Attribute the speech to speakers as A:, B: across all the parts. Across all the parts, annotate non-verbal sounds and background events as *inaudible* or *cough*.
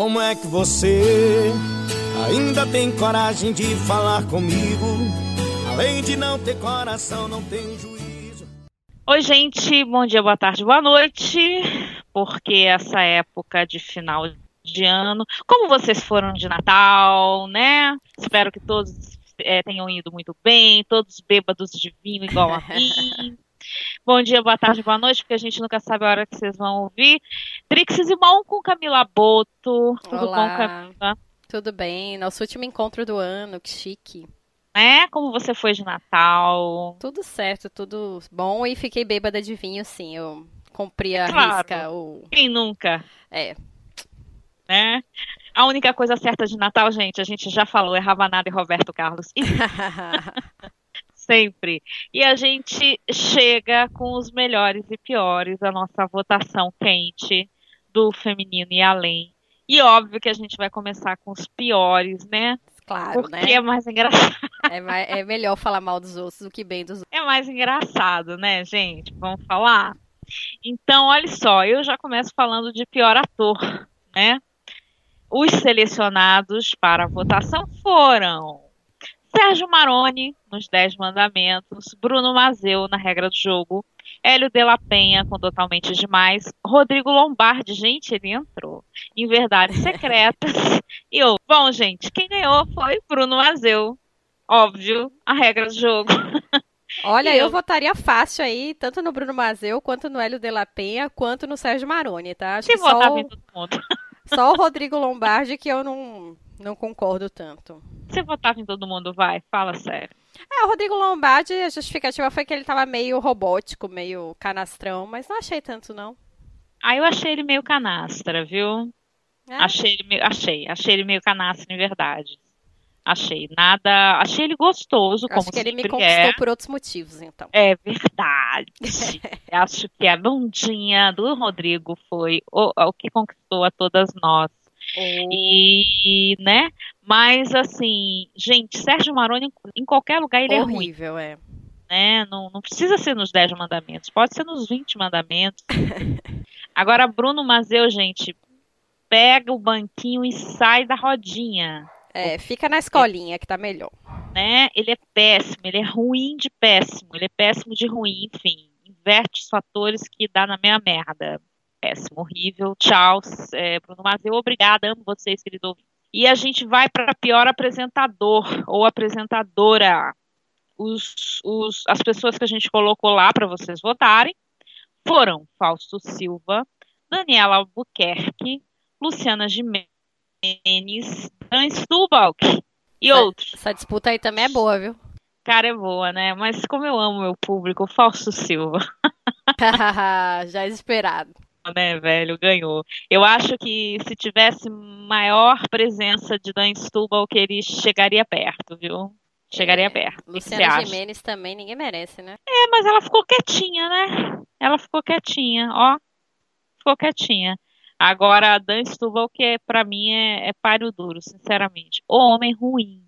A: Como é que você ainda tem coragem de falar comigo? Além de não ter coração, não tem juízo.
B: Oi, gente, bom dia, boa tarde, boa noite. Porque essa época de final de ano, como vocês foram de Natal, né? Espero que todos é, tenham ido muito bem, todos bêbados de vinho igual a mim. *laughs* Bom dia, boa tarde, boa noite, porque a gente nunca sabe a hora que vocês vão ouvir. Trixis e Mão com Camila Boto. Tudo
C: Olá.
B: bom, Camila?
C: Tudo bem, nosso último encontro do ano, que chique.
B: É, como você foi de Natal?
C: Tudo certo, tudo bom e fiquei bêbada de vinho, sim. Eu cumpri a
B: Claro.
C: risca. O...
B: Quem nunca?
C: É.
B: Né? A única coisa certa de Natal, gente, a gente já falou, é Rabanada e Roberto Carlos. *laughs* Sempre. E a gente chega com os melhores e piores da nossa votação quente do feminino e além. E óbvio que a gente vai começar com os piores, né?
C: claro,
B: Porque
C: né?
B: é mais engraçado.
C: É, mai- é melhor falar mal dos outros do que bem dos outros.
B: É mais engraçado, né, gente? Vamos falar? Então, olha só, eu já começo falando de pior ator, né? Os selecionados para a votação foram Sérgio Maroni, nos Dez Mandamentos, Bruno Mazeu, na regra do jogo, Hélio de la Penha, com Totalmente Demais, Rodrigo Lombardi, gente, ele entrou, em Verdades *laughs* Secretas, e eu. Bom, gente, quem ganhou foi Bruno Mazeu, óbvio, a regra do jogo. *laughs*
C: Olha, eu...
B: eu?
C: votaria fácil aí, tanto no Bruno Mazeu, quanto no Hélio de la Penha, quanto no Sérgio Maroni, tá? Acho
B: Se
C: que só,
B: votava em
C: o-
B: todo mundo.
C: só o Rodrigo Lombardi que eu não, não concordo tanto.
B: Você votava em todo mundo, vai, fala sério.
C: É, o Rodrigo Lombardi, a justificativa foi que ele tava meio robótico, meio canastrão, mas não achei tanto, não.
B: Aí eu achei ele meio canastra, viu?
C: É.
B: Achei ele meio, achei, achei ele meio canastra em verdade. Achei nada, achei ele gostoso, como
C: Acho que ele me conquistou
B: é.
C: por outros motivos, então.
B: É verdade. *laughs* Acho que a bundinha do Rodrigo foi o, o que conquistou a todas nós. E, né? Mas assim, gente, Sérgio Maroni em qualquer lugar ele é ruim.
C: Horrível, é.
B: né? Não, não precisa ser nos 10 mandamentos, pode ser nos 20 mandamentos. *laughs* Agora, Bruno Mazeu, gente, pega o banquinho e sai da rodinha,
C: É, fica na escolinha que tá melhor.
B: né? Ele é péssimo, ele é ruim de péssimo, ele é péssimo de ruim, enfim, inverte os fatores que dá na minha merda. Péssimo, horrível. Tchau, é, Bruno Mazeu, obrigada, amo vocês, querido ouvinte. E a gente vai para pior apresentador ou apresentadora. Os, os, as pessoas que a gente colocou lá para vocês votarem foram Fausto Silva, Daniela Albuquerque, Luciana Gimenez, Dan Stubach e
C: Essa-
B: outros.
C: Essa disputa aí também é boa, viu?
B: Cara, é boa, né? Mas como eu amo meu público, Fausto Silva, *laughs* *laughs*
C: Já esperado.
B: Né, velho, ganhou. Eu acho que se tivesse maior presença de Dan Stubach, que ele chegaria perto, viu? Chegaria
C: É,
B: perto.
C: Luciana
B: acha?
C: Gimenez também ninguém merece, né?
B: É, mas ela ficou quietinha, né? Ela ficou quietinha, ó. Ficou quietinha. Agora, a Dan Stubach, que é, pra mim é, é páreo duro, sinceramente. O homem ruim.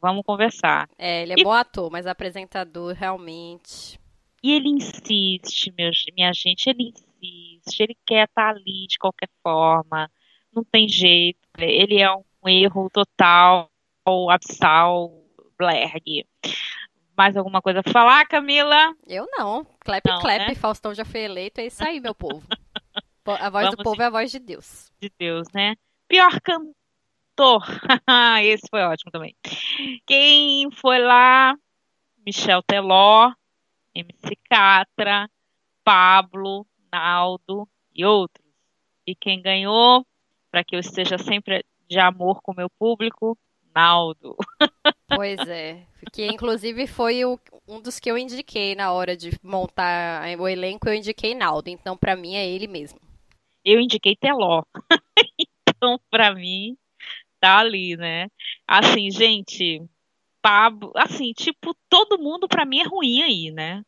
B: Vamos conversar.
C: É, ele é
B: E-
C: bom ator, mas apresentador realmente.
B: E ele insiste, meu, minha gente, ele insiste. Ele quer estar ali de qualquer forma. Não tem jeito. Ele é um erro total, absal, blerg. Mais alguma coisa pra falar, Camila?
C: Eu não. Clap,
B: Não,
C: clap,
B: né?
C: Faustão já foi eleito, é isso aí, meu povo. Po- *laughs* A voz do
B: Vamos
C: povo é a voz de Deus.
B: de Deus, né? Pior cantor. *laughs* Esse foi ótimo também. Quem foi lá? Michel Teló, MC Catra, Pablo, Naldo e outros. E quem ganhou, para que eu esteja sempre de amor com o meu público, Naldo. *laughs*
C: Pois é. Que inclusive foi o- um dos que eu indiquei na hora de montar o elenco, eu indiquei Naldo. Então, pra mim, é ele mesmo.
B: Eu indiquei Teló. *laughs* Então, para mim, tá ali, né? Assim, gente, Pablo, assim, tipo, todo mundo para mim é ruim aí, né?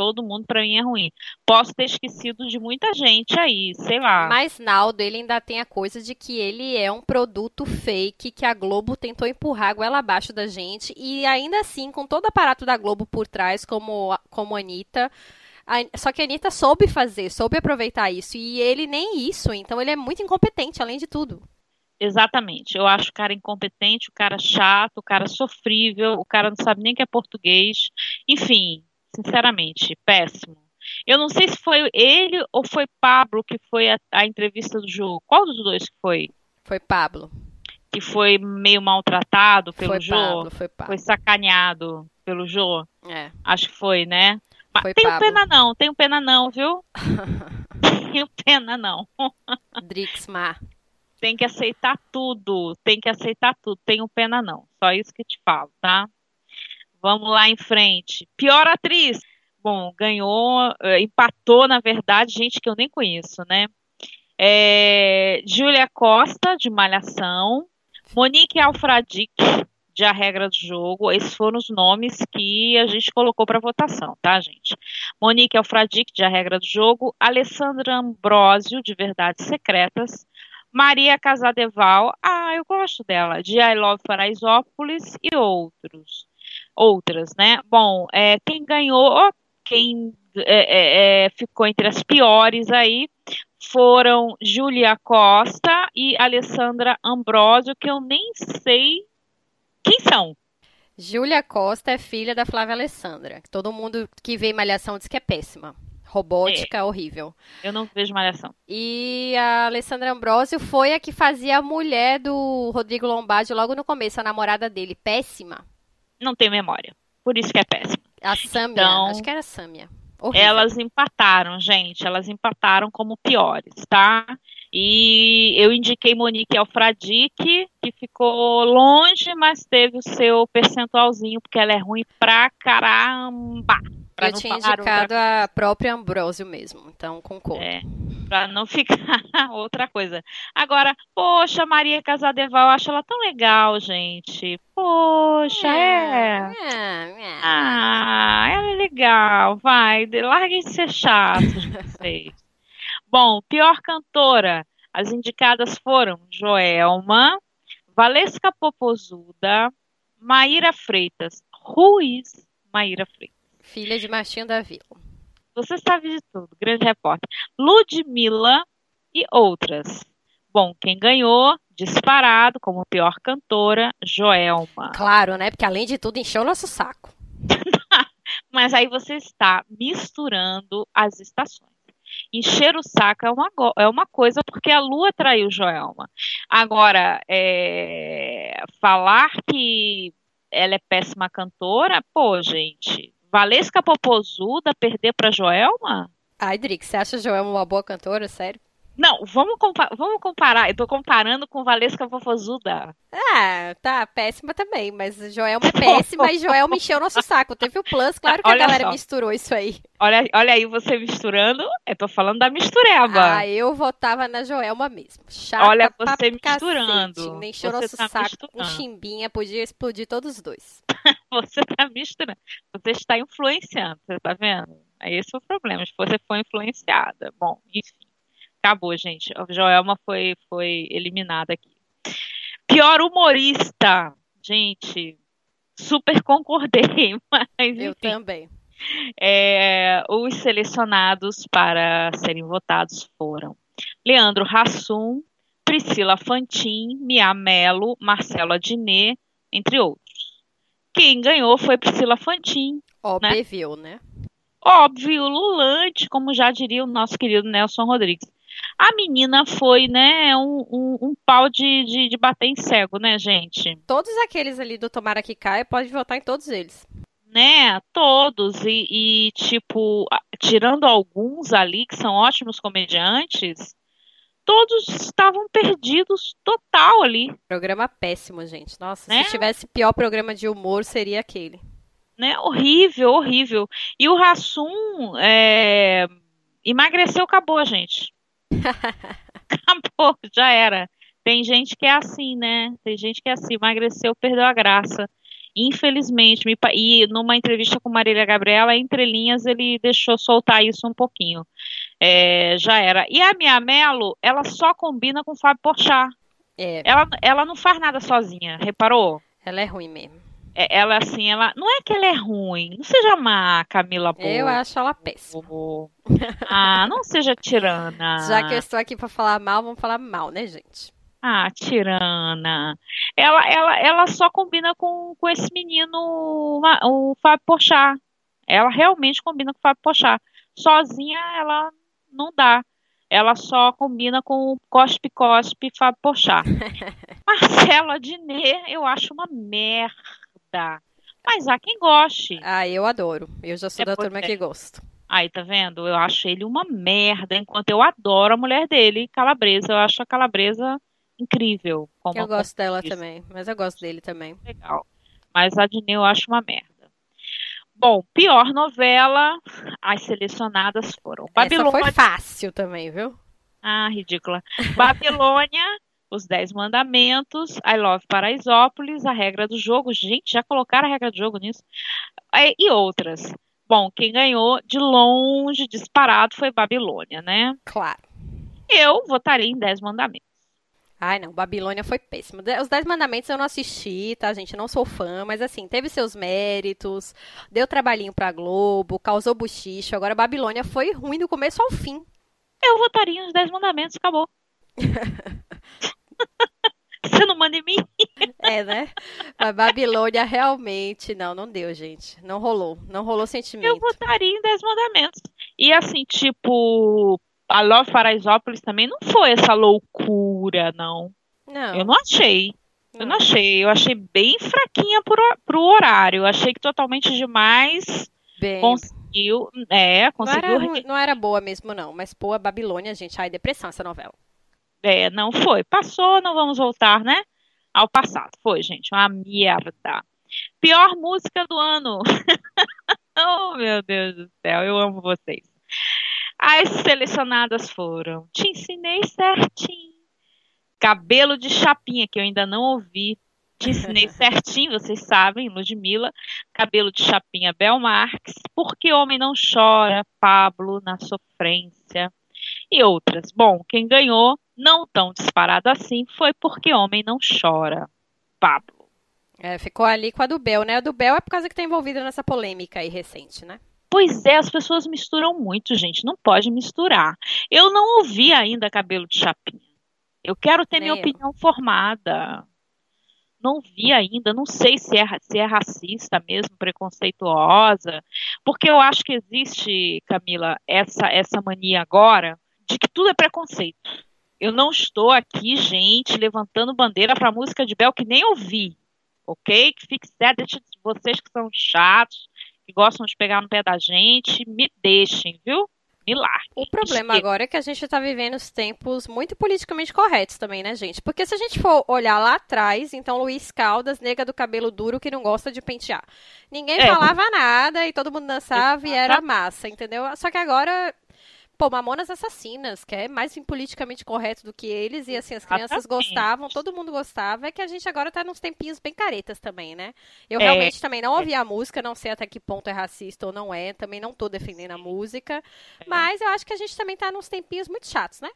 B: Todo mundo para mim é ruim. Posso ter esquecido de muita gente aí, sei lá.
C: Mas Naldo, ele ainda tem a coisa de que ele é um produto fake que a Globo tentou empurrar a goela abaixo da gente. E ainda assim, com todo o aparato da Globo por trás, como, como a Anitta. só que a Anitta soube fazer, soube aproveitar isso. E ele nem isso, então ele é muito incompetente, além de tudo.
B: Exatamente. Eu acho o cara incompetente, o cara chato, o cara sofrível, o cara não sabe nem que é português. Enfim, sinceramente, péssimo. Eu não sei se foi ele ou foi Pablo que foi a, a entrevista do jogo. Qual dos dois que foi?
C: Foi Pablo.
B: Que foi meio maltratado pelo
C: foi
B: Jô?
C: Pablo, foi Pablo.
B: Foi sacaneado pelo Jô?
C: É.
B: Acho que foi, né? Mas
C: Foi
B: tenho
C: Pablo.
B: pena não, tenho pena não, viu? *laughs* tenho pena não.
C: Drixmar.
B: Tem que aceitar tudo, tem que aceitar tudo. Tenho pena não. Só isso que te falo, tá? Vamos lá em frente. Pior atriz. Bom, ganhou, eh, empatou, na verdade, gente que eu nem conheço, né? É, Júlia Costa, de Malhação. Monique Alfradique, de A Regra do Jogo. Esses foram os nomes que a gente colocou para votação, tá, gente? Monique Alfradique, de A Regra do Jogo. Alessandra Ambrosio, de Verdades Secretas. Maria Casadeval, ah, eu gosto dela, de I Love Paraisópolis e outros. Outras, né? Bom, é, quem ganhou, quem é, é, é, ficou entre as piores aí foram Júlia Costa e Alessandra Ambrosio, que eu nem sei quem são.
C: Júlia Costa é filha da Flávia Alessandra. Todo mundo que vê Malhação diz que é péssima. Robótica, horrível.
B: Eu não vejo malhação.
C: E a Alessandra Ambrosio foi a que fazia a mulher do Rodrigo Lombardi logo no começo, a namorada dele. Péssima.
B: Não tenho memória. Por isso que é péssimo.
C: A Sâmia,
B: Então,
C: acho que era Sâmia. Horrível.
B: Elas empataram, gente. Elas empataram como piores, tá? E eu indiquei Monique Alfradique, que ficou longe, mas teve o seu percentualzinho, porque ela é ruim pra caramba. Pra
C: Eu tinha indicado a própria Ambrosio mesmo, então concordo.
B: É, pra não ficar *laughs* outra coisa. Agora, poxa, Maria Casadeval, eu acho ela tão legal, gente. Poxa, é.
C: é, é.
B: Ah, ela é legal, vai, larguem de ser chatos vocês. Bom, pior cantora. As indicadas foram Joelma, Valesca Popozuda, Maíra Freitas, Ruiz Maíra Freitas.
C: Filha de Martinho da Vila.
B: Você sabe de tudo, grande repórter. Ludmilla e outras. Bom, quem ganhou, disparado como pior cantora, Joelma.
C: Claro, né? Porque além de tudo, encheu o nosso saco. *laughs*
B: Mas aí você está misturando as estações. Encher o saco é uma, é uma coisa porque a lua traiu Joelma. Agora, é, falar que ela é péssima cantora, pô, gente. Valesca Popozuda perder para Joelma?
C: Ai, Drix, você acha Joelma uma boa cantora? Sério?
B: Não, vamos, compa- vamos comparar. Eu tô comparando com Valesca Popozuda.
C: Ah, tá, péssima também, mas Joelma é péssima e Joelma encheu nosso saco. Teve o plus, claro que
B: Olha
C: a galera
B: só.
C: misturou isso aí.
B: Olha, olha aí você misturando. Eu tô falando da mistureba.
C: Ah, eu votava na Joelma mesmo. Chata
B: Olha você
C: cacete.
B: misturando.
C: Encheu
B: Você
C: nosso
B: tá
C: saco com chimbinha, podia explodir todos os dois.
B: Você tá misturando. Você está influenciando, você tá vendo? Esse é o problema, se você foi influenciada. Bom, enfim. Acabou, gente. A Joelma foi, foi eliminada aqui. Pior humorista. Gente, super concordei, *laughs* mas
C: Eu
B: enfim.
C: também.
B: É, os selecionados para serem votados foram Leandro Hassum, Priscila Fantin, Mia Mello, Marcelo Adnet, entre outros. Quem ganhou foi Priscila Fantin.
C: Óbvio, né?
B: Óbvio, Lulante, como já diria o nosso querido Nelson Rodrigues. A menina foi, né, um, um, um pau de, de, de bater em cego, né, gente?
C: Todos aqueles ali do Tomara que Caia, pode votar em todos eles.
B: né, todos, e, e, tipo, tirando alguns ali que são ótimos comediantes, todos estavam perdidos total ali,
C: Programa péssimo, gente. Nossa,
B: Né?
C: se tivesse pior programa de humor, seria aquele.
B: né, horrível, horrível. E o Rassum é, emagreceu, acabou, gente. *laughs* Acabou, já era. Tem gente que é assim, né? Tem gente que é assim, emagreceu, perdeu a graça. Infelizmente, me e numa entrevista com Marília Gabriela, entre linhas, ele deixou soltar isso um pouquinho. É, já era. E a Mia Mello, ela só combina com o Fábio Porchat.
C: É,
B: Ela, ela não faz nada sozinha, reparou?
C: ela é ruim mesmo.
B: É, ela, assim, ela. Não é que ela é ruim. Não seja má, Camila Boa.
C: Eu acho ela péssima. *laughs*
B: Ah, não seja tirana.
C: Já que eu estou aqui pra falar mal, vamos falar mal, né, gente?
B: Ah, tirana. Ela, ela, ela só combina com, com esse menino, o Fábio Pochá. Ela realmente combina com o Fábio Pochá. Sozinha ela não dá. Ela só combina com o Cospe Cospe Fábio Pochá. *laughs* Marcela Diné, eu acho uma merda. Mas há quem goste.
C: Ah, eu adoro. Eu já sou é, da turma é. que gosto.
B: Aí, tá vendo? Eu acho ele uma merda, enquanto eu adoro a mulher dele, Calabresa. Eu acho a Calabresa incrível.
C: eu gosto dela também, mas eu gosto dele também.
B: Legal. Mas a Dinê eu acho uma merda. Bom, pior novela, as selecionadas foram.
C: Babilônia. Essa foi fácil também, viu?
B: Ah, ridícula. *laughs* Babilônia, Os Dez Mandamentos, I Love Paraisópolis, A Regra do Jogo. Gente, já colocaram a regra do jogo nisso? E outras. Bom, quem ganhou de longe, disparado, foi Babilônia, né?
C: Claro.
B: Eu votaria em Dez Mandamentos.
C: Ai, não, Babilônia foi péssimo. Os Dez Mandamentos eu não assisti, tá, gente? Não sou fã, mas assim, teve seus méritos, deu trabalhinho pra Globo, causou buchicho. Agora, Babilônia foi ruim do começo ao fim.
B: Eu votaria nos Dez Mandamentos, acabou. *laughs* Você não manda em mim?
C: É, né? A Babilônia realmente, não, não deu, gente. Não rolou. Não rolou sentimento.
B: Eu votaria em Dez Mandamentos. E assim, tipo, a Love Paraisópolis também não foi essa loucura, não.
C: Não.
B: Eu não achei. Não. Eu não achei. Eu achei bem fraquinha pro, pro horário. Eu achei que totalmente demais. Bem. Conseguiu. É, conseguiu.
C: Não era, não era boa mesmo, não. Mas, pô, a Babilônia, gente, ai, depressão essa novela.
B: É, não foi. Passou, não vamos voltar, né? Ao passado. Foi, gente, uma merda. Pior música do ano. *laughs* oh, meu Deus do céu, eu amo vocês. As selecionadas foram Te Ensinei Certinho, Cabelo de Chapinha, que eu ainda não ouvi. Te Ensinei *laughs* Certinho, vocês sabem, Ludmilla. Cabelo de Chapinha, Bel Marques. Porque Homem Não Chora, Pablo na Sofrência. E outras. Bom, quem ganhou, não tão disparado assim, foi Porque Homem Não Chora, Pablo.
C: É, ficou ali com a do Bel, né? A do Bel é por causa que está envolvida nessa polêmica aí recente, né?
B: Pois é, as pessoas misturam muito, gente. Não pode misturar. Eu não ouvi ainda cabelo de chapinha. Eu quero ter Nem minha eu. opinião formada. Não vi ainda, não sei se é, se é racista mesmo, preconceituosa, porque eu acho que existe, Camila, essa, essa mania agora de que tudo é preconceito. Eu não estou aqui, gente, levantando bandeira para música de Bel que nem ouvi, ok? Que fique certo, vocês que são chatos, que gostam de pegar no pé da gente, me deixem, viu? Me larguem.
C: O problema agora é que a gente está vivendo os tempos muito politicamente corretos também, né, gente? Porque se a gente for olhar lá atrás, então Luiz Caldas, nega do cabelo duro que não gosta de pentear. Ninguém é. falava nada e todo mundo dançava e era massa, entendeu? Só que agora Pô, Mamonas Assassinas, que é mais politicamente correto do que eles, e assim, as crianças gostavam, todo mundo gostava, é que a gente agora tá nos tempinhos bem caretas também, né? Eu é. realmente também não ouvi a música, não sei até que ponto é racista ou não é, também não tô defendendo a música, é. mas eu acho que a gente também tá nos tempinhos muito chatos, né?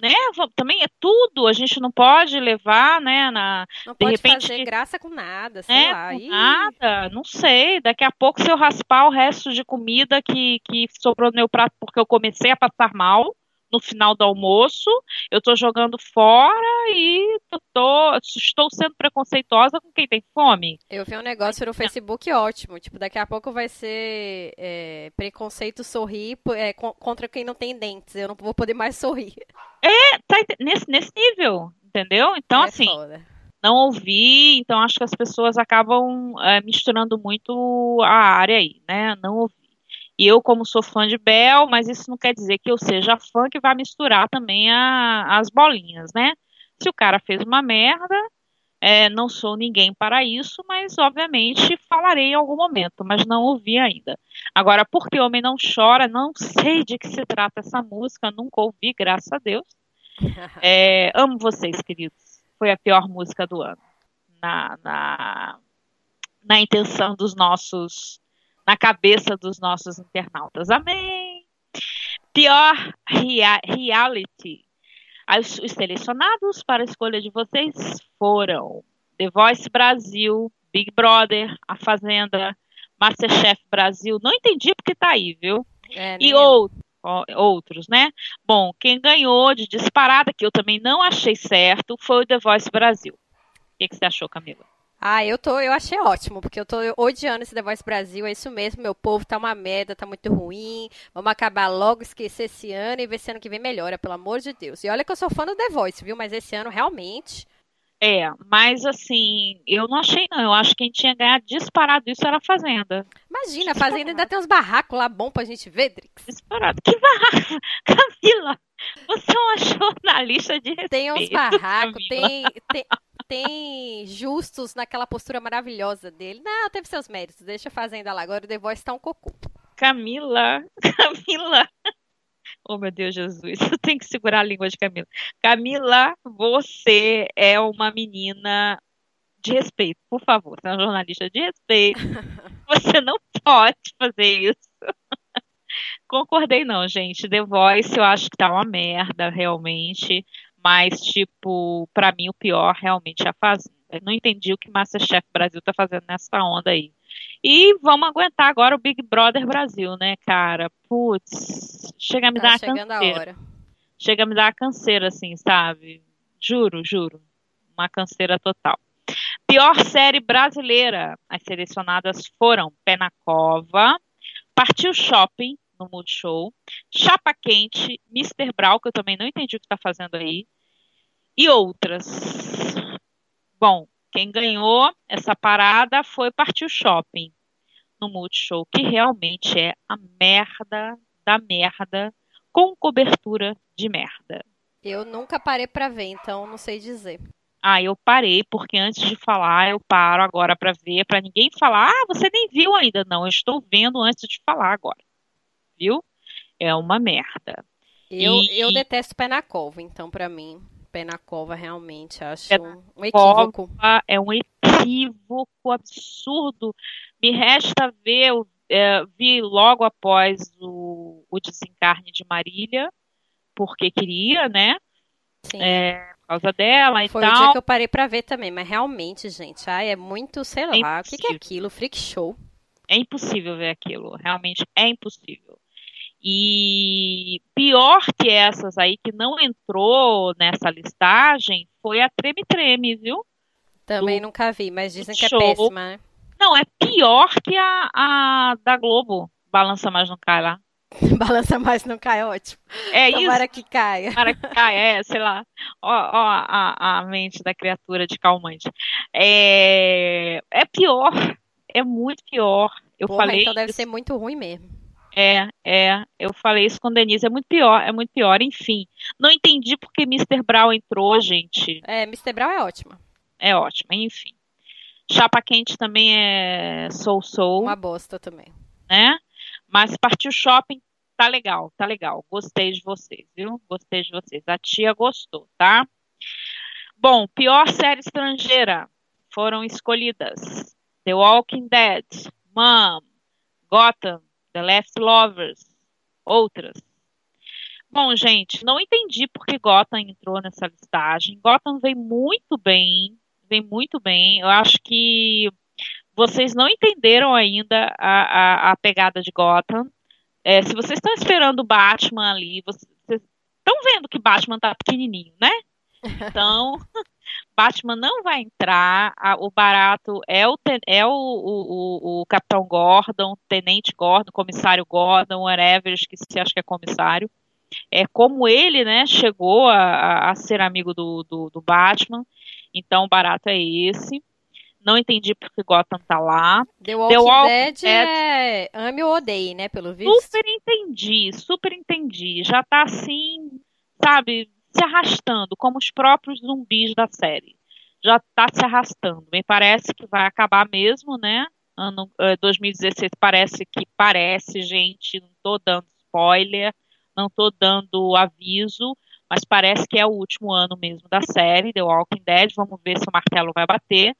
B: Né, também é tudo, a gente não pode levar, né, na
C: não
B: de
C: pode
B: repente,
C: fazer graça com nada, sei
B: é,
C: lá.
B: Com nada, não sei, daqui a pouco se eu raspar o resto de comida que, que sobrou no meu prato porque eu comecei a passar mal, no final do almoço, eu estou jogando fora e tô, estou sendo preconceituosa com quem tem fome.
C: Eu vi um negócio no Facebook ótimo, tipo, daqui a pouco vai ser é, preconceito sorrir é, contra quem não tem dentes, eu não vou poder mais sorrir.
B: É, tá nesse, nesse nível, entendeu? Então, é assim, foda. não ouvi, então acho que as pessoas acabam é, misturando muito a área aí, né? Não ouvi. E eu, como sou fã de Bel, mas isso não quer dizer que eu seja fã que vai misturar também a, as bolinhas, né? Se o cara fez uma merda, é, não sou ninguém para isso, mas obviamente falarei em algum momento, mas não ouvi ainda. Agora, porque Homem Não Chora, não sei de que se trata essa música, nunca ouvi, graças a Deus. *laughs* É, amo vocês, queridos. Foi a pior música do ano. Na, na, na intenção dos nossos na cabeça dos nossos internautas. Amém! Pior rea reality. Os, os selecionados para a escolha de vocês foram The Voice Brasil, Big Brother, A Fazenda, Masterchef Brasil. Não entendi porque tá aí, viu?
C: É,
B: e outros. outros, né? Bom, quem ganhou de disparada, que eu também não achei certo, foi o The Voice Brasil. O que, que você achou, Camila?
C: Ah, eu tô, eu achei ótimo, porque eu tô odiando esse The Voice Brasil, é isso mesmo, meu povo tá uma merda, tá muito ruim. Vamos acabar logo, esquecer esse ano e ver se ano que vem melhora, pelo amor de Deus. E olha que eu sou fã do The Voice, viu? Mas esse ano realmente.
B: É, mas assim, eu não achei não. Eu acho que quem tinha ganhado disparado isso era a Fazenda.
C: Imagina, a Fazenda ainda tem uns barracos lá bom pra gente ver, Drix.
B: Disparado. Que barraco? *laughs* Camila, você é uma jornalista de respeito.
C: Tem uns barracos, tem, tem, tem justos naquela postura maravilhosa dele. Não, teve seus méritos. Deixa a Fazenda lá. Agora o The Voice tá um cocô.
B: Camila, *laughs* Camila. Oh, meu Deus, Jesus, eu tenho que segurar a língua de Camila. Camila, você é uma menina de respeito, por favor. Você é uma jornalista de respeito. *laughs* Você não pode fazer isso. Concordei não, gente. The Voice eu acho que tá uma merda, realmente. Mas, tipo, para mim o pior realmente é a Fazenda. Eu não entendi o que Masterchef Brasil tá fazendo nessa onda aí. E vamos aguentar agora o Big Brother Brasil, né, cara? Putz, chega a me
C: Tá
B: dar
C: chegando a
B: canseira.
C: hora.
B: Chega a me dar canseira, assim, sabe? Juro, juro. Uma canseira total. Pior série brasileira. As selecionadas foram Pé na Cova, Partiu Shopping, no Multishow, Chapa Quente, Mr. Brau, que eu também não entendi o que tá fazendo aí, e outras. Bom, quem ganhou essa parada foi Partiu Shopping, no Multishow, que realmente é a merda da merda, com cobertura de merda.
C: Eu nunca parei pra ver, então não sei dizer.
B: Ah, eu parei, porque antes de falar, eu paro agora pra ver, pra ninguém falar, ah, você nem viu ainda. Não, eu estou vendo antes de falar agora. Viu? É uma merda.
C: Eu,
B: E-
C: eu detesto pé na cova, então pra mim, pé na cova realmente acho um, um equívoco.
B: Ah, É um equívoco absurdo. Me resta ver, eu, é, vi logo após o, o desencarne de Marília, porque queria, né?
C: Sim.
B: Por causa dela e
C: Foi o
B: tal.
C: dia que eu parei pra ver também, mas realmente, gente, ai, é muito, sei
B: É
C: lá, o que, que é aquilo? Freak show.
B: É impossível ver aquilo, realmente é impossível. E pior que essas aí que não entrou nessa listagem foi a Treme Treme, viu?
C: Também
B: Do-
C: nunca vi, mas dizem que é
B: show.
C: péssima, né?
B: Não, é pior que a, a da Globo. Balança mais não cai lá. *laughs*
C: Balança mais não cai, ótimo.
B: É isso.
C: Tomara que caia.
B: Para que cai, é, sei lá. Ó, ó a, a mente da criatura de calmante. É, é pior. É muito pior. Eu
C: Porra,
B: falei
C: então deve
B: isso.
C: ser muito ruim mesmo.
B: É, é, eu falei isso com Denise, é muito pior, é muito pior, enfim. Não entendi porque Mr. Brown entrou, gente.
C: É, Mr. Brown é ótima.
B: É ótimo, enfim. Chapa Quente também é Soul Soul,
C: Uma bosta também.
B: né? Mas Partiu Shopping tá legal, tá legal. Gostei de vocês, viu? Gostei de vocês. A tia gostou, tá? Bom, pior série estrangeira foram escolhidas: The Walking Dead, Mom, Gotham, The Last Lovers, outras. Bom, gente, não entendi por que Gotham entrou nessa listagem. Gotham vem muito bem, vem muito bem. Eu acho que vocês não entenderam ainda a, a, a pegada de Gotham. É, se vocês estão esperando o Batman ali, vocês estão vendo que Batman tá pequenininho, né? *laughs* Então, Batman não vai entrar. a- o barato é o, é o, o, o, Capitão Gordon, Tenente Gordon, Comissário Gordon, whatever, esqueci, acho que é comissário. É como ele, né, chegou a, a- ser amigo do, do, do Batman. Então, o barato é esse. Não entendi porque Gotham tá lá.
C: The Walking,
B: Walking
C: Dead,
B: Dead.
C: é ame ou odeie, né, pelo visto.
B: Super entendi, super entendi. Já tá assim, sabe, se arrastando, como os próprios zumbis da série. Já tá se arrastando. Me parece que vai acabar mesmo, né? Ano eh, 2016 parece que parece, gente, não tô dando spoiler, não tô dando aviso, mas parece que é o último ano mesmo da série, The Walking Dead. Vamos ver se o martelo vai bater.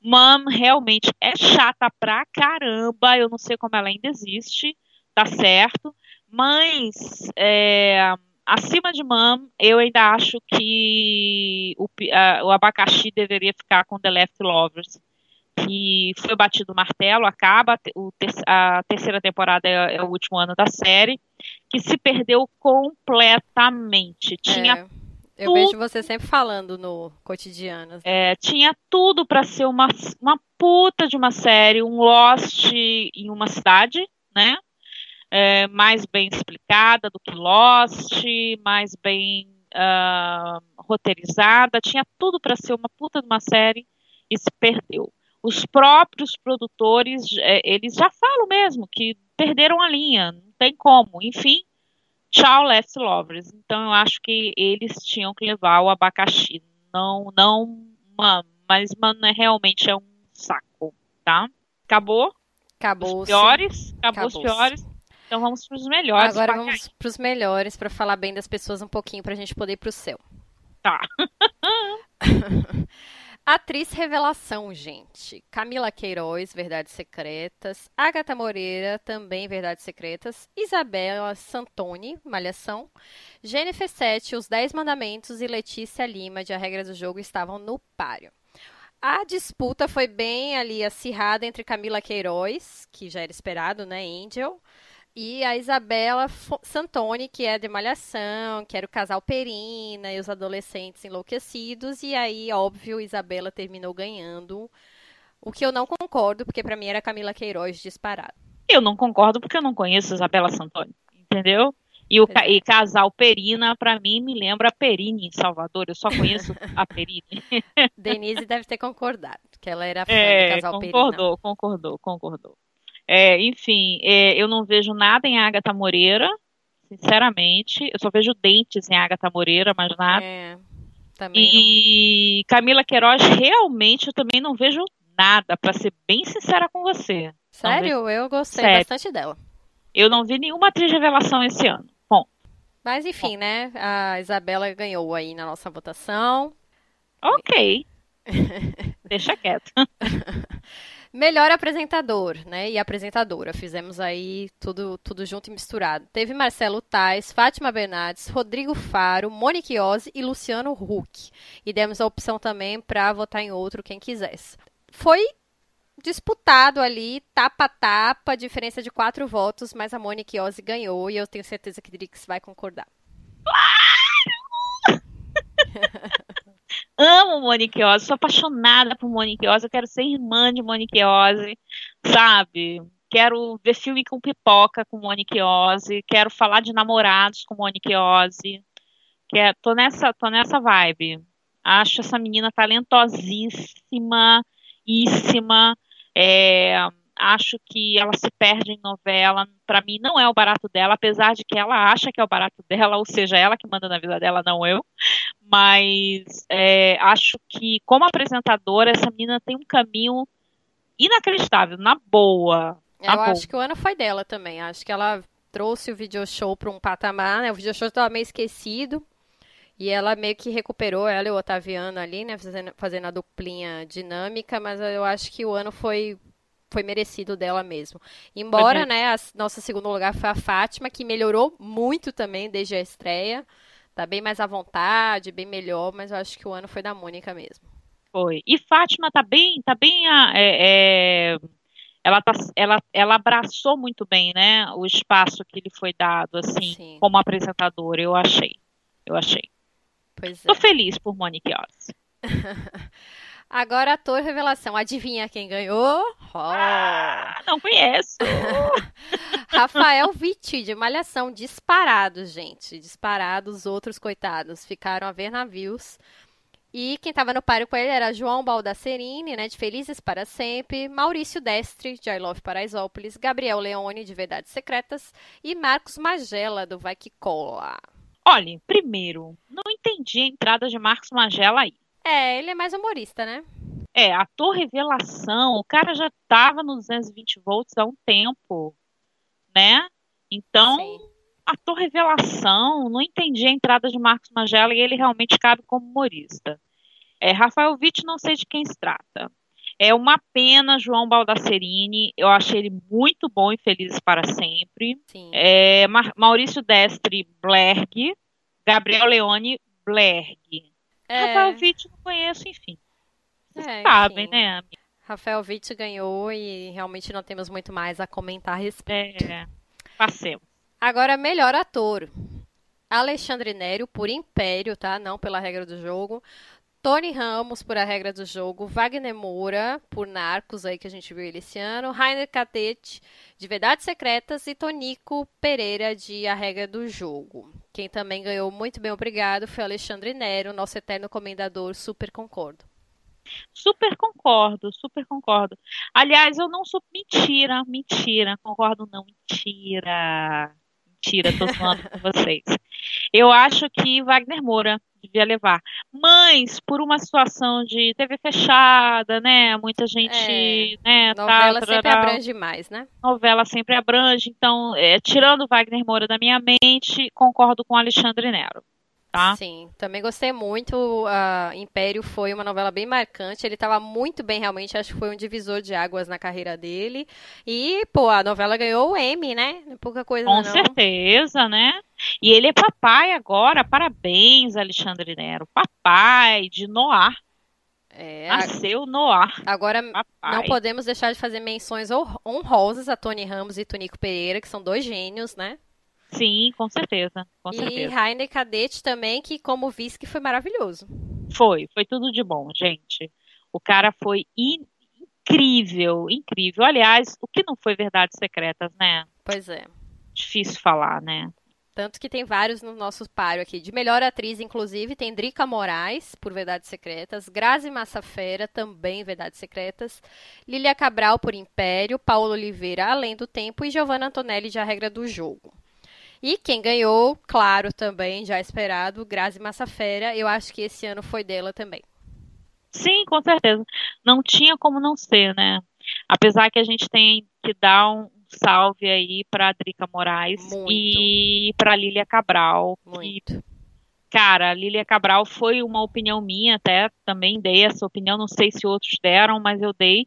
B: Mom realmente é chata pra caramba. Eu não sei como ela ainda existe, tá certo. Mas é, acima de Mom, eu ainda acho que o, a- o abacaxi deveria ficar com The Left Lovers. Que foi batido o martelo, acaba, o ter- a terceira temporada é, é o último ano da série. que se perdeu completamente. Tinha
C: É, eu vejo você sempre falando no cotidiano.
B: É, tinha tudo para ser uma, uma puta de uma série, um Lost em uma cidade, né? É, mais bem explicada do que Lost, mais bem ah, roteirizada, tinha tudo para ser uma puta de uma série e se perdeu. Os próprios produtores, é, eles já falam mesmo que perderam a linha, não tem como. Enfim, tchau, Left Lovers. Então eu acho que eles tinham que levar o abacaxi. Não, não, mano, mas mano, é, realmente é um saco, tá? Acabou?
C: Acabou.
B: Os piores? Acabou os
C: Acabou-se.
B: piores? Então vamos para os melhores.
C: Agora vamos pros melhores pra falar bem das pessoas um pouquinho pra gente poder ir pro céu.
B: Tá. *laughs*
C: Atriz revelação, gente. Camila Queiroz, Verdades Secretas. Agatha Moreira, também Verdades Secretas. Isabela Santoni, Malhação. Jennifer Sete, Os Dez Mandamentos. E Letícia Lima, de A Regra do Jogo, estavam no páreo. A disputa foi bem ali acirrada entre Camila Queiroz, que já era esperado, né, Angel, e a Isabela Santoni, que é de Malhação, que era o casal Perina e os adolescentes enlouquecidos. E aí, óbvio, Isabela terminou ganhando. O que eu não concordo, porque pra mim era Camila Queiroz disparado.
B: Eu não concordo porque eu não conheço Isabela Santoni, entendeu? E o ca- e casal Perina, pra mim, me lembra a Perine em Salvador. Eu só conheço a Perine. *laughs*
C: Denise deve ter concordado, que ela era fã do
B: É,
C: casal Perina.
B: concordou, concordou, concordou. É, enfim, é, eu não vejo nada em Agatha Moreira, sinceramente. Eu só vejo dentes em Agatha Moreira, mais nada.
C: É, também não.
B: E Camila Queiroz, realmente, eu também não vejo nada, pra ser bem sincera com você.
C: Sério, eu gostei
B: Sério.
C: bastante dela.
B: Eu não vi nenhuma atriz de revelação esse ano. Bom,
C: Mas enfim, né? A Isabela ganhou aí na nossa votação.
B: ok. *laughs* Deixa quieto. *laughs*
C: Melhor apresentador, né? E apresentadora. Fizemos aí tudo, tudo junto e misturado. Teve Marcelo Tais, Fátima Bernardes, Rodrigo Faro, Monique Ozzi e Luciano Huck. E demos a opção também para votar em outro quem quisesse. Foi disputado ali, tapa a tapa, diferença de quatro votos, mas a Monique Ozzi ganhou e eu tenho certeza que Drix vai concordar. *laughs*
B: Amo Monique Ozzy, sou apaixonada por Monique Ozzy, eu quero ser irmã de Monique Ozzy, sabe? Quero ver filme com pipoca com Monique Ozzy, quero falar de namorados com Monique Ozzy. Quer, tô nessa, tô nessa vibe. Acho essa menina talentosíssima, íssima. É, acho que ela se perde em novela. Para mim, não é o barato dela, apesar de que ela acha que é o barato dela, ou seja, ela que manda na vida dela, não eu. Mas é, acho que, como apresentadora, essa menina tem um caminho inacreditável, na boa.
C: Eu
B: Tá
C: acho que o ano foi dela também. Acho que ela trouxe o video show para um patamar, né? O video show estava meio esquecido. E ela meio que recuperou, ela e o Otaviano ali, né? Fazendo, fazendo a duplinha dinâmica, mas eu acho que o ano foi, foi merecido dela mesmo. Embora,
B: Foi
C: né, a nossa segundo lugar foi a Fátima, que melhorou muito também desde a estreia. Tá bem mais à vontade, bem melhor, mas eu acho que o ano foi da Mônica mesmo.
B: Foi. E Fátima tá bem, tá bem, é, é, ela tá, ela, ela abraçou muito bem, né, o espaço que lhe foi dado, assim,
C: Sim.
B: como apresentadora, eu achei, eu achei.
C: Pois é.
B: Tô feliz por Monique Ozzy. *laughs*
C: Agora, ator revelação. Adivinha quem ganhou? Oh.
B: Ah, não conheço. *laughs*
C: Rafael Vitti, de Malhação, disparado, gente. Disparado, os outros coitados ficaram a ver navios. E quem tava no páreo com ele era João Baldacerini, né, de Felizes para Sempre, Maurício Destre, de I Love Paraisópolis, Gabriel Leone, de Verdades Secretas, e Marcos Magela, do Vai Que Cola.
B: Olha, primeiro, não entendi a entrada de Marcos Magela aí.
C: É, ele é mais humorista, né?
B: É, ator revelação, o cara já tava nos 220 volts há um tempo, né? Então,
C: Sim.
B: ator revelação, não entendi a entrada de Marcos Magela e ele realmente cabe como humorista. É, Rafael Witt, não sei de quem se trata. É uma pena João Baldacerini, eu achei ele muito bom e Felizes para Sempre.
C: Sim.
B: É, Ma- Maurício Destre, Blerg. Gabriel Leone, Blerg.
C: É,
B: Rafael Witt, não conheço, enfim. Vocês
C: É,
B: sabem,
C: enfim.
B: né? amiga?
C: Rafael Witt ganhou e realmente não temos muito mais a comentar a respeito.
B: É, passemos.
C: Agora, melhor ator. Alexandre Nério por Império, tá? Não pela regra do jogo. Tony Ramos por A Regra do Jogo, Wagner Moura por Narcos, aí que a gente viu ele esse ano, Rainer Catete de Verdades Secretas e Tonico Pereira de A Regra do Jogo. Quem também ganhou muito bem obrigado foi Alexandre Nero, nosso eterno comendador, super concordo.
B: Super concordo, super concordo. Aliás, eu não sou mentira, mentira, concordo não, mentira. Mentira, tô falando com *laughs* vocês. Eu acho que Wagner Moura devia levar. Mas, por uma situação de TV fechada, né? Muita gente. É, né,
C: novela tá, sempre abrange mais, né?
B: Novela sempre abrange. Então, é, tirando Wagner Moura da minha mente, concordo com Alexandre Nero tá?
C: Sim, também gostei muito. Uh, Império foi uma novela bem marcante. Ele estava muito bem, realmente. Acho que foi um divisor de águas na carreira dele. E, pô, a novela ganhou o M, né? Pouca coisa,
B: Com
C: não.
B: certeza, né? E ele é papai agora. Parabéns, Alexandre Nero. Papai de Noir. É, Nasceu Noir.
C: Agora, papai. não podemos deixar de fazer menções honrosas a Tony Ramos e Tonico Pereira, que são dois gênios, né?
B: Sim, com certeza. Com
C: e
B: certeza.
C: Rainer Cadete também, que como vice que foi maravilhoso.
B: Foi, foi tudo de bom, gente. O cara foi in incrível, incrível. Aliás, o que não foi Verdades Secretas, né?
C: Pois é.
B: Difícil falar, né?
C: Tanto que tem vários no nosso páreo aqui. De melhor atriz, inclusive, tem Drica Moraes, por Verdades Secretas, Grazi Massafera, também Verdades Secretas, Lília Cabral, por Império, Paulo Oliveira, Além do Tempo e Giovanna Antonelli, de A Regra do Jogo. E quem ganhou, claro, também, já esperado, Grazi Massafera. Eu acho que esse ano foi dela também.
B: Sim, com certeza. Não tinha como não ser, né? Apesar que a gente tem que dar um salve aí para Drica Moraes Muito. e para Lília Cabral.
C: Muito. Que,
B: cara, Lília Cabral foi uma opinião minha, até também dei essa opinião, não sei se outros deram, mas eu dei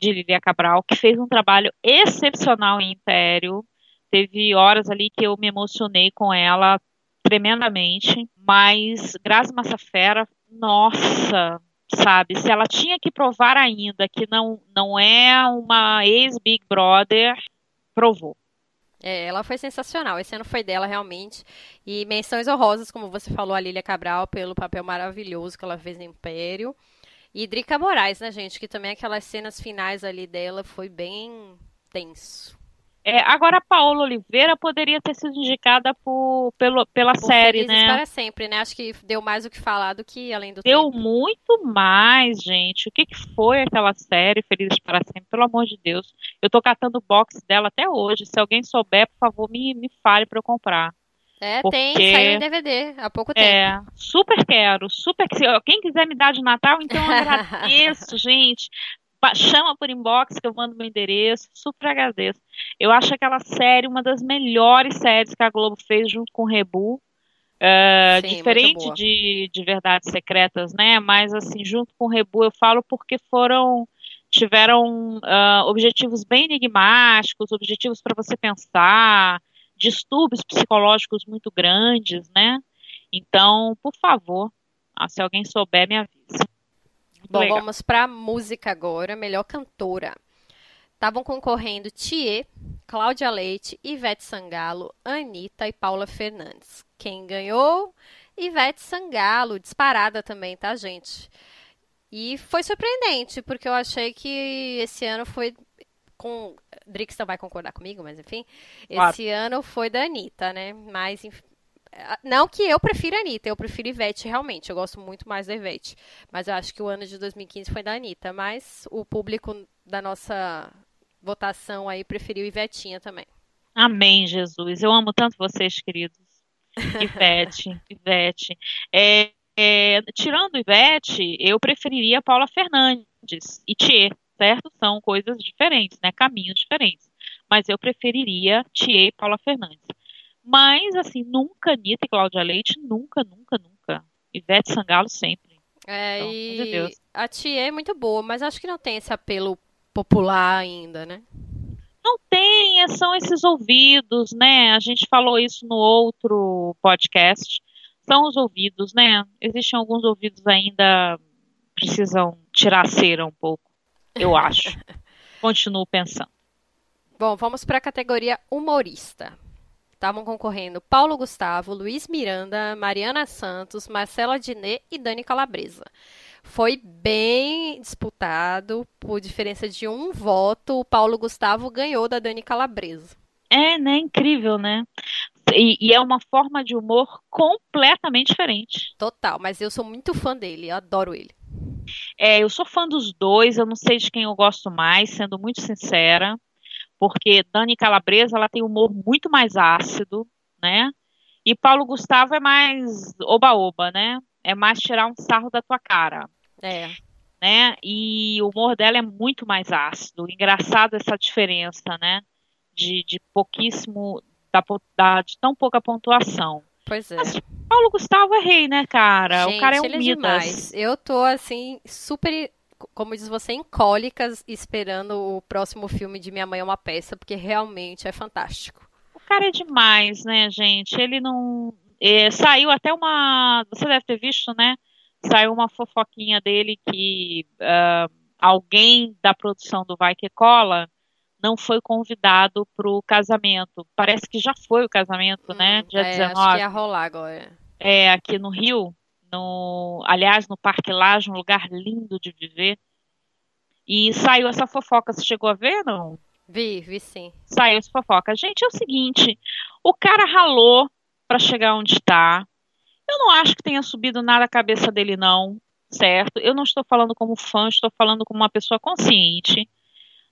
B: de Lília Cabral, que fez um trabalho excepcional em Império. Teve horas ali que eu me emocionei com ela tremendamente, mas Grazi Massafera, nossa, sabe, se ela tinha que provar ainda que não, não é uma ex-Big Brother, provou.
C: É, ela foi sensacional. Esse ano foi dela, realmente. E menções honrosas, como você falou, a Lília Cabral, pelo papel maravilhoso que ela fez no Império. E Drica Moraes, né, gente? Que também aquelas cenas finais ali dela foi bem tenso.
B: É, agora a Paola Oliveira poderia ter sido indicada por, pelo, pela por série, né?
C: para sempre, né? Acho que deu mais o que falar do que além do
B: Deu
C: tempo.
B: muito mais, gente. O que, que foi aquela série Felizes para sempre? Pelo amor de Deus. Eu tô catando o box dela até hoje. Se alguém souber, por favor, me, me fale para eu comprar.
C: É, Porque... tem, saiu em DVD há pouco tempo.
B: É, super quero, super. Quem quiser me dar de Natal, então eu *laughs* agradeço, gente chama por inbox que eu mando meu endereço, super agradeço. Eu acho aquela série uma das melhores séries que a Globo fez junto com o Rebu. Uh, Sim, diferente de, de Verdades Secretas, né? Mas assim, junto com o Rebu eu falo porque foram tiveram uh, objetivos bem enigmáticos, objetivos para você pensar, distúrbios psicológicos muito grandes, né? Então, por favor, ah, se alguém souber, me avise.
C: Bom, Legal. vamos para música agora, melhor cantora. Estavam concorrendo Thier, Cláudia Leite, Ivete Sangalo, Anitta e Paula Fernandes. Quem ganhou? Ivete Sangalo, disparada também, tá, gente? E foi surpreendente, porque eu achei que esse ano foi com. Drixon vai concordar comigo, mas enfim. Esse ano foi da Anitta, né? Mas não que eu prefira a Anitta, eu prefiro Ivete realmente. Eu gosto muito mais da Ivete. Mas eu acho que o ano de 2015 foi da Anitta. Mas o público da nossa votação aí preferiu Ivetinha também.
B: Amém, Jesus. Eu amo tanto vocês, queridos. Ivete, *laughs* Ivete. É, é, tirando Ivete, eu preferiria Paula Fernandes e Tchê, certo? São coisas diferentes, né? Caminhos diferentes. Mas eu preferiria Tchê e Paula Fernandes. Mas, assim, nunca Anitta e Cláudia Leite, nunca, nunca, nunca. Ivete Sangalo sempre.
C: É, então, e Deus. a Tia é muito boa, mas acho que não tem esse apelo popular ainda, né?
B: Não tem, é, são esses ouvidos, né? A gente falou isso no outro podcast. São os ouvidos, né? Existem alguns ouvidos ainda precisam tirar a cera um pouco, eu acho. *laughs* Continuo pensando.
C: Bom, vamos para a categoria humorista. Estavam concorrendo Paulo Gustavo, Luiz Miranda, Mariana Santos, Marcela Diné e Dani Calabresa. Foi bem disputado, por diferença de um voto, o Paulo Gustavo ganhou da Dani Calabresa.
B: É, né? Incrível, né? E, e, é uma forma de humor completamente diferente.
C: Total, mas eu sou muito fã dele, eu adoro ele.
B: É, eu sou fã dos dois, eu não sei de quem eu gosto mais, sendo muito sincera, porque Dani Calabresa ela tem humor muito mais ácido, né? E Paulo Gustavo é mais oba-oba, né? É mais tirar um sarro da tua cara.
C: É.
B: Né? E o humor dela é muito mais ácido. Engraçado essa diferença, né? De, de pouquíssimo, da, da, de tão pouca pontuação.
C: Pois é.
B: Mas Paulo Gustavo é rei, né, cara?
C: Gente,
B: o cara é um
C: ele
B: Midas.
C: É demais. Eu tô, assim, super, como diz você, em cólicas, esperando o próximo filme de Minha Mãe é uma Peça, porque realmente é fantástico.
B: O cara é demais, né, gente? Ele não... É, saiu até uma... Você deve ter visto, né? Saiu uma fofoquinha dele que uh, alguém da produção do Vai Que Cola não foi convidado para o casamento. Parece que já foi o casamento, né?
C: hum, né?
B: Dia
C: é,
B: 19.
C: Acho que ia rolar agora.
B: É, aqui no Rio, no, aliás, no Parque Laje, um lugar lindo de viver. E saiu essa fofoca. Você chegou a ver, não?
C: Vi, vi sim.
B: Saiu essa fofoca. Gente, é o seguinte: o cara ralou para chegar onde está. Eu não acho que tenha subido nada a cabeça dele, não, certo? Eu não estou falando como fã, estou falando como uma pessoa consciente.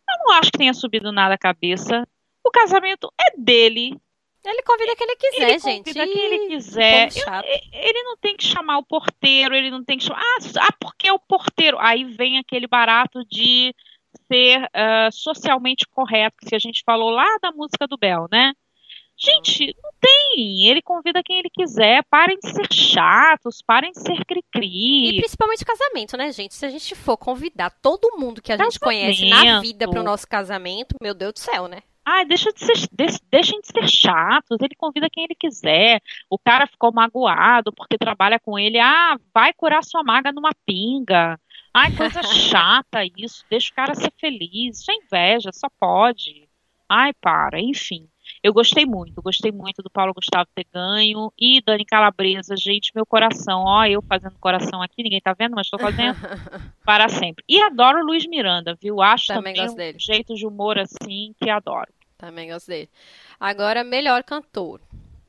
B: Eu não acho que tenha subido nada a cabeça. O casamento é dele.
C: Ele convida quem ele quiser,
B: ele
C: gente.
B: Convida quem ele quiser.
C: Eu,
B: ele não tem que chamar o porteiro, ele não tem que chamar. Ah, ah porque é o porteiro. Aí vem aquele barato de ser uh, socialmente correto, que a gente falou lá da música do Bel, né? Gente, não tem. Ele convida quem ele quiser. Parem de ser chatos, parem de ser cri-cri.
C: E principalmente casamento, né, gente? Se a gente for convidar todo mundo que a gente conhece na vida para o nosso casamento, meu Deus do céu, né?
B: Ai, deixa de ser, deixem de ser chatos, ele convida quem ele quiser. O cara ficou magoado porque trabalha com ele. Ah, vai curar sua maga numa pinga. Ai, coisa *laughs* chata isso. Deixa o cara ser feliz. Isso é inveja, só pode. Ai, para, enfim. Eu gostei muito, gostei muito do Paulo Gustavo ter ganho e Dani Calabresa, gente, meu coração, ó, eu fazendo coração aqui, ninguém tá vendo, mas estou fazendo *laughs* para sempre. E adoro o Luiz Miranda, viu? Acho também, também um dele. jeito de humor assim que adoro.
C: Também gosto dele. Agora, melhor cantor.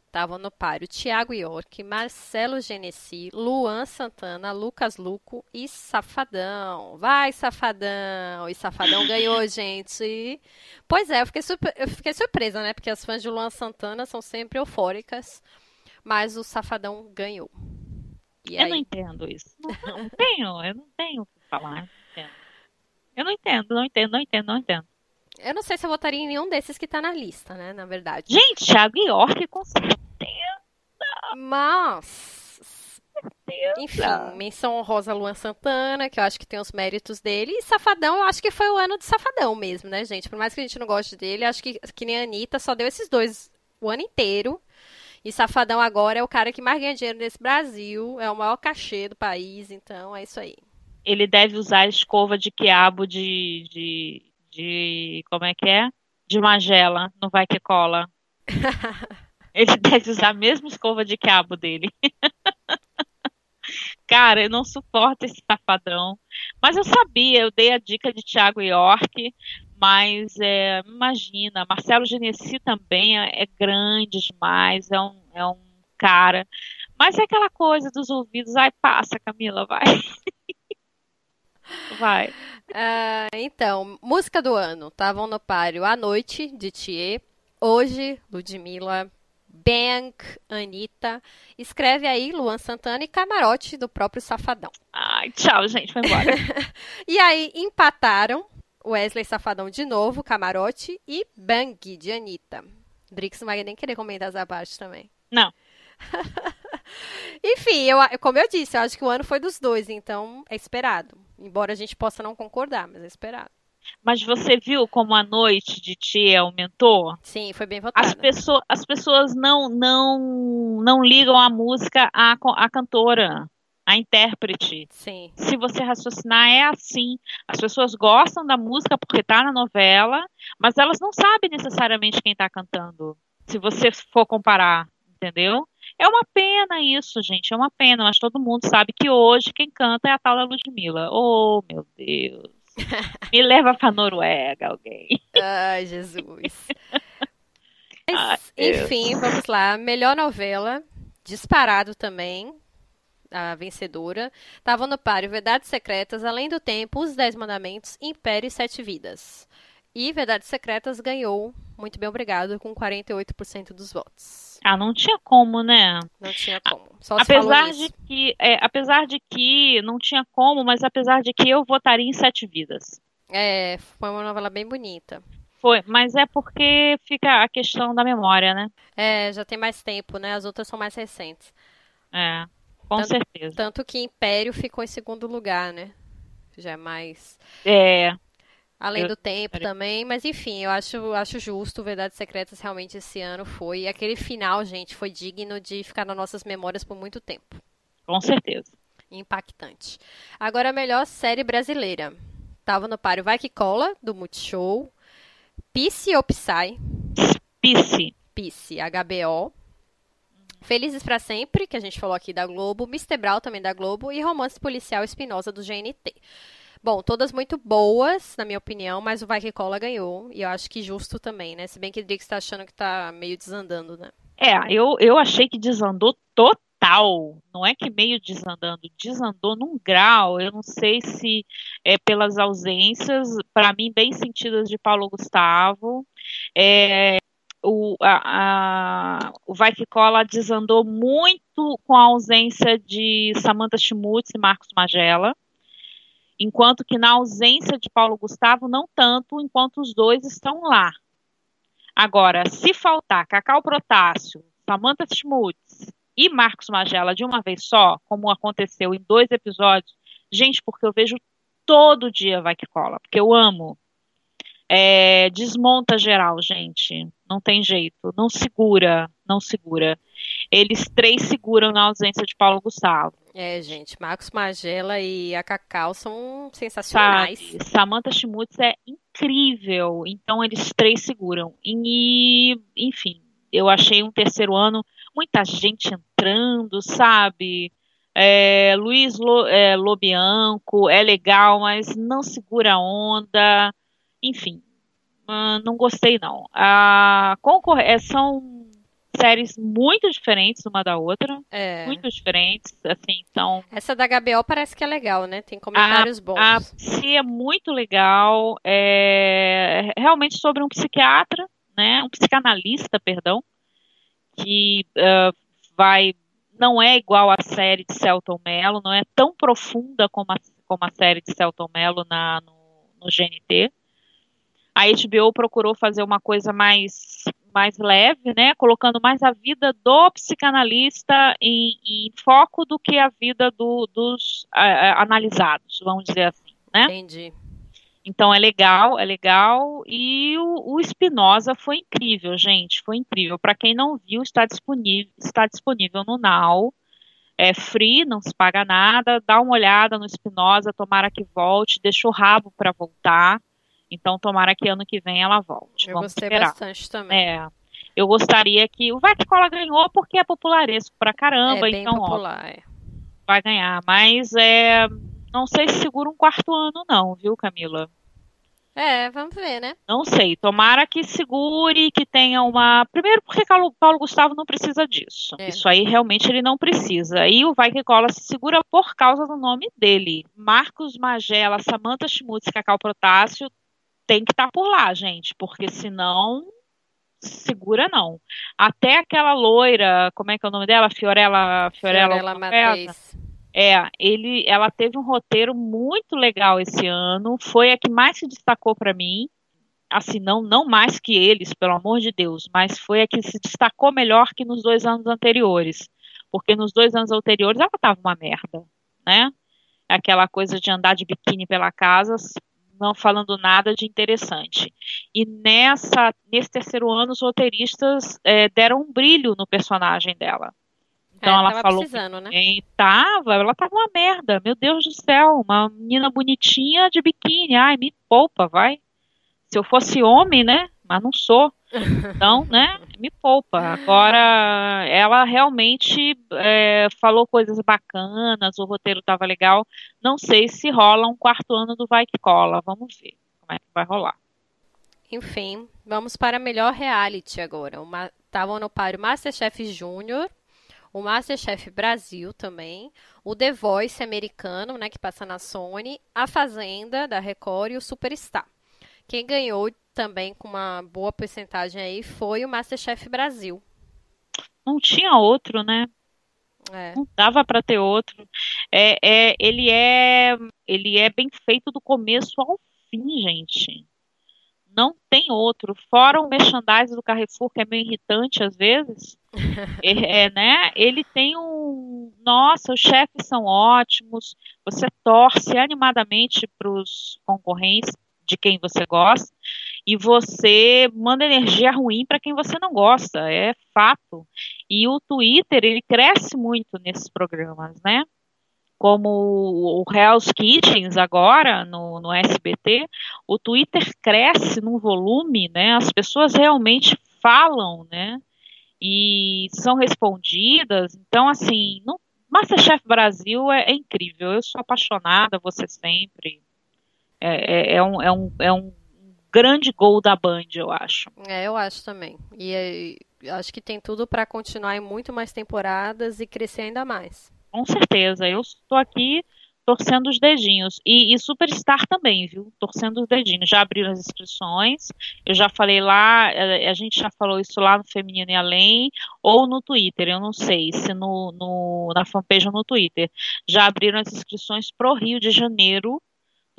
C: Estavam no páreo Tiago York, Marcelo Genesi, Luan Santana, Lucas Luco e Safadão. Vai, Safadão! E Safadão ganhou, *laughs* gente. Pois é, eu fiquei, eu fiquei surpresa, né? Porque as fãs de Luan Santana são sempre eufóricas. Mas o Safadão ganhou.
B: E eu aí? não entendo isso. Não, não tenho, eu não tenho o que falar. Eu não entendo, não entendo, não entendo, não entendo.
C: Eu não sei se eu votaria em nenhum desses que tá na lista, né? Na verdade.
B: Gente, Thiago York com certeza.
C: Mas. Enfim, menção honrosa Luan Santana, que eu acho que tem os méritos dele. E Safadão, eu acho que foi o ano de Safadão mesmo, né, gente? Por mais que a gente não goste dele, acho que, que nem a Anitta só deu esses dois o ano inteiro. E Safadão agora é o cara que mais ganha dinheiro nesse Brasil, é o maior cachê do país, então é isso aí.
B: Ele deve usar a escova de quiabo de, de de. Como é que é? De magela, não vai que cola. *laughs* Ele deve usar a mesma escova de quiabo dele. *laughs* Cara, eu não suporto esse safadão. Mas eu sabia, eu dei a dica de Thiago York, mas é, imagina, Marcelo Genesi também é, é, grande demais, é um, é um cara. Mas é aquela coisa dos ouvidos, ai, passa, Camila, vai. *laughs* vai.
C: Uh, então, música do ano. Estavam no páreo A Noite, de Thier. Hoje, Ludmilla. Bang, Anitta. Escreve aí Luan Santana e Camarote do próprio Safadão.
B: Ai, tchau, gente. Foi embora. *laughs*
C: e aí, empataram Wesley Safadão de novo, Camarote e Bang, de Anitta. Drix não vai nem querer comentar essa parte também.
B: Não. *laughs*
C: Enfim, eu, como eu disse, eu acho que o ano foi dos dois, então é esperado. Embora a gente possa não concordar, mas é esperado.
B: Mas você viu como a noite de Tia aumentou?
C: Sim, foi bem votada.
B: As, pessoa, as pessoas não, não, não ligam a música à, à cantora, à intérprete.
C: Sim.
B: Se você raciocinar, é assim. As pessoas gostam da música porque está na novela, mas elas não sabem necessariamente quem está cantando Se você for comparar, entendeu? É uma pena isso, gente, é uma pena, mas todo mundo sabe que hoje quem canta é a tal da Ludmilla. Oh, meu Deus. *laughs* Me leva pra Noruega, alguém.
C: Ai, Jesus. *laughs* Mas, enfim, vamos lá. Melhor novela, disparado também, a vencedora. Tava no páreo Verdades Secretas, Além do Tempo, Os Dez Mandamentos, Império e Sete Vidas. E Verdades Secretas ganhou, muito bem obrigado, com 48% dos votos.
B: Ah, não tinha como, né?
C: Não tinha como. Só
B: apesar de que, é, apesar de que não tinha como, mas apesar de que eu votaria em Sete Vidas.
C: É, foi uma novela bem bonita.
B: Foi, mas é porque fica a questão da memória, né?
C: É, já tem mais tempo, né? As outras são mais recentes.
B: É, com
C: tanto,
B: certeza.
C: Tanto que Império ficou em segundo lugar, né? Já é mais.
B: É.
C: Além do tempo também, mas enfim, eu acho, acho justo. Verdades Secretas realmente esse ano foi. E aquele final, gente, foi digno de ficar nas nossas memórias por muito tempo.
B: Com certeza.
C: Impactante. Agora, a melhor série brasileira. Tava no páreo Vai Que Cola, do Multishow. Pisse ou Psy?
B: Pisse.
C: Pisse, HBO. Felizes para Sempre, que a gente falou aqui da Globo. Mr. Brown, também da Globo. E Romance Policial Espinosa, do GNT. Bom, todas muito boas, na minha opinião, mas o Vai Que Cola ganhou. E eu acho que justo também, né? Se bem que o Drix tá achando que tá meio desandando, né?
B: É, eu, eu achei que desandou total. Não é que meio desandando, desandou num grau. Eu não sei se é pelas ausências, para mim, bem sentidas de Paulo Gustavo. É, o, a, a, o Vai Que Cola desandou muito com a ausência de Samantha Schmutz e Marcos Magela enquanto que na ausência de Paulo Gustavo, não tanto, enquanto os dois estão lá. Agora, se faltar Cacau Protássio, Samantha Schmutz e Marcos Magela de uma vez só, como aconteceu em dois episódios, gente, porque eu vejo todo dia Vai Que Cola, porque eu amo. É, desmonta geral, gente. Não tem jeito. Não segura, não segura. Eles três seguram na ausência de Paulo Gustavo.
C: É, gente, Marcos Magela e a Cacau são sensacionais.
B: Sabe, Samantha Schmutz é incrível, então eles três seguram. E, enfim, eu achei um terceiro ano, muita gente entrando, sabe? É, Luiz Lo, é, Lobianco é legal, mas não segura a onda. Enfim, hum, não gostei não. A concor é, são séries muito diferentes uma da outra. É. Muito diferentes, assim, então...
C: Essa da HBO parece que é legal, né? Tem comentários
B: a,
C: bons.
B: A Psi é muito legal. É realmente sobre um psiquiatra, né? Um psicanalista, perdão, que uh, vai... Não é igual a série de Celton Mello, não é tão profunda como a, como a série de Celton Mello na, no, no GNT. A HBO procurou fazer uma coisa mais mais leve, né, colocando mais a vida do psicanalista em, em foco do que a vida do, dos analisados, vamos dizer assim, né?
C: Entendi.
B: Então é legal, é legal. E o, o Espinosa foi incrível, gente, foi incrível. Para quem não viu, está disponível, está disponível no Now. É free, não se paga nada. Dá uma olhada no Espinosa, tomara que volte, deixa o rabo para voltar. Então, tomara que ano que vem ela volte.
C: Eu
B: Vamos
C: gostei
B: esperar.
C: bastante também.
B: É. Eu gostaria que. O Vai que Cola ganhou porque é popularesco pra caramba.
C: É bem
B: então,
C: popular,
B: ó,
C: é.
B: vai ganhar. Mas é. Não sei se segura um quarto ano, não, viu, Camila?
C: É, vamos ver, né?
B: Não sei. Tomara que segure, que tenha uma. Primeiro, porque Paulo Gustavo não precisa disso.
C: É.
B: Isso aí realmente ele não precisa. E o Vai Que Cola se segura por causa do nome dele. Marcos Magela, Samantha Schmutz e Cacau Protássio tem que estar tá por lá, gente, porque senão segura não. Até aquela loira, como é que é o nome dela? Fiorella, Fiorella,
C: Fiorella Matheus.
B: É, ele, ela teve um roteiro muito legal esse ano, foi a que mais se destacou para mim. Assim, não, não mais que eles, pelo amor de Deus, mas foi a que se destacou melhor que nos dois anos anteriores. Porque nos dois anos anteriores ela tava uma merda, né? Aquela coisa de andar de biquíni pela casa, não falando nada de interessante. E nessa, nesse terceiro ano, os roteiristas é, deram um brilho no personagem dela. Então
C: é,
B: ela
C: tava
B: falou
C: precisando, né?
B: que tava, ela tava uma merda, meu Deus do céu, uma menina bonitinha de biquíni, ai, me poupa, vai. Se eu fosse homem, né? Mas não sou. *laughs* Então, né? Me poupa. Agora, ela realmente é, falou coisas bacanas, o roteiro estava legal. Não sei se rola um quarto ano do Vai Que Cola. Vamos ver como é que vai rolar.
C: Enfim, vamos para melhor reality agora. Estavam no páreo Masterchef Júnior, o Masterchef Brasil também, o The Voice americano, né, que passa na Sony, a Fazenda da Record e o Superstar. Quem ganhou também com uma boa porcentagem aí foi o Masterchef Brasil.
B: Não tinha outro, né? É. Não dava para ter outro. É, é, ele é, ele é bem feito do começo ao fim, gente. Não tem outro. Fora o merchandising do Carrefour, que é meio irritante às vezes. *laughs* é, é, né? Ele tem um. Nossa, os chefes são ótimos. Você torce animadamente para os concorrentes de quem você gosta e você manda energia ruim para quem você não gosta, é fato. E o Twitter, ele cresce muito nesses programas, né? Como o Hell's Kitchens agora no, no SBT, o Twitter cresce num volume, né? As pessoas realmente falam, né? E são respondidas. Então, assim, no Masterchef Brasil é, é incrível. Eu sou apaixonada, você sempre. É, é, é, um, é, um, é um grande gol da Band, eu acho.
C: É, eu acho também. E é, acho que tem tudo para continuar em muito mais temporadas e crescer ainda mais.
B: Com certeza. Eu estou aqui torcendo os dedinhos. E, e, Superstar também, viu? Torcendo os dedinhos. Já abriram as inscrições. Eu já falei lá, a, a gente já falou isso lá no Feminino e Além, ou no Twitter, eu não sei se no, no, na fanpage ou no Twitter. Já abriram as inscrições pro Rio de Janeiro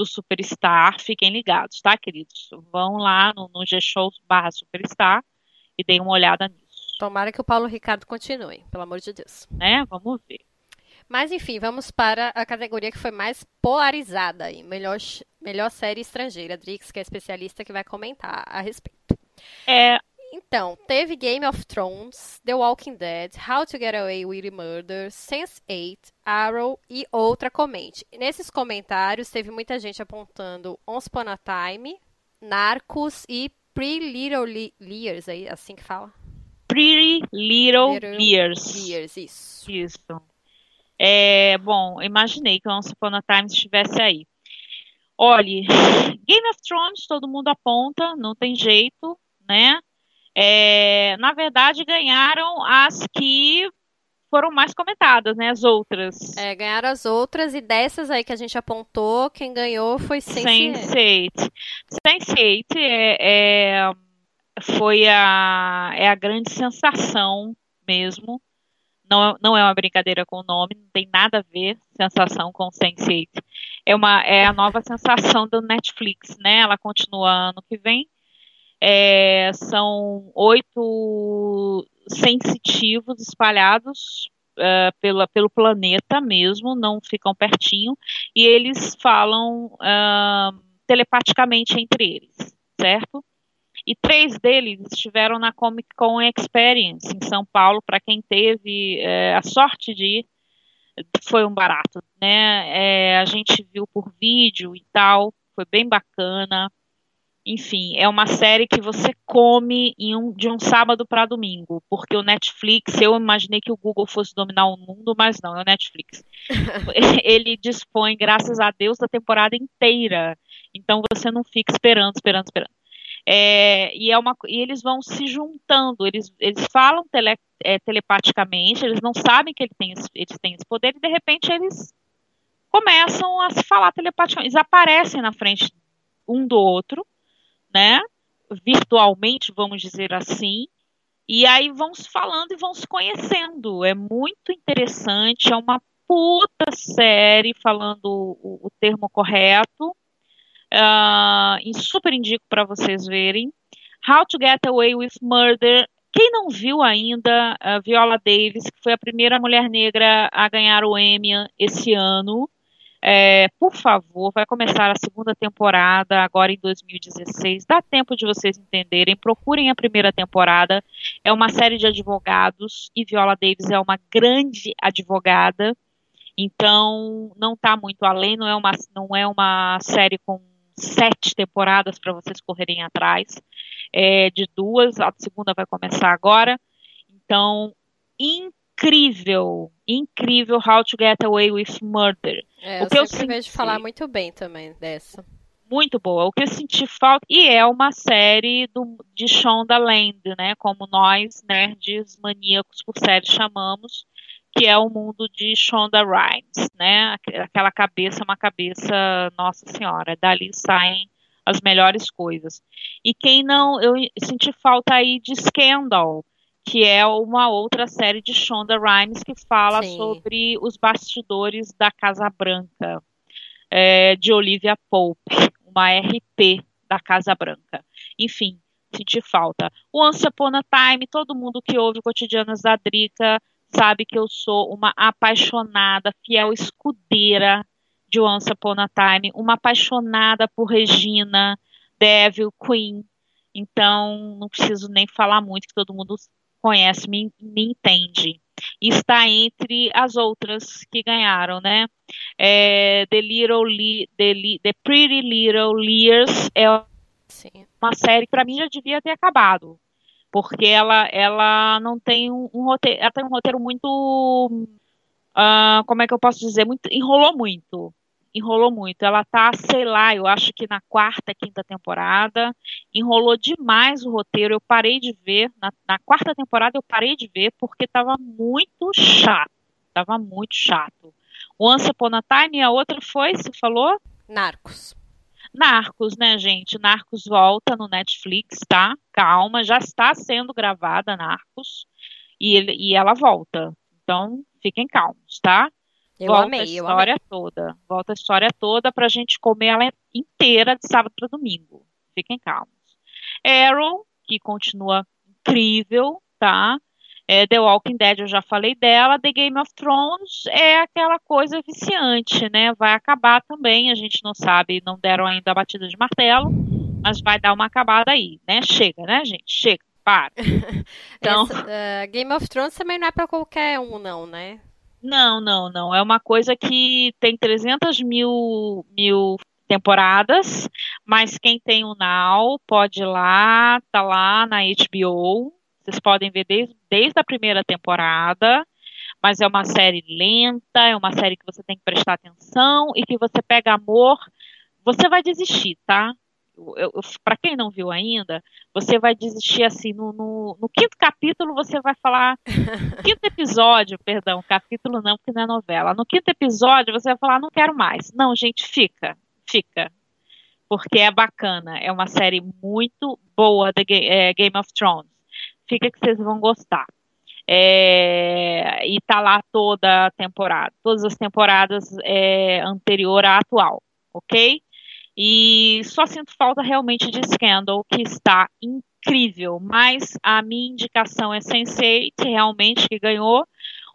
B: do Superstar. Fiquem ligados, tá, queridos? Vão lá no, no G-Show barra Superstar e deem uma olhada nisso.
C: Tomara que o Paulo Ricardo continue, pelo amor de Deus.
B: Né? Vamos ver.
C: Mas enfim, vamos para a categoria que foi mais polarizada aí. Melhor, melhor série estrangeira. Drix, que é especialista, que vai comentar a respeito.
B: É,
C: então, teve Game of Thrones, The Walking Dead, How to Get Away with Murder, Sense8, Arrow e outra comente. Nesses comentários, teve muita gente apontando Once Upon a Time, Narcos e Pretty Little Li Liars, aí, assim que fala?
B: Pretty Little, Little Liars.
C: Liars, isso.
B: Isso. É, bom, imaginei que Once Upon a Time estivesse aí. Olhe, Game of Thrones todo mundo aponta, não tem jeito, né? É, na verdade, ganharam as que foram mais comentadas, né? As outras.
C: É, ganharam as outras e dessas aí que a gente apontou, quem ganhou foi
B: Sense8. Sense8. Sense8 é, é, foi a, é a grande sensação mesmo. Não, não é uma brincadeira com o nome, não tem nada a ver sensação com Sense8. É, uma, é a nova sensação do Netflix, né? Ela continua ano que vem é, são oito sensitivos espalhados uh, pela, pelo planeta mesmo, não ficam pertinho, e eles falam uh, telepaticamente entre eles, certo? E três deles estiveram na Comic Con Experience em São Paulo, para quem teve uh, a sorte de ir, foi um barato, né? É, a gente viu por vídeo e tal, foi bem bacana. Enfim, é uma série que você come um, de um sábado para domingo, porque o Netflix, eu imaginei que o Google fosse dominar o mundo, mas não, é o Netflix. *laughs* Ele dispõe, graças a Deus, da temporada inteira. Então você não fica esperando, esperando, esperando. É, e, é uma, e eles vão se juntando, eles, eles falam tele, é, telepaticamente, eles não sabem que ele tem, eles têm esse poder, e de repente eles começam a se falar telepaticamente, eles aparecem na frente um do outro, né? Virtualmente, vamos dizer assim. E aí vão se falando e vão se conhecendo. É muito interessante, é uma puta série, falando o, o termo correto. Uh, super indico para vocês verem. How to Get Away with Murder. Quem não viu ainda, uh, Viola Davis, que foi a primeira mulher negra a ganhar o Emmy esse ano. É, por favor, vai começar a segunda temporada agora em 2016. Dá tempo de vocês entenderem. Procurem a primeira temporada. É uma série de advogados e Viola Davis é uma grande advogada. Então, não está muito além. Não é uma, não é uma série com sete temporadas para vocês correrem atrás. É, de duas, a segunda vai começar agora. Então, incrível, incrível How to Get Away with Murder.
C: É, o que eu eu vejo falar muito bem também dessa.
B: Muito boa. O que eu senti falta. E é uma série do, de Shonda Land, né? Como nós, nerds maníacos por série, chamamos que é o mundo de Shonda Rhimes, né? Aquela cabeça, uma cabeça, nossa senhora, dali saem as melhores coisas. E quem não, eu senti falta aí de Scandal, que é uma outra série de Shonda Rhimes que fala Sim. sobre os bastidores da Casa Branca, é, de Olivia Pope, uma RP da Casa Branca. Enfim, senti falta. Once Upon a Time, todo mundo que ouve Cotidianos da Drica sabe que eu sou uma apaixonada, fiel escudeira de Once Upon a Time, uma apaixonada por Regina, Devil, Queen. Então, não preciso nem falar muito, que todo mundo conhece, me, me entende. Está entre as outras que ganharam, né? É, The, Little The, The, Pretty Little Liars é Sim. uma série que para mim já devia ter acabado porque ela, ela não tem um, um roteiro, ela tem um roteiro muito, uh, como é que eu posso dizer, muito, enrolou muito, enrolou muito. Ela tá, sei lá, eu acho que na quarta, quinta temporada, enrolou demais o roteiro. Eu parei de ver na, na quarta temporada, eu parei de ver porque estava muito chato, estava muito chato. Once Upon a Time, a outra foi, se falou?
C: Narcos.
B: Narcos, né, gente? Narcos volta no Netflix, tá? Calma, já está sendo gravada Narcos e, ele, e ela volta. Então, fiquem calmos, tá?
C: Eu
B: volta
C: amei,
B: a história toda. Volta a história toda pra gente comer ela inteira de sábado para domingo. Fiquem calmos. Arrow, que continua incrível, tá? É, The Walking Dead, eu já falei dela. The Game of Thrones é aquela coisa viciante, né? Vai acabar também, a gente não sabe, não deram ainda a batida de martelo, mas vai dar uma acabada aí, né? Chega, né, gente? Chega, para. *laughs*
C: Então, Essa, uh, Game of Thrones também não é para qualquer um, não, né?
B: Não, não, não. É uma coisa que tem 300 mil, mil temporadas, mas quem tem o Now pode ir lá, tá lá na HBO, vocês podem ver desde, desde a primeira temporada, mas é uma série lenta, é uma série que você tem que prestar atenção e que você pega amor, você vai desistir, tá? Para quem não viu ainda, você vai desistir assim no, no, no, quinto capítulo você vai falar *laughs* quinto episódio, perdão, capítulo não porque não é novela. No quinto episódio você vai falar não quero mais. Não, gente, fica, fica, porque é bacana. É uma série muito boa de é, Game of Thrones fica que vocês vão gostar. É, e tá lá toda a temporada, todas as temporadas é, anterior à atual, ok? E só sinto falta realmente de Scandal, que está incrível, mas a minha indicação é Sense8, realmente, que ganhou,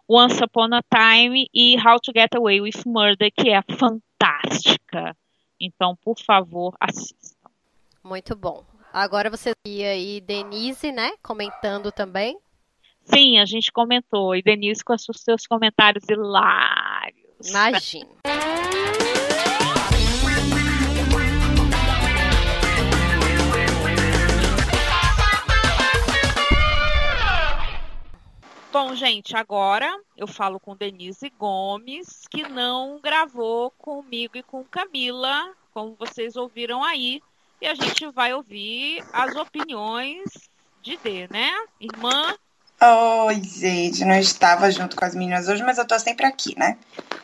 B: Once Upon a Time e How to Get Away with Murder, que é fantástica. Então, por favor, assistam.
C: Muito bom. Agora você via aí Denise, né, comentando também.
B: Sim, a gente comentou. E Denise com os seus comentários hilários.
C: Imagina. *laughs*
B: Bom, gente, agora eu falo com Denise Gomes, que não gravou comigo e com Camila, como vocês ouviram aí e a gente vai ouvir as opiniões de D, né? Irmã.
D: Oi, gente, não estava junto com as meninas hoje, mas eu tô sempre aqui, né?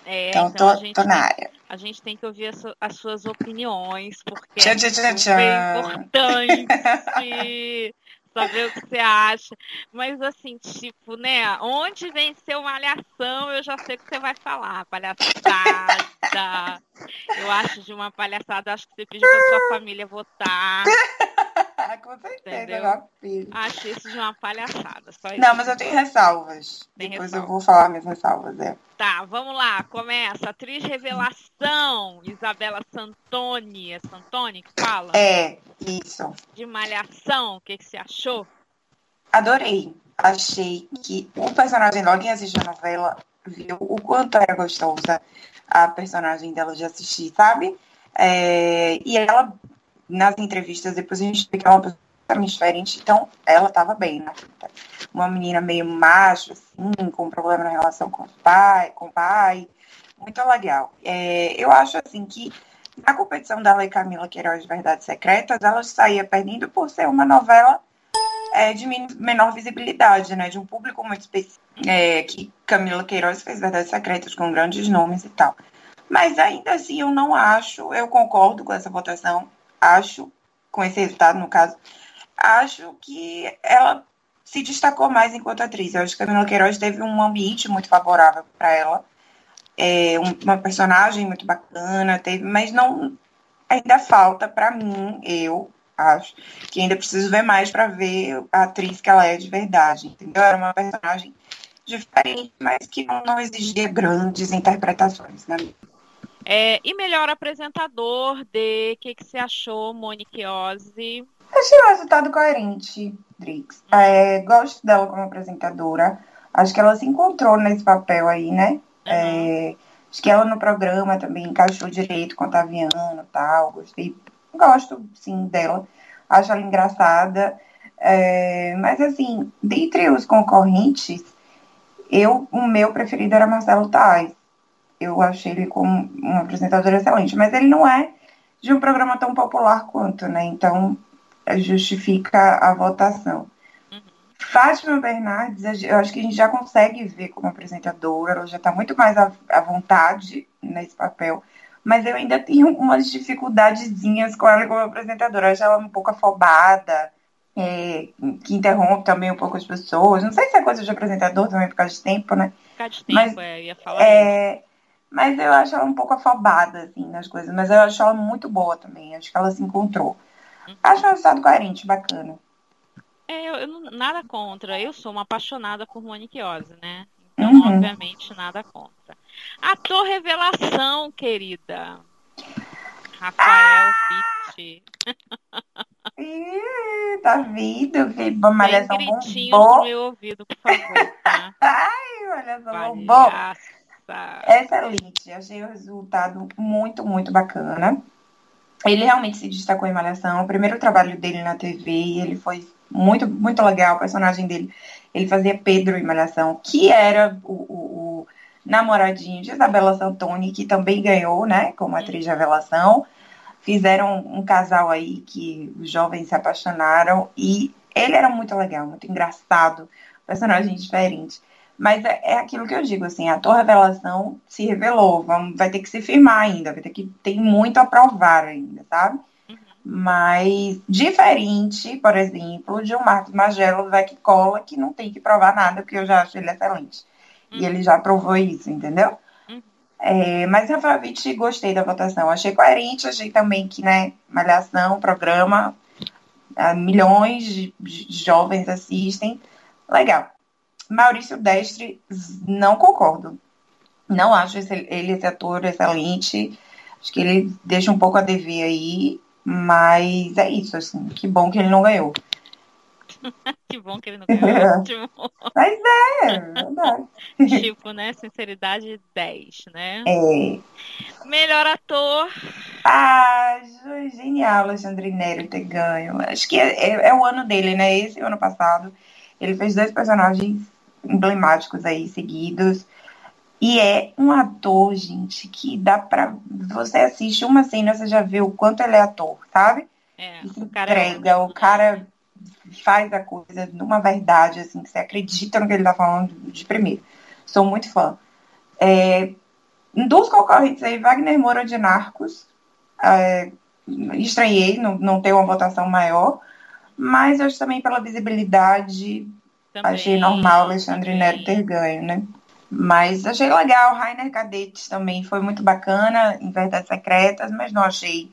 B: É, então, então tô,
D: tô, na área.
B: A gente tem que ouvir as, as suas opiniões, porque tchau, tchau, tchau, tchau. é importante *laughs* saber o que você acha. Mas assim, tipo, né? Onde venceu malhação, eu já sei o que você vai falar. Palhaçada. Eu acho de uma palhaçada, acho que você pediu pra sua família votar.
D: Com certeza, filho.
B: Acho isso de uma palhaçada. Só
D: Não, mas eu tenho ressalvas. Tem Depois ressalvas. eu vou falar minhas ressalvas, é.
B: Tá, vamos lá. Começa. Atriz revelação, Isabela Santoni. É Santoni que fala?
D: É, isso.
B: De Malhação, o que, que você achou?
D: Adorei. Achei que o personagem, logo em assistir a novela, viu o quanto era gostosa a personagem dela de assistir, sabe? É, e ela, nas entrevistas, depois a gente vê que é uma pessoa diferente, então ela estava bem, né? Uma menina meio macho, assim, com problema na relação com o pai, com o pai, muito legal. É, eu acho, assim, que na competição da Lei Camila Queiroz de Verdades Secretas, ela saía perdendo por ser uma novela é, de menor visibilidade, né? De um público muito específico. É, que Camila Queiroz fez Verdades Secretas com grandes nomes e tal. Mas ainda assim, eu não acho, eu concordo com essa votação, acho, com esse resultado, no caso, acho que ela se destacou mais enquanto atriz. Eu acho que Camila Queiroz teve um ambiente muito favorável para ela é, uma personagem muito bacana, teve, mas não ainda falta para mim, eu acho, que ainda preciso ver mais para ver a atriz que ela é de verdade, entendeu? Era uma personagem diferente, mas que não, não exigia grandes interpretações, né?
B: É, e melhor apresentador de o que, que você achou, Monique Ozzi?
D: Achei o resultado coerente, Drix. É, gosto dela como apresentadora. Acho que ela se encontrou nesse papel aí, né? Uhum. É, acho que ela no programa também encaixou direito com a Taviano e tal. Gostei. Gosto, sim, dela. Acho ela engraçada. É, mas, assim, dentre os concorrentes, eu, o meu preferido era Marcelo Tais. Eu achei ele como um apresentador excelente. Mas ele não é de um programa tão popular quanto, né? Então, justifica a votação. Fátima Bernardes, eu acho que a gente já consegue ver como apresentadora, ela já está muito mais à, à vontade nesse papel, mas eu ainda tenho umas dificuldadezinhas com ela como apresentadora. Eu acho ela um pouco afobada, é, que interrompe também um pouco as pessoas. Não sei se é coisa de apresentador também por causa de tempo, né?
B: Por causa de tempo, mas, é, ia falar.
D: É, mas eu acho ela um pouco afobada, assim, nas coisas. Mas eu acho ela muito boa também. Acho que ela se encontrou. Uhum. Acho um resultado coerente, bacana.
B: É, eu, eu, nada contra. Eu sou uma apaixonada por Monique Ozzy, né? Então, uhum. obviamente, nada contra. Ator revelação, querida. Rafael ah! Witt.
D: tá vindo, vi malhação
B: bombou. no meu ouvido, por favor, tá? *laughs*
D: Ai, malhação bombou. Excelente, achei o resultado muito, muito bacana. Ele realmente se destacou em Malhação. O primeiro trabalho dele na TV, ele foi muito, muito legal, o personagem dele. Ele fazia Pedro em Malhação, que era o, o, o namoradinho de Isabela Santoni, que também ganhou, né, como atriz de revelação. Fizeram um casal aí que os jovens se apaixonaram e ele era muito legal, muito engraçado, personagem diferente. Mas é, é aquilo que eu digo, assim, a tua revelação se revelou, vamos, vai ter que se firmar ainda, vai ter que tem muito a provar ainda, sabe? Mas diferente, por exemplo, de um Marcos Magelo Vec Cola, que não tem que provar nada, porque eu já acho ele excelente. Uhum. E ele já provou isso, entendeu? Uhum. É, mas Rafael Witt, gostei da votação. Achei coerente, achei também que, né, Malhação, programa, ah, milhões de jovens assistem. Legal. Maurício Destre, não concordo. Não acho esse, ele esse ator excelente. Acho que ele deixa um pouco a dever aí. Mas é isso, assim. Que bom que ele não ganhou. *laughs*
B: que bom que ele não ganhou. *laughs* Ótimo.
D: Mas é, é verdade. *laughs*
B: tipo, né? Sinceridade 10, né?
D: É.
B: Melhor ator.
D: Ah, genial, Alexandre Nero ter ganho. Acho que é, é, é o ano dele, né? Esse ano passado. Ele fez dois personagens emblemáticos aí seguidos. E é um ator, gente, que dá pra. Você assiste uma cena, você já vê o quanto ele é ator, sabe?
B: É,
D: o cara entrega, é... o cara faz a coisa numa verdade, assim, que você acredita no que ele tá falando de primeiro. Sou muito fã. É, dos concorrentes aí, Wagner Moura de Narcos. É, estranhei, não, não ter uma votação maior, mas acho também pela visibilidade, também, achei normal Alexandre Nero ter ganho, né? Mas achei legal. Rainer Cadetes também foi muito bacana em Verdades Secretas, mas não achei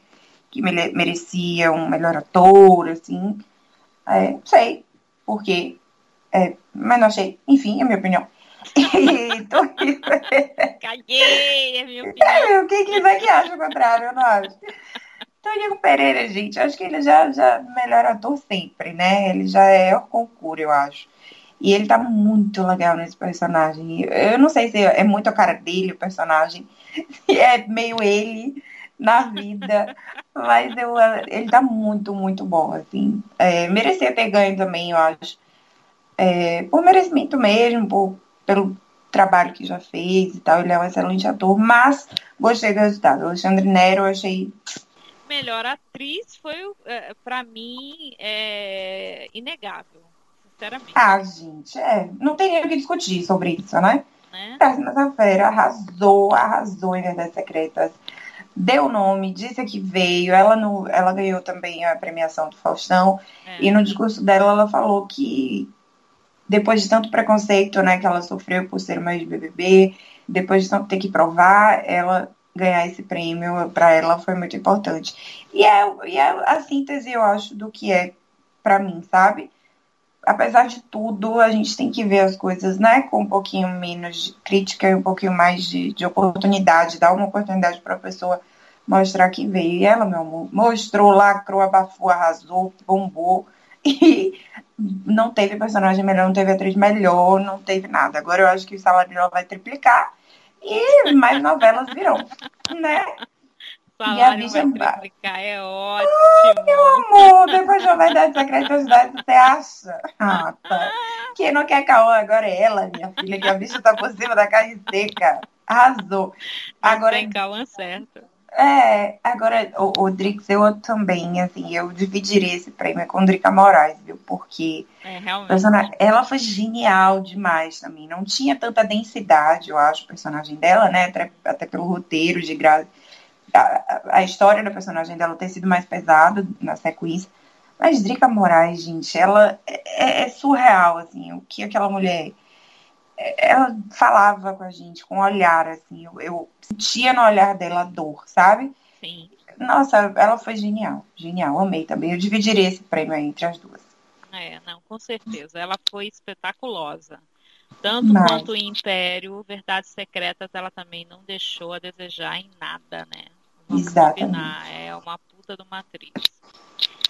D: que merecia um melhor ator, assim. É, não sei por quê. É, mas não achei. Enfim, é a minha opinião. *laughs*
B: Caguei, é minha opinião. É,
D: quem quiser que acha o contrário, eu não acho. Toninho Pereira, gente, acho que ele já, já melhor ator sempre, né? Ele já é o concurso, eu acho. E ele tá muito legal nesse personagem. Eu não sei se é muito a cara dele, o personagem. *laughs* É meio ele. na vida. Mas eu, ele tá muito, muito bom, assim. É, merecia ter ganho também, eu acho. É, por merecimento mesmo, por, pelo trabalho que já fez e tal. Ele é um excelente ator, mas gostei do resultado. Alexandre Nero, eu achei.
B: Melhor atriz foi, é, para mim, é, inegável, sinceramente.
D: Ah, gente, é. Não tem nem o que discutir sobre isso, né? né? Essa feira arrasou, arrasou em Verdades Secretas. Deu nome, disse que veio. Ela, no, ela ganhou também a premiação do Faustão. É. E no discurso dela, ela falou que depois de tanto preconceito né, que ela sofreu por ser mais BBB, depois de tanto ter que provar, ela ganhar esse prêmio para ela foi muito importante. E é, e é a síntese, eu acho, do que é para mim, sabe? Apesar de tudo, a gente tem que ver as coisas né, com um pouquinho menos de crítica e um pouquinho mais de, de oportunidade, dar uma oportunidade para a pessoa mostrar que veio. E ela, meu amor, mostrou, lacrou, abafou, arrasou, bombou. *laughs* E não teve personagem melhor, não teve atriz melhor, não teve nada. Agora eu acho que o salário dela vai triplicar e mais novelas virão, né?
B: Salário e a bicha vai triplicar, é ótimo.
D: Ai, meu amor, depois de uma verdade secreta, você acha? Ah, tá. Quem não quer caô agora é ela, minha filha, que a bicha tá por cima da carne seca. Arrasou.
B: Agora, tem Cauã certo.
D: É, agora o, o Drix, eu também, assim, eu dividiria esse prêmio com Drica Moraes, viu? Porque
B: é,
D: ela foi genial demais também. Não tinha tanta densidade, eu acho, o personagem dela, né? Até, até pelo roteiro de Grazi. A, a, história da personagem dela ter sido mais pesada na sequência. Mas Drica Moraes, gente, ela é, é surreal, assim, o que aquela mulher ela falava com a gente com um olhar, assim, eu, eu, sentia no olhar dela dor, sabe?
B: Sim.
D: Nossa, ela foi genial, genial, amei também. Eu dividiria esse prêmio aí entre as duas.
B: É, não, com certeza. Ela foi espetaculosa. Tanto Mas... quanto o Império, Verdades Secretas, ela também não deixou a desejar em nada, né?
D: Vamos Exatamente. Combinar.
B: É uma puta de uma atriz.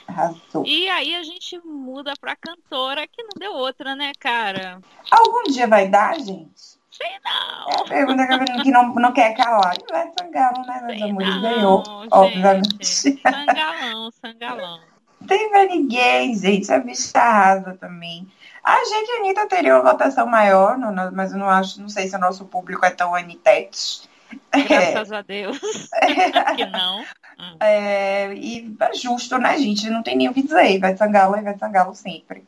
D: Arrasou.
B: E aí a gente muda pra cantora, que não deu outra, né, cara?
D: Algum dia vai dar, gente?
B: Sei não.
D: É a pergunta que não, não quer calar. Vai Sangalo, né, meus Sei amores? Não, Ganhou, gente. obviamente.
B: Sangalão, sangalão.
D: Tem ninguém, gente. A bicha arrasa também. A gente, Anitta, teria uma votação maior, mas eu não acho, não sei se o nosso público é tão anitete. *laughs*
B: Graças é. a Deus. *laughs* que não.
D: Hum. É, e é justo, né, gente? Não tem nem o que dizer. Vai Sangalo, vai Sangalo sempre.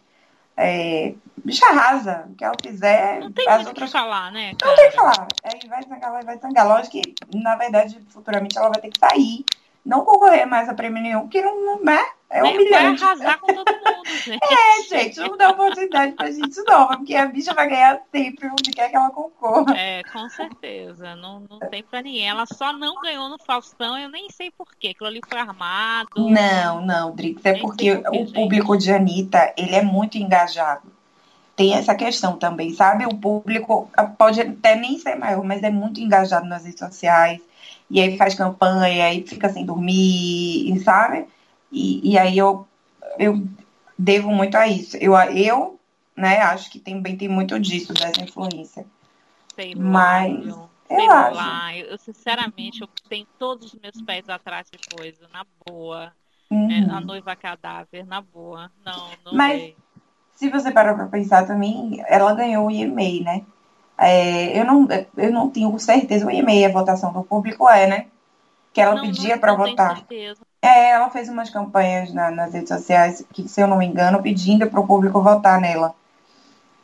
D: É, bicha arrasa. O que ela fizer.
B: Não tem as outras... que falar, né?
D: Cara? Não tem que falar. É, vai Sangalo, vai Sangalo. Acho que, na verdade, futuramente ela vai ter que sair não concorrer mais a prêmio nenhum, porque não, né? É humilhante.
B: Vai arrasar com todo mundo, gente. *laughs*
D: É, gente, não dá oportunidade pra gente nova, porque a bicha vai ganhar sempre onde quer que ela concorra.
B: É, com certeza. Não, não tem pra ninguém. Ela só não ganhou no Faustão, eu nem sei porquê. Aquilo ali foi armado.
D: Não, não, Drix, é porque porquê, o gente. público de Anitta, ele é muito engajado. Tem essa questão também, sabe? O público pode até nem ser maior, mas é muito engajado nas redes sociais e aí faz campanha, e fica sem dormir, sabe? E, e aí eu, eu devo muito a isso. Eu, eu né, acho que também tem muito disso, dessa influência.
B: Sei
D: Mas.
B: Lá, eu, eu acho. Lá. Eu, sinceramente, eu tenho todos os meus pés atrás de coisa, na boa. Uhum. É, a noiva cadáver, na boa. Não, não
D: Mas, se você parar pra pensar também, ela ganhou o EMA, né? É, eu, não, eu não tenho certeza, o e-mail, a votação do público é, né? Que ela não, pedia para votar. É, ela fez umas campanhas na, nas redes sociais, que, se eu não me engano, pedindo para o público votar nela.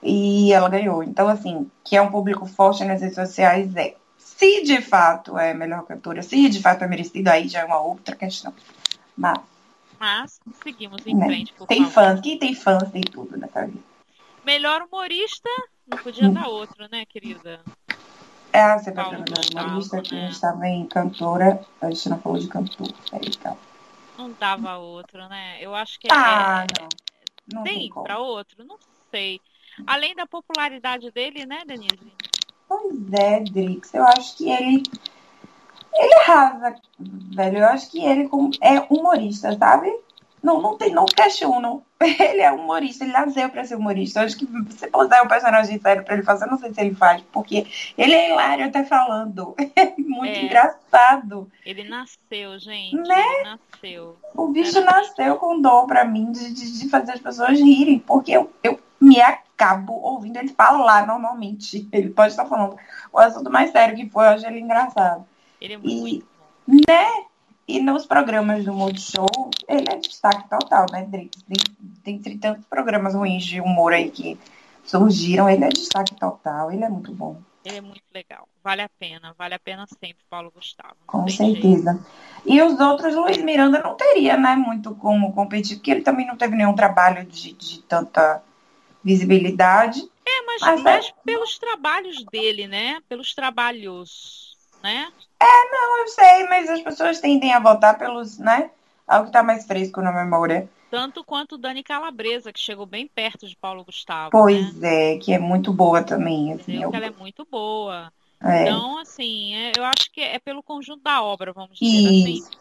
D: E ela ganhou. Então, assim, que é um público forte nas redes sociais, é. Se de fato é melhor cantora, se de fato é merecido, aí já é uma outra questão. Mas.
B: Mas, seguimos em né? frente,
D: Tem favor. fãs, quem tem fãs tem tudo nessa vida.
B: Melhor humorista, não podia dar outro, né, querida?
D: É, você tá perguntando humorista, que né? a gente tava em cantora, a gente não falou de cantor. Aí, então.
B: Não dava outro, né? Eu acho que
D: ah, é, não. não.
B: Tem, tem para outro? Não sei. Além da popularidade dele, né, Denise?
D: Pois é, Drix. Eu acho que ele. Ele arrasa, velho. Eu acho que ele é humorista, sabe? Não, não tem, não questionam. *laughs* Ele é humorista, ele nasceu para ser humorista. Eu acho que se puser um personagem sério para ele fazer, eu não sei se ele faz, porque ele é hilário até falando. *laughs* É muito é. engraçado.
B: Ele nasceu, gente. Né? Ele nasceu.
D: O bicho nasceu com dom para mim de, de, de, fazer as pessoas rirem, porque eu, eu me acabo ouvindo ele falar normalmente. *laughs* Ele pode estar falando o assunto mais sério que foi, eu acho ele engraçado.
B: Ele é muito
D: e, né? E nos programas do Multishow, ele é destaque total, né, Drix? Tem, tem tantos programas ruins de humor aí que surgiram, ele é destaque total, ele é muito bom.
B: Ele é muito legal. Vale a pena, vale a pena sempre, Paulo Gustavo.
D: Com certeza. Jeito. E os outros, Luiz Miranda não teria, né, muito como competir, porque ele também não teve nenhum trabalho de, de tanta visibilidade.
B: É, mas, mas, mas é... pelos trabalhos dele, né? Pelos trabalhos, né?
D: É, não, eu sei, mas as pessoas tendem a votar pelos, né? Algo que tá mais fresco na memória.
B: Tanto quanto Dani Calabresa, que chegou bem perto de Paulo Gustavo.
D: Pois
B: né?
D: é, que é muito boa também.
B: Assim, eu... ela é muito boa. É. Então, assim, é, eu acho que é pelo conjunto da obra, vamos dizer assim. Isso. assim.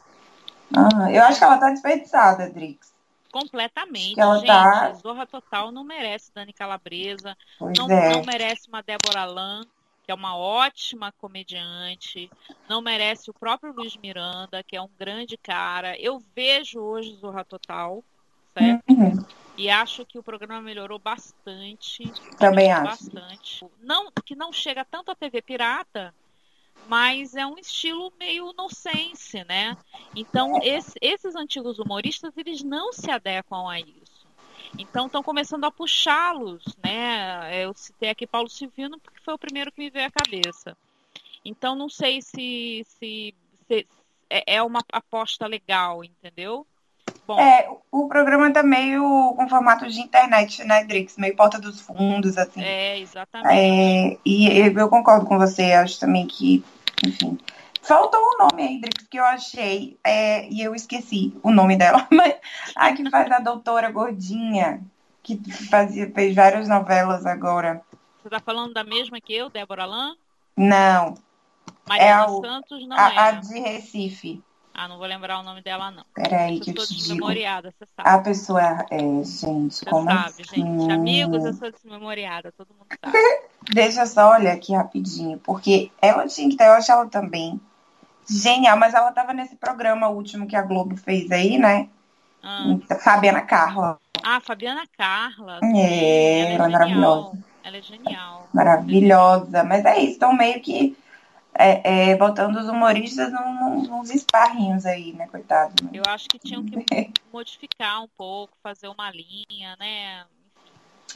D: Ah, eu acho que ela tá desperdiçada, Drix.
B: Completamente. Ela Gente, tá... Zorra Total não merece Dani Calabresa. não, é. não merece uma Débora Lan que é uma ótima comediante, não merece o próprio Luiz Miranda, que é um grande cara. Eu vejo hoje Zorra Total, certo? Uhum. E acho que o programa melhorou bastante.
D: Também acho.
B: Bastante. Não, que não chega tanto a TV pirata, mas é um estilo meio nonsense, né? Então, esse, esses antigos humoristas, eles não se adequam a isso. Então estão começando a puxá-los, né? Eu citei aqui Paulo Silvino porque foi o primeiro que me veio à cabeça. Então não sei se, se, se é, é uma aposta legal, entendeu?
D: Bom. É, o programa tá meio com formato de internet, né, Drix? Meio porta dos fundos, assim.
B: É, exatamente.
D: É, e eu concordo com você, acho também que, enfim, Faltou um nome aí, Drix, que eu achei, é, e eu esqueci o nome dela, *laughs* mas a que faz a doutora gordinha, que fazia, fez várias novelas agora.
B: Você tá falando da mesma que eu, Débora Lan?
D: Não.
B: Mariana é a, Santos não a, é.
D: A de Recife.
B: Ah, não vou lembrar o nome dela, não.
D: Peraí, que eu
B: te
D: digo.
B: você sabe.
D: A pessoa é, gente,
B: você
D: como
B: sabe,
D: assim?
B: gente. Amigos, eu sou desmemoriada, todo mundo sabe. *laughs*
D: Deixa eu só olhar aqui rapidinho, porque ela tinha que estar, eu acho ela também Genial, mas ela estava nesse programa último que a Globo fez aí, né? Ah. Fabiana Carla.
B: Ah, Fabiana Carla.
D: É, ela, é, ela é maravilhosa.
B: Ela é genial.
D: Maravilhosa. Mas é isso, estão meio que é, é, botando os humoristas num, nos esparrinhos aí, né, coitado. Né?
B: Eu acho que tinham que *laughs* modificar um pouco, fazer uma linha, né?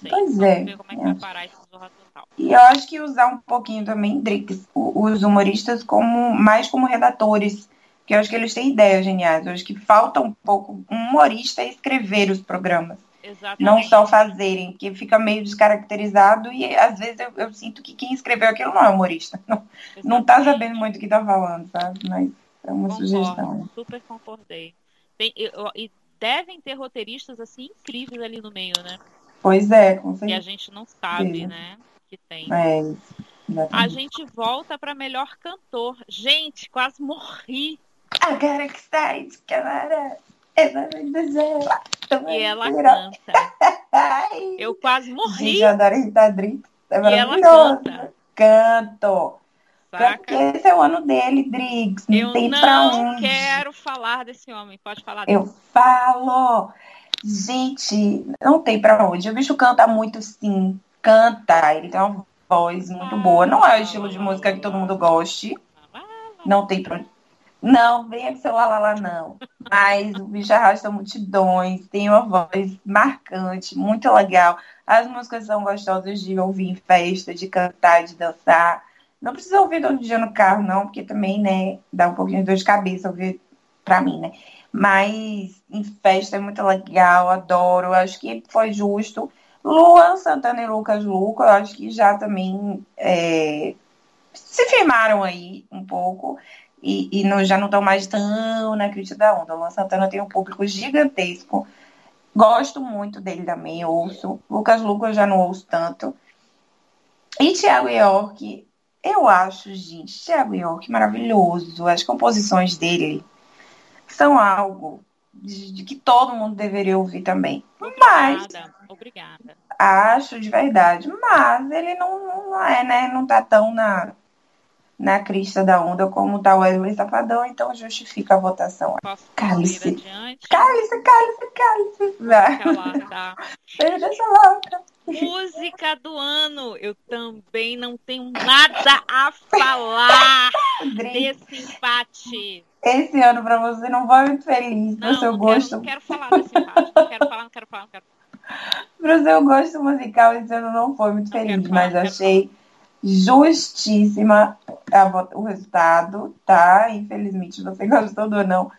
D: Sei. Pois Vamos é.
B: ver como é que vai parar esse Zorra Total.
D: E eu acho que usar um pouquinho também, Drix, os humoristas como mais como redatores. Porque eu acho que eles têm ideias geniais. Eu acho que falta um pouco um humorista escrever os programas.
B: Exatamente.
D: Não só fazerem, porque fica meio descaracterizado e às vezes eu, eu sinto que quem escreveu aquilo não é humorista. *laughs* Não, não tá sabendo muito o que tá falando, sabe? Mas é uma Concordo, sugestão.
B: Super concordei. Tem, e devem ter roteiristas assim incríveis ali no meio, né?
D: Pois é, com certeza.
B: E a gente não sabe, né? Que tem.
D: É,
B: a gente volta para melhor cantor. Gente, quase morri.
D: Agora que está cara.
B: E ela canta. Eu quase morri.
D: Gente, eu adoro Rita Drix. É
B: e ela canta.
D: Canto. Saca? Porque esse é o ano dele, Drix. Não
B: eu
D: tem
B: não
D: pra onde.
B: quero falar desse homem. Pode falar dele.
D: Eu falo. Gente, não tem pra onde. O bicho canta muito, sim. Canta. Ele tem uma voz muito boa. Não é o estilo de música que todo mundo goste. Não tem pra onde. Não, venha com seu lá, não. Mas o bicho arrasta multidões, tem uma voz marcante, muito legal. As músicas são gostosas de ouvir em festa, de cantar, de dançar. Não precisa ouvir todo dia no carro, não, porque também, né, dá um pouquinho de dor de cabeça ouvir pra mim, né? Mas em festa é muito legal, adoro. Acho que foi justo. Luan Santana e Lucas Luco, eu acho que já também é, se firmaram aí um pouco e, e não, já não estão mais tão na crítica da onda. Luan Santana tem um público gigantesco. Gosto muito dele também, ouço. Lucas Luco eu já não ouço tanto. E Thiago York, eu acho, gente, Thiago York maravilhoso. As composições dele são algo de, de que todo mundo deveria ouvir também.
B: Obrigada,
D: Mas
B: obrigada.
D: acho de verdade. Mas ele não, não é, né? Não tá tão na, na crista da onda como tá o Wesley Safadão, então justifica a votação. Cálice. Cálice, cálice, cálice. Vai.
B: Tá?
D: Eu louca.
B: Música do ano. Eu também não tenho nada a falar *laughs* desse empate.
D: Esse ano pra você não foi muito feliz pro seu
B: não
D: gosto.
B: quero, não quero falar desse empate. Não quero falar, não quero falar, não quero *laughs*
D: Pro seu gosto musical, esse ano não foi muito
B: Não
D: feliz,
B: falar,
D: mas achei justíssima a vo- o resultado, tá? Infelizmente, você *laughs* gostou do ou não.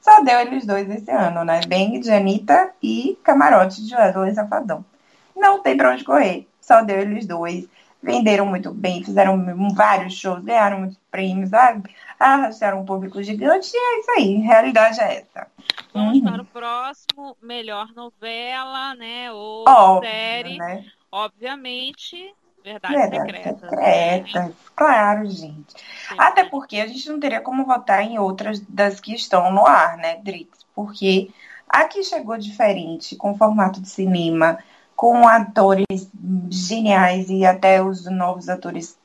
D: Só deu eles dois esse ano, né? Bang de Anitta e Camarote de Wesley Safadão. Não tem pra onde correr, só deu eles dois. Venderam muito bem, fizeram vários shows, ganharam muitos prêmios, arrastaram um público gigante, e é isso aí, realidade é essa.
B: Vamos
D: Uhum.
B: para o próximo. Melhor novela, né? Ou
D: Óbvio,
B: série.
D: né?
B: Obviamente, Verdades
D: Verdades
B: Secretas.
D: secretas, claro, gente.
B: Sempre.
D: Até porque a gente não teria como votar em outras das que estão no ar, né, Drix? Porque aqui chegou diferente, com formato de cinema, com atores geniais e até os novos atores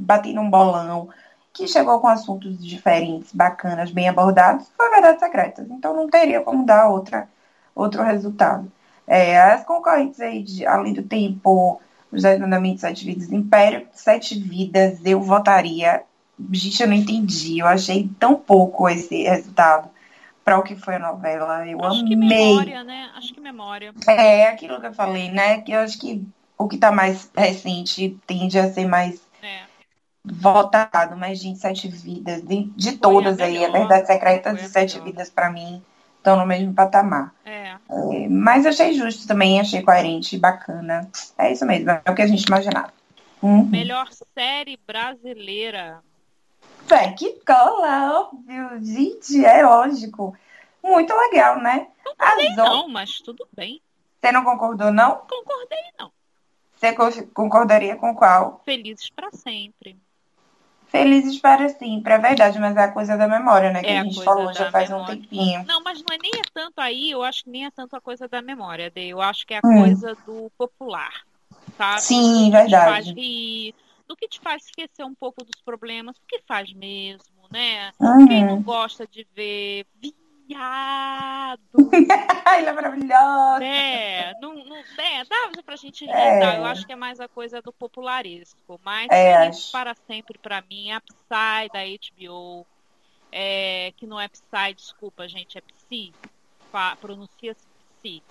D: batendo um bolão, que chegou com assuntos diferentes, bacanas, bem abordados, foi Verdades Secretas. Então não teria como dar outra, outro resultado. É, as concorrentes aí, de Além do Tempo, Os Dez Mandamentos, Sete Vidas, Império, Sete Vidas, eu votaria. Gente, eu não entendi. Eu achei tão pouco esse resultado para o que foi a novela. Eu
B: Acho que
D: amei.
B: memória, né? Acho que memória.
D: É aquilo que eu falei, né? Que eu acho que o que tá mais recente tende a ser mais
B: É.
D: votado, mas gente, Sete Vidas, de, de todas aí, a
B: melhor,
D: Verdade Secretas
B: foi
D: e
B: a
D: Sete. Vidas pra mim estão no mesmo patamar.
B: É.
D: É, mas achei justo também, achei coerente, bacana. É isso mesmo, é o que a gente imaginava. Uhum.
B: Melhor série brasileira.
D: Véi, que cola, óbvio, gente, é lógico. Muito legal, né?
B: Não,
D: outras-
B: mas tudo bem.
D: Você não concordou, não?
B: Concordei, não.
D: Você co- concordaria com qual?
B: Felizes para sempre.
D: Felizes para sempre, é verdade, mas é a coisa da memória, né? Que
B: É
D: a gente falou já faz um
B: memória.
D: tempinho.
B: Não, mas não é nem é tanto aí, eu acho que nem é tanto a coisa da memória, Dê. Eu acho que é a
D: Hum.
B: coisa do popular, sabe?
D: Sim,
B: que
D: verdade.
B: faz rir, do que te faz esquecer um pouco dos problemas, porque faz mesmo, né?
D: Uhum.
B: Quem não gosta de ver viado, *laughs*
D: ela é maravilhosa.
B: né? Não, não, é, dá pra gente rir,
D: É.
B: Eu acho que é mais a coisa do popularesco. Mas
D: É,
B: para sempre pra mim, a Psy da HBO, é, que não é Psy, desculpa, gente, é Psy, pronuncia-se Psy,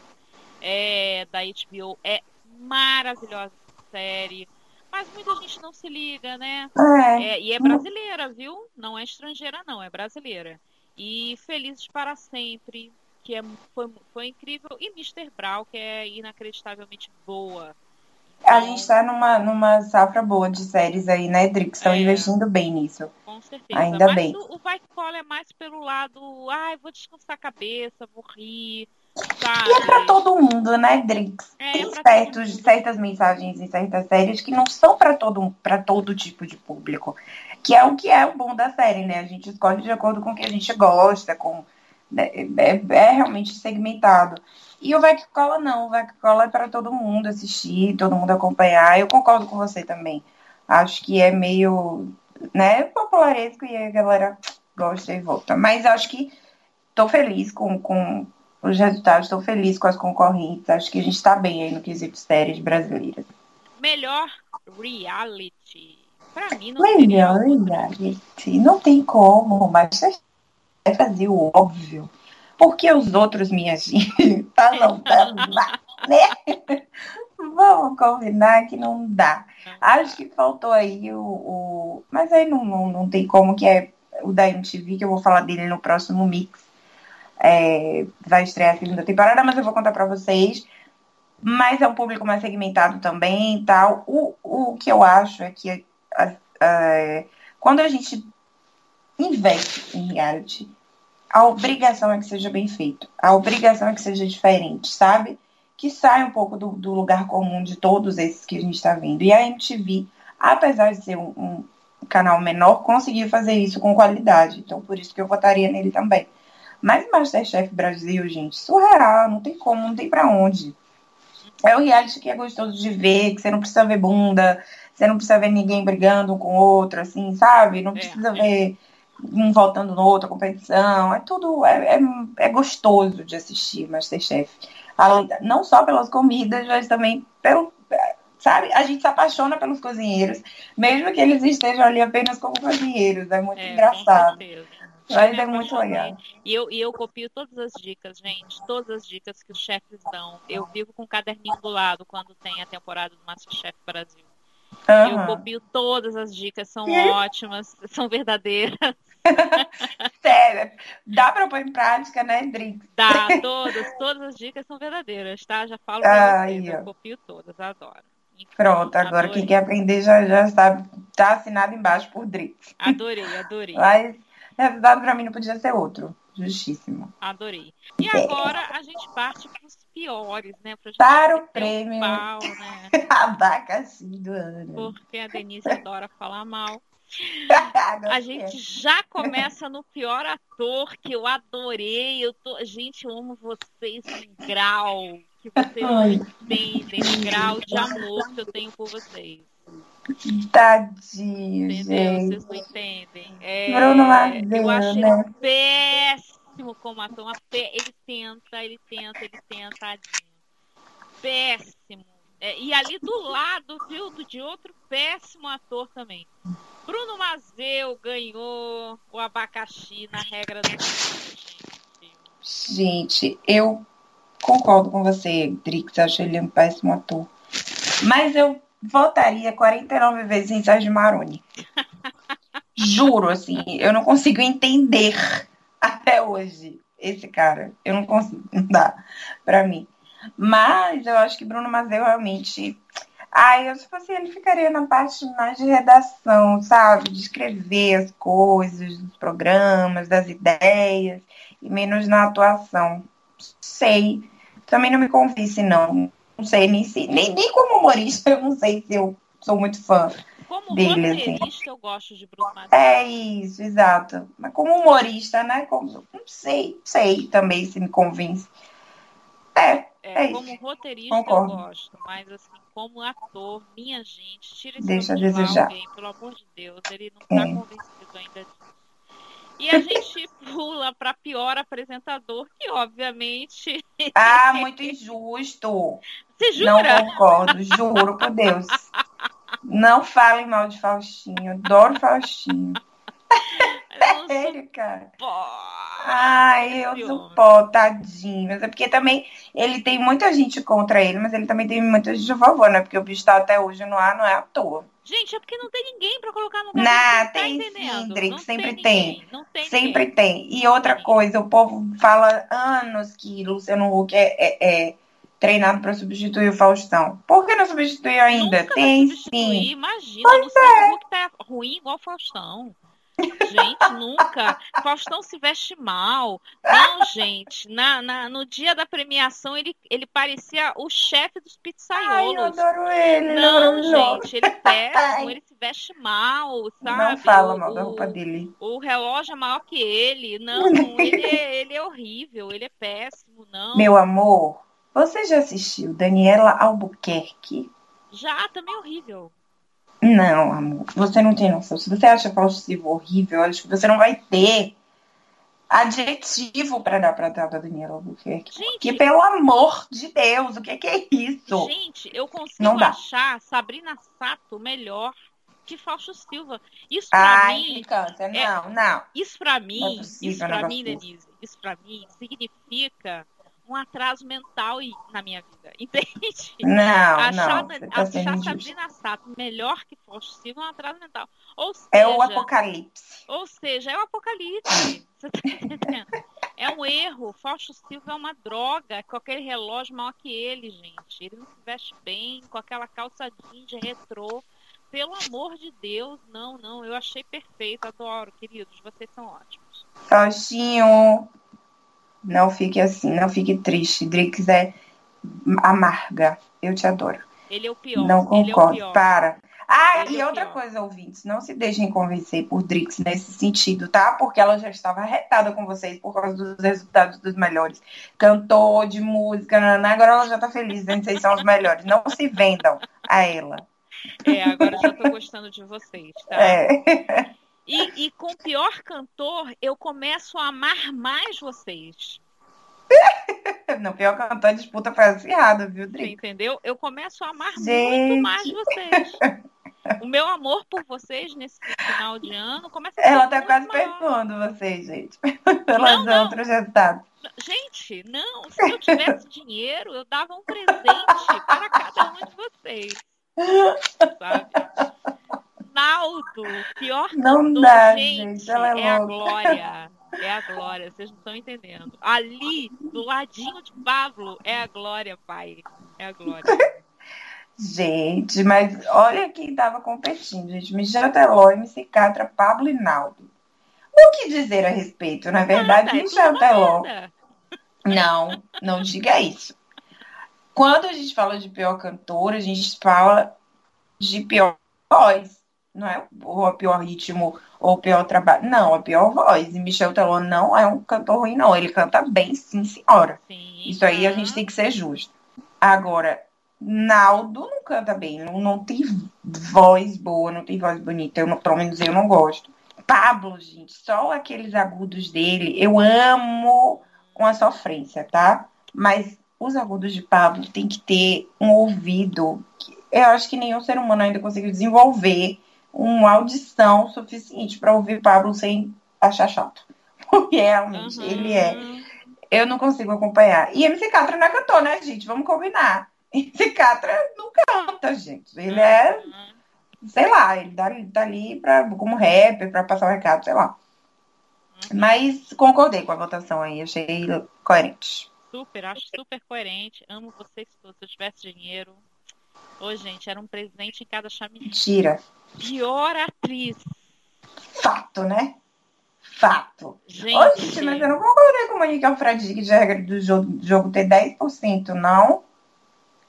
B: é, da HBO, é maravilhosa série, mas muita gente não se liga, né?
D: É.
B: É, e é brasileira, viu? Não é estrangeira, não, é brasileira. E Felizes para Sempre, que é, foi, foi incrível, e Mr. Brown, que é inacreditavelmente boa.
D: A gente tá numa, numa safra boa de séries aí, né, Drix? Estão
B: É.
D: investindo bem nisso.
B: Com certeza.
D: Ainda
B: Mas
D: bem.
B: o, o Vai Cola é mais pelo lado, ai, vou descansar a cabeça, vou rir, sabe?
D: E é pra todo mundo, né, Drix?
B: É,
D: Tem
B: é
D: certos, certas mensagens em certas séries que não são pra todo, pra todo tipo de público. Que é o que é o bom da série, né? A gente escolhe de acordo com o que a gente gosta, com. né, É, é realmente segmentado. E o Vai Que Cola não, o Vai Que Cola é pra todo mundo assistir, todo mundo acompanhar. Eu concordo com você também. Acho que é meio, né, popularesco e a galera gosta e volta. Mas acho que tô feliz com, com os resultados, estou feliz com as concorrentes. Acho que a gente está bem aí no quesito séries brasileiras.
B: Melhor reality. Pra mim não
D: Melhor reality. Não tem como, mas vai fazer o óbvio. Porque os outros, minha gente, *laughs* tá não tá lá, né? Vamos combinar que não dá. Acho que faltou aí o. o- Mas aí não, não, não tem como, que é o da MTV, que eu vou falar dele no próximo mix. É, vai estrear a segunda temporada, mas eu vou contar pra vocês. Mas é um público mais segmentado também e tal. O, o que eu acho é que a- a- quando a gente investe em reality, a obrigação é que seja bem feito. A obrigação é que seja diferente, sabe? Que saia um pouco do, do lugar comum de todos esses que a gente está vendo. E a MTV, apesar de ser um, um canal menor, conseguiu fazer isso com qualidade. Então, por isso que eu votaria nele também. Mas Masterchef Brasil, gente, surreal, não tem como, não tem pra onde. É um reality que é gostoso de ver, que você não precisa ver bunda, você não precisa ver ninguém brigando um com o outro, assim, sabe? Não é, precisa é, ver um voltando no outro, a competição. É tudo, é, é, é gostoso de assistir Masterchef. Não só pelas comidas, mas também pelo, sabe? A gente se apaixona pelos cozinheiros, mesmo que eles estejam ali apenas como cozinheiros. É muito é, engraçado. Mas é muito legal.
B: E eu, e eu copio todas as dicas, gente. Todas as dicas que os chefes dão. Eu vivo com o caderninho do lado quando tem a temporada do Masterchef Brasil. Uhum. Eu copio todas as dicas, são ótimas, são verdadeiras. *laughs*
D: Sério, dá para pôr em prática, né, Drix?
B: Dá, todas, todas as dicas são verdadeiras, tá? Já falo pra Ai, vocês, eu copio todas, adoro.
D: Pronto, agora adorei. quem quer aprender já, já sabe, tá assinado embaixo por Drix.
B: Adorei, adorei.
D: Mas resultado para mim não podia ser outro. Justíssimo.
B: Adorei. E é. agora a gente parte para os piores, né?
D: Pra para o prêmio. Pau, né? *laughs* Abacaxi do ano.
B: Porque a Denise adora falar mal. *laughs* a gente já começa no pior ator que eu adorei. Eu tô... Gente, eu amo vocês em grau. Que vocês entendem, grau de amor que eu tenho por vocês.
D: Tadinho, Entendeu? gente.
B: Vocês não entendem. É,
D: Bruno Madeira,
B: eu achei
D: né?
B: péssimo como ator. Ele tenta, ele tenta, ele tenta, tadinho. Péssimo. É, e ali do lado, viu, de outro péssimo ator também. Bruno Mazeu ganhou o abacaxi na regra do gente.
D: Gente, eu concordo com você, Drix. Acho ele um péssimo ator. Mas eu votaria 49 vezes em Sérgio Maroni. Juro, assim, eu não consigo entender até hoje esse cara. Eu não consigo, não dá pra mim. Mas eu acho que Bruno Mazeu realmente. Ai, eu se fosse ele, ficaria na parte mais de redação, sabe? De escrever as coisas, dos programas, das ideias, e menos na atuação. Sei. Também não me convence, não não sei nem se. Nem, nem como humorista, *laughs* eu não sei se eu sou muito fã.
B: Como
D: dele,
B: roteirista, assim. eu gosto de Bruno.
D: É isso, exato. Mas como humorista, né? Como, não sei, sei também se me convence. É, é, é
B: como roteirista Concordo. eu gosto, mas assim, como ator, minha gente, tira esse
D: Deixa a desejar.
B: alguém, pelo amor de Deus, ele não está é. convencido ainda disso. E a gente *laughs* pula para pior apresentador, que obviamente.
D: Ah, *laughs* muito injusto.
B: Você jura?
D: Não concordo, juro por Deus. Não falem mal de Faustinho. Adoro Faustinho. *laughs* *laughs* Sério, cara. Ai, eu suporto, tadinho. Mas é porque também ele tem muita gente contra ele, mas ele também tem muita gente a favor, né? Porque o bicho tá até hoje no ar, não é à toa.
B: Gente, é porque não tem ninguém para colocar no lugar.
D: Não,
B: tá
D: tem sim, Drake, sempre tem. tem. tem sempre ninguém. tem. E outra coisa, o povo fala anos que Luciano Huck é, é, é treinado para substituir o Faustão. Por que não substituiu ainda?
B: Nunca
D: tem
B: sim. Imagina, pois Luciano é. Huck tá ruim igual o Faustão. Gente, nunca. Faustão se veste mal. Não, gente. Na, na, no dia da premiação, ele, ele parecia o chefe dos pizzaiolos. Ai,
D: eu adoro ele.
B: Não, gente. Ele é *laughs* péssimo. Ele se veste mal, sabe?
D: Não fala mal da roupa dele.
B: O relógio é maior que ele. Não, *laughs* ele é, ele é horrível. Ele é péssimo, não.
D: Meu amor, você já assistiu Daniela Albuquerque?
B: Já, também é horrível.
D: Não, amor, você não tem noção. Se você acha falsivo horrível, acho que você não vai ter adjetivo para dar para a da Daniela Albuquerque. Gente, que pelo amor de Deus, o que, que é isso?
B: Gente, eu consigo achar Sabrina Sato melhor que Fausto Silva. Isso para
D: mim. É não, é, não.
B: Isso para mim, é possível, isso para mim, Denise, isso para mim significa um atraso mental na minha vida, *laughs* entende?
D: Não, achar, não. Tá achar
B: Sabrina Sato melhor que Fausto Silva é um atraso mental. Ou seja,
D: é o apocalipse.
B: Ou seja, é o apocalipse. Você tá entendendo? É um erro. Fausto Silva é uma droga com aquele relógio maior que ele, gente. Ele não se veste bem, com aquela calça jeans retrô. Pelo amor de Deus, não, não. Eu achei perfeito, adoro, queridos. Vocês são ótimos.
D: Faustinho, não fique assim, não fique triste. Drix é amarga. Eu te adoro.
B: Ele é o pior.
D: Não concordo.
B: É pior.
D: Para. Ah, e outra coisa, ouvintes, não se deixem convencer por Drix nesse sentido, tá? Porque ela já estava arretada com vocês por causa dos resultados dos melhores. Cantor de música, agora ela já tá feliz, que vocês são os melhores. Não se vendam a ela.
B: É, agora já tô gostando de vocês, tá? É. E, e com o pior cantor, eu começo a amar mais vocês. *laughs*
D: No pior cantor, disputa foi acirrada, viu, Drix?
B: Entendeu? Eu começo a amar Gente. muito mais vocês. O meu amor por vocês nesse final de ano começa a ser
D: Ela tá quase perdoando vocês, gente. Pelos *laughs* não, outros resultados.
B: Gente, não. Se eu tivesse *laughs* dinheiro, eu dava um presente para cada um de vocês. Sabe? Naldo, pior
D: não dá, gente, gente é,
B: é a glória. É a glória, vocês não estão entendendo. Ali, do ladinho de Pablo, é a glória, pai. É a glória.
D: gente, mas olha quem estava competindo, gente. Michel Teló, MC Catra, Pablo e Naldo. O que dizer a respeito? Na verdade, nada, é Michel Teló. Não, não diga isso. Quando a gente fala de pior cantora, a gente fala de pior voz. Não é o pior ritmo ou o pior trabalho. Não, a pior voz. E Michel Teló não é um cantor ruim, não. Ele canta bem, sim, senhora. Sim, Isso aí a gente tem que ser justo. Agora, Naldo não canta bem. Não, não tem voz boa, não tem voz bonita. Eu, pelo menos eu não gosto. Pablo, gente, só aqueles agudos dele, eu amo com a sofrência, tá? Mas os agudos de Pablo tem que ter um ouvido que eu acho que nenhum ser humano ainda conseguiu desenvolver uma audição suficiente para ouvir Pablo sem achar chato. *laughs* Porque realmente uhum. ele é. Eu não consigo acompanhar. E MC Catra não é cantor, né, gente? Vamos combinar. *laughs* MC Catra não canta, gente. Ele é. Sei lá, ele tá, tá ali pra, como rapper, para passar o recado, sei lá. Uhum. Mas concordei com a votação aí, achei coerente.
B: Super, acho super coerente. Amo vocês todos. Se eu tivesse dinheiro, Ô, gente, era um presente em cada chaminé.
D: Mentira.
B: Pior atriz.
D: Fato, né? Fato. Gente, gente mas eu não concordei com o Monique Alfredi de regra do jogo, jogo ter 10%, não.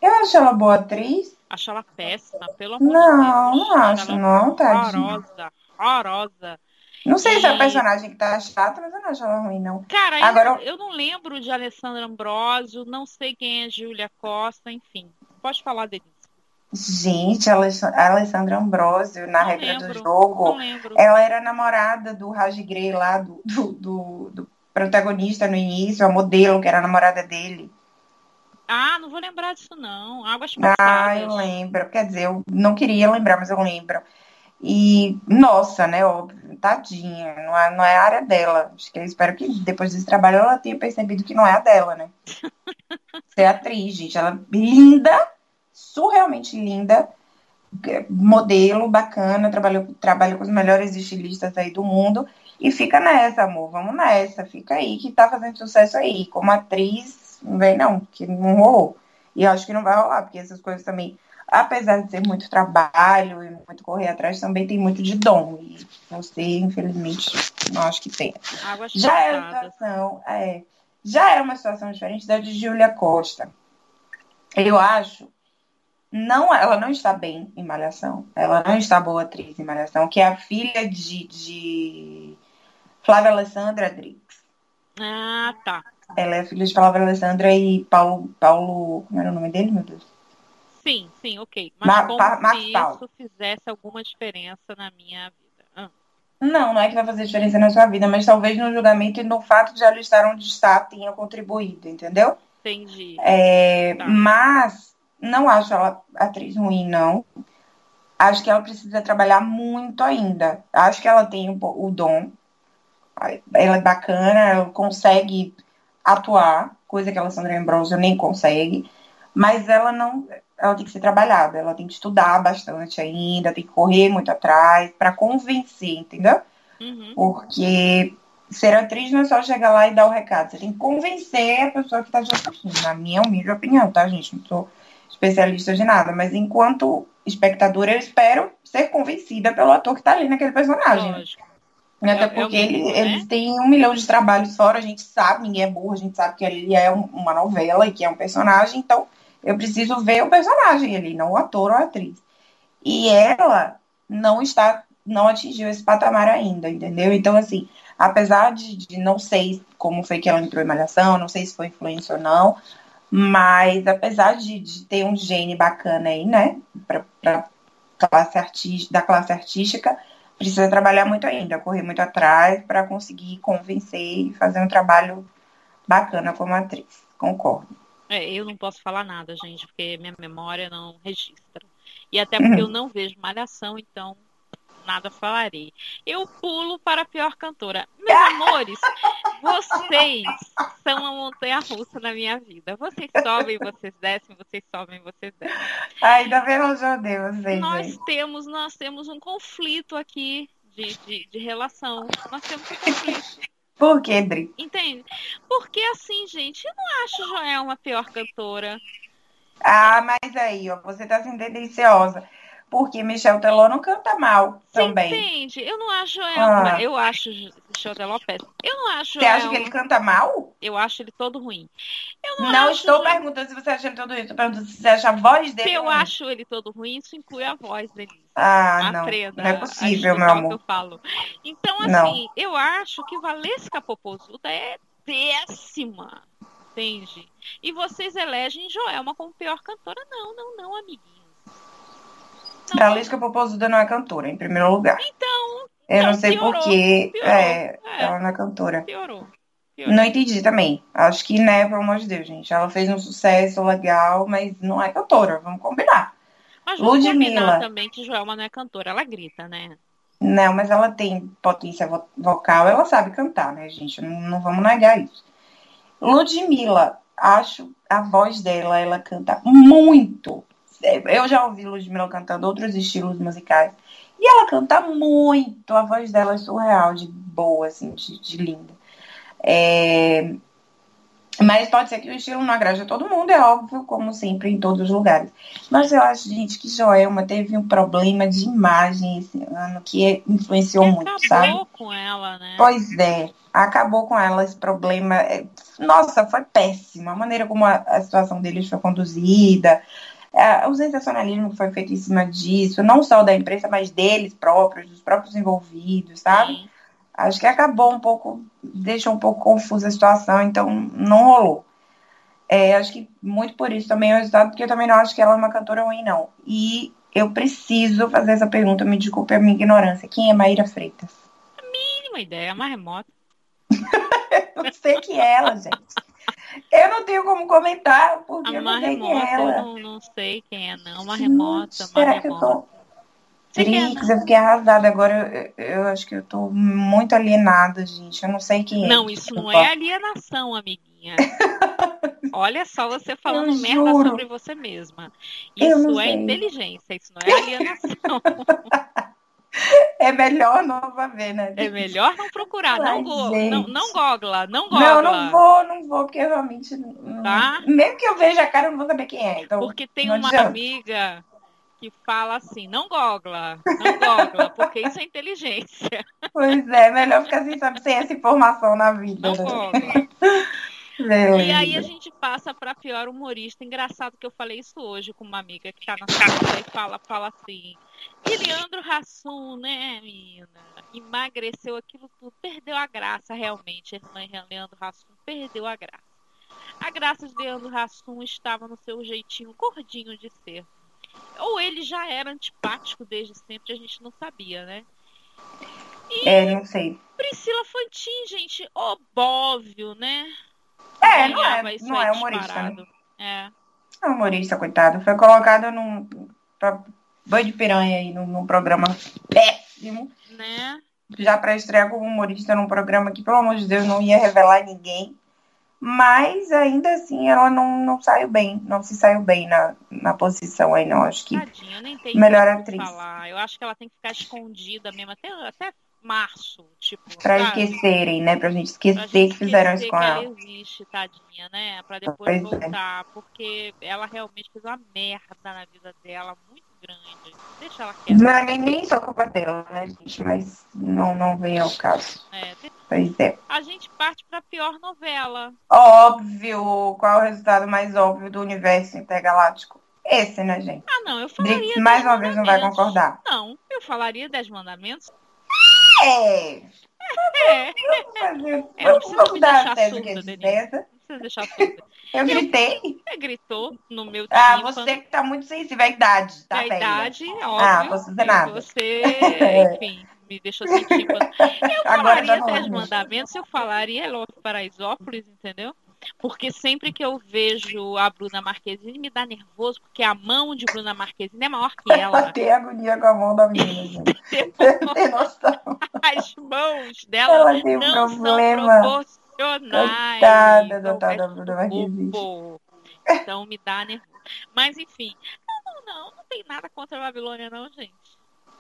D: Eu acho ela boa atriz.
B: Acho ela péssima, pelo amor
D: não, de Deus. Não, não acho, não, tadinha.
B: Horrorosa, horrorosa.
D: Não sei e... se é a personagem que tá chata, mas eu não acho ela ruim, não.
B: Cara, Agora... eu, eu não lembro de Alessandra Ambrosio, não sei quem é Júlia Costa, enfim. Pode falar dele.
D: Gente, a Alessandra Ambrosio, na não regra lembro, do jogo, ela era namorada do Raj Grey lá, do, do, do, do, protagonista no início, a modelo que era a namorada dele.
B: Ah, não vou lembrar disso não. Águas
D: passadas. Ah, eu lembro. Quer dizer, eu não queria lembrar, mas eu lembro. E, nossa, né, óbvio, tadinha, não é, não é a área dela. Acho que eu espero que depois desse trabalho ela tenha percebido que não é a dela, né? *laughs* Ser atriz, gente. Ela é linda, surrealmente linda, modelo, bacana, trabalhou, trabalha com os melhores estilistas aí do mundo. E fica nessa, amor, vamos nessa, fica aí que tá fazendo sucesso aí. Como atriz, não vem não, que não rolou. E eu acho que não vai rolar, porque essas coisas também, apesar de ser muito trabalho e muito correr atrás, também tem muito de dom. E você, infelizmente, não acho que tem. Já é uma situação, é, já é uma situação diferente da de Júlia Costa. Eu acho não, ela não está bem em Malhação. Ela não está boa atriz em Malhação, que é a filha de, de Flávia Alessandra Drix.
B: Ah, tá.
D: Ela é filha de Flávia Alessandra e Paulo. Paulo. Como era o nome dele, meu Deus?
B: Sim, sim, ok. Mas Ma, como pa, se isso fizesse alguma diferença na minha vida. Ah.
D: Não, não é que vai fazer diferença na sua vida, mas talvez no julgamento e no fato de ela estar onde está tenha contribuído, entendeu?
B: Entendi.
D: É, tá. Mas não acho ela atriz ruim, não. Acho que ela precisa trabalhar muito ainda. Acho que ela tem o, o dom. Ela é bacana, ela consegue atuar, coisa que a Alessandra Ambrosio nem consegue. Mas ela não. Ela tem que ser trabalhada, ela tem que estudar bastante ainda, tem que correr muito atrás para convencer, entendeu? Uhum. Porque ser atriz não é só chegar lá e dar o recado. Você tem que convencer a pessoa que está te assistindo, na minha humilde opinião, tá, gente? Não sou especialista de nada, mas enquanto espectadora, eu espero ser convencida pelo ator que está ali naquele personagem. Lógico. Até é, porque é ele, né? eles têm um milhão de trabalhos fora, a gente sabe, ninguém é burro, a gente sabe que ele é um, uma novela e que é um personagem, então eu preciso ver o personagem ali, não o ator ou a atriz. E ela não está, não atingiu esse patamar ainda, entendeu? Então, assim, apesar de, de não sei como foi que ela entrou em malhação, não sei se foi influência ou não, mas apesar de, de ter um gene bacana aí, né, pra classe artística, da classe artística, precisa trabalhar muito ainda, correr muito atrás para conseguir convencer e fazer um trabalho bacana como atriz. Concordo.
B: É, eu não posso falar nada, gente, porque minha memória não registra. E até *laughs* porque uhum. eu não vejo malhação, então nada falarei. Eu pulo para a pior cantora. Meus amores, vocês são uma montanha russa na minha vida. Vocês sobem, vocês descem, vocês sobem, vocês descem.
D: Ainda bem não judeu, vocês.
B: Nós temos, nós temos um conflito aqui de, de, de relação. Nós temos um conflito.
D: Por quê, Dri?
B: Entende? Porque assim, gente, eu não acho Joel uma pior cantora.
D: Ah, mas aí, ó, você tá sendo deliciosa porque Michel Teló não canta mal Você também.
B: Entende? Eu não acho ela. Ah. Eu acho Michel Teló péssimo. Eu não acho.
D: Você acha que ele canta mal?
B: Eu acho ele todo ruim. Eu não,
D: não
B: acho...
D: estou perguntando se você acha ele todo ruim. Estou perguntando se você acha a voz dele.
B: Se eu
D: ruim.
B: acho ele todo ruim, isso inclui a voz dele.
D: Ah, não. Treda, não é possível, meu amor.
B: eu falo. Então, assim, não. eu acho que Valesca Popozuda é péssima. Entende? E vocês elegem Joelma como pior cantora? Não, não, não, amiguinho.
D: Não. A Popozuda não é cantora, em primeiro lugar.
B: Então.
D: Eu não, não sei porquê. É, é, ela não é cantora.
B: Piorou. piorou.
D: Não entendi também. Acho que, né, pelo amor de Deus, gente. Ela fez um sucesso legal, mas não é cantora. Vamos combinar.
B: Mas vamos Ludmilla. combinar também que Joelma não é cantora. Ela grita, né?
D: Não, mas ela tem potência vocal. Ela sabe cantar, né, gente? Não, não vamos negar isso. Ludmilla, acho a voz dela, ela canta muito eu já ouvi Ludmilla cantando outros estilos musicais. E ela canta muito, a voz dela é surreal, de boa, assim, de, de linda. É... Mas pode ser que o estilo não agrade a todo mundo, é óbvio, como sempre, em todos os lugares. Mas eu acho, gente, que Joelma teve um problema de imagem esse ano que influenciou
B: acabou
D: muito, sabe?
B: Acabou com ela, né?
D: Pois é, acabou com ela esse problema. É, nossa, foi péssimo. A maneira como a, a situação deles foi conduzida, é, o sensacionalismo foi feito em cima disso, não só da imprensa, mas deles próprios, dos próprios envolvidos, sabe? Sim. Acho que acabou um pouco, deixou um pouco confusa a situação, então não rolou. É, acho que muito por isso também é o resultado, porque eu também não acho que ela é uma cantora ruim, não. E eu preciso fazer essa pergunta, me desculpe a minha ignorância. Quem é Maíra Freitas?
B: A mínima ideia, mais remota. *laughs*
D: eu sei que é ela, gente. Eu não tenho como comentar, porque a eu não sei quem é ela.
B: Não, não sei quem é, não. Uma remota, Será que eu tô...
D: Trix, eu fiquei arrasada. Agora eu, eu, acho que eu tô muito alienada, gente. Eu não sei quem
B: é. Não, isso não é alienação, amiguinha. *laughs* Olha só você falando eu merda juro. sobre você mesma. Isso é sei. inteligência, isso não é alienação. *laughs* *laughs*
D: É melhor não ver, né?
B: É melhor não procurar, Ai, não, go, não, não gogla, não
D: gogla. Não, não vou, não vou, porque realmente. Tá? Mesmo que eu veja a cara, eu não vou saber quem é. Então,
B: porque tem uma adianta. amiga que fala assim, não gogla, não gogla, porque isso é inteligência.
D: Pois é, melhor ficar assim, sabe, sem essa informação na vida.
B: Não né? gogla. *laughs* Beleza. E aí a gente passa para pior humorista. Engraçado que eu falei isso hoje com uma amiga que tá na sala e fala, fala assim. E Leandro Hassum, né, menina? Emagreceu aquilo tudo, perdeu a graça realmente. A irmã Leandro Hassum perdeu a graça. A graça de Leandro Hassum estava no seu jeitinho gordinho de ser. Ou ele já era antipático desde sempre, a gente não sabia, né?
D: E é, não sei.
B: Priscila Fantin, gente, óbvio, né?
D: É, não é, não é humorista. Né?
B: É.
D: É humorista, coitado. Foi colocado num pra, boi de piranha aí num, num, programa péssimo.
B: Né?
D: Já para estrear como humorista num programa que, pelo amor de Deus, não ia revelar ninguém. Mas ainda assim ela não, não saiu bem, não se saiu bem na, na posição aí, não. Acho que
B: Tadinha, nem
D: melhor atriz.
B: Falar. Eu acho que ela tem que ficar escondida mesmo, até, até março, tipo.
D: Pra sabe? esquecerem, né? Pra gente esquecer pra gente que fizeram isso com ela.
B: ela existe, tadinha, né? Pra depois pois é. voltar. É. Porque ela realmente fez uma merda na vida dela, muito grande. Deixa ela quieta.
D: Não, nem, nem só culpa dela, né, gente? Mas não, não vem ao caso.
B: É, tem...
D: Pois é.
B: A gente parte pra pior novela.
D: Óbvio. Qual é o resultado mais óbvio do universo intergaláctico? esse, né, gente?
B: Ah, não, eu falaria. Dez
D: mais uma vez, não vai concordar.
B: Não, eu falaria Dez Mandamentos.
D: É.
B: É. É, não me
D: dar
B: surda,
D: que é
B: tudo.
D: Eu gritei.
B: Você gritou no meu
D: Ah,
B: tímpano.
D: você que tá muito sensível à idade, tá
B: a
D: velha.
B: idade, óbvio.
D: Ah, você não é nada.
B: Você, *laughs* enfim, me deixou sem tímpano. Eu
D: Agora
B: falaria
D: tá
B: Dez. Mandamentos, eu falaria Elô Paraisópolis, entendeu? Porque sempre que eu vejo a Bruna Marquezine me dá nervoso, porque a mão de Bruna Marquezine é maior que
D: Ela
B: ela.
D: tem agonia com a mão da menina, *laughs* gente. Você não tem noção.
B: As mãos dela
D: Ela tem um
B: não
D: problema.
B: são proporcionais
D: Coitada da
B: resto
D: Bruna Marquezine.
B: Então me dá nervoso. Mas enfim, não, não, não tem nada contra a Babilônia, não, gente.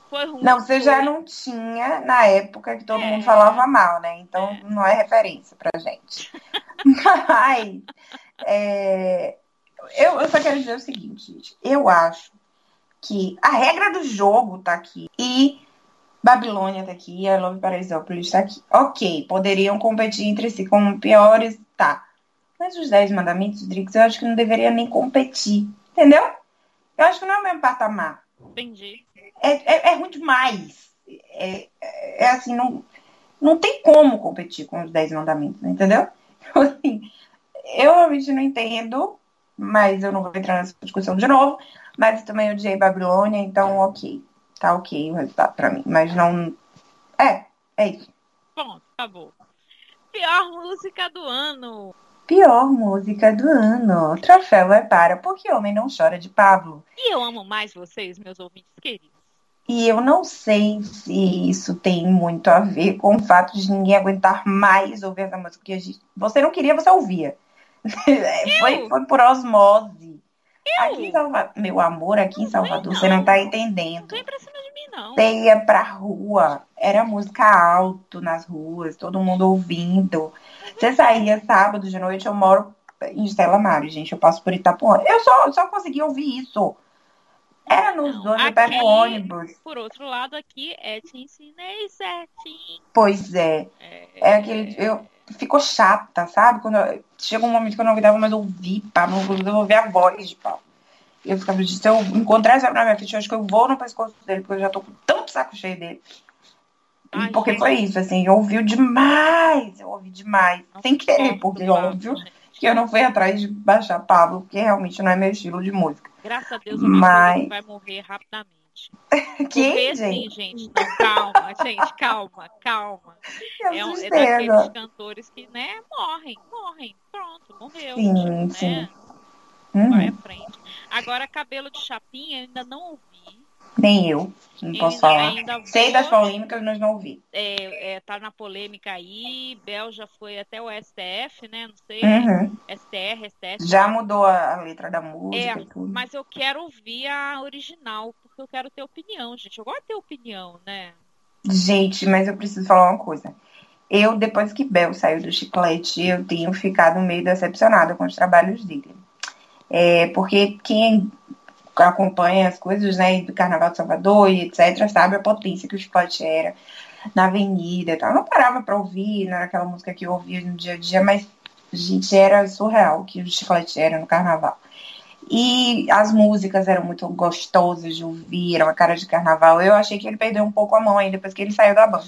B: Foi ruim.
D: Não, você já não tinha na época que todo
B: É.
D: mundo falava mal, né? Então não é referência pra gente. *laughs* Mas é, eu, eu só quero dizer o seguinte, gente. Eu acho que a regra do jogo tá aqui e Babilônia tá aqui e a Love Paraisópolis tá aqui. Ok, poderiam competir entre si como piores, tá. Mas os 10 mandamentos, Drix, eu acho que não deveria nem competir, entendeu? Eu acho que não é o mesmo patamar
B: Entendi.
D: é, é, é ruim demais. É, é, é assim, não, não tem como competir com os 10 mandamentos, entendeu? *laughs* Então, Assim, eu realmente não entendo, mas eu não vou entrar nessa discussão de novo. Mas também odiei Babilônia, então ok. Tá ok o resultado pra mim. Mas não. É, é isso.
B: Bom, acabou. Pior música do ano.
D: Pior música do ano. O troféu é para Porque Homem Não Chora de Pablo.
B: E eu amo mais vocês, meus ouvintes queridos.
D: E eu não sei se isso tem muito a ver com o fato de ninguém aguentar mais ouvir essa música. Porque a gente... você não queria, você ouvia. *laughs* foi, foi por osmose. Aqui em Salvador, meu amor, aqui em Salvador, você não tá
B: Não
D: entendendo.
B: vem pra cima de mim, não.
D: Você ia pra rua, era música alto nas ruas, todo mundo ouvindo. Você saía sábado de noite, eu moro em Estela Mário, gente, eu passo por Itapuã. Eu só, só consegui ouvir isso. Era nos
B: Não,
D: dois, eu pego
B: aqui-
D: ônibus.
B: Por outro lado, aqui é te ensinei certinho.
D: Pois é. É aquele. Eu, ficou chata, sabe? Quando eu- chega um momento que eu não aguentava mais ouvir Pablo, eu ouvir a voz de Pablo. Eu ficava se eu encontrar essa pra minha frente, eu acho que eu vou no pescoço dele, porque eu já tô com tanto saco cheio dele.
B: Ai,
D: porque
B: gente.
D: foi isso, assim, eu ouvi demais, eu ouvi demais. Sem querer, porque óbvio que eu não fui atrás de baixar Pablo, porque realmente não é meu estilo de música.
B: Graças a Deus,
D: Mas-
B: vai morrer rapidamente. *laughs*
D: Que,
B: Morrer
D: gente?
B: sim, gente. Não, calma, gente, calma, calma. É, um, é daqueles cantores que, né, morrem, morrem. Pronto, morreu.
D: Sim,
B: né?
D: sim.
B: Vai
D: Uhum.
B: à frente. Agora, cabelo de chapinha, ainda não ouvi.
D: Nem eu, não posso falar. Sei
B: vou-
D: das polêmicas, mas não ouvi.
B: É, é, tá na polêmica aí. Bel já foi até o STF, né? Não sei.
D: Uhum.
B: STR, STF.
D: Já mudou a, letra da música
B: É,
D: e tudo.
B: Mas eu quero ouvir a original, porque eu quero ter opinião, gente. Eu gosto de ter opinião, né?
D: Gente, mas eu preciso falar uma coisa. Eu, depois que Bel saiu do chiclete, eu tenho ficado meio decepcionada com os trabalhos dele. É, porque quem acompanha as coisas, né, do Carnaval de Salvador e etc, sabe a potência que o chiclete era na avenida e tal. Eu não parava pra ouvir, não era aquela música que eu ouvia no dia a dia, mas, gente, era surreal o que o chiclete era no Carnaval. E as músicas eram muito gostosas de ouvir, era uma cara de carnaval. Eu achei que ele perdeu um pouco a mão aí depois que ele saiu da banda.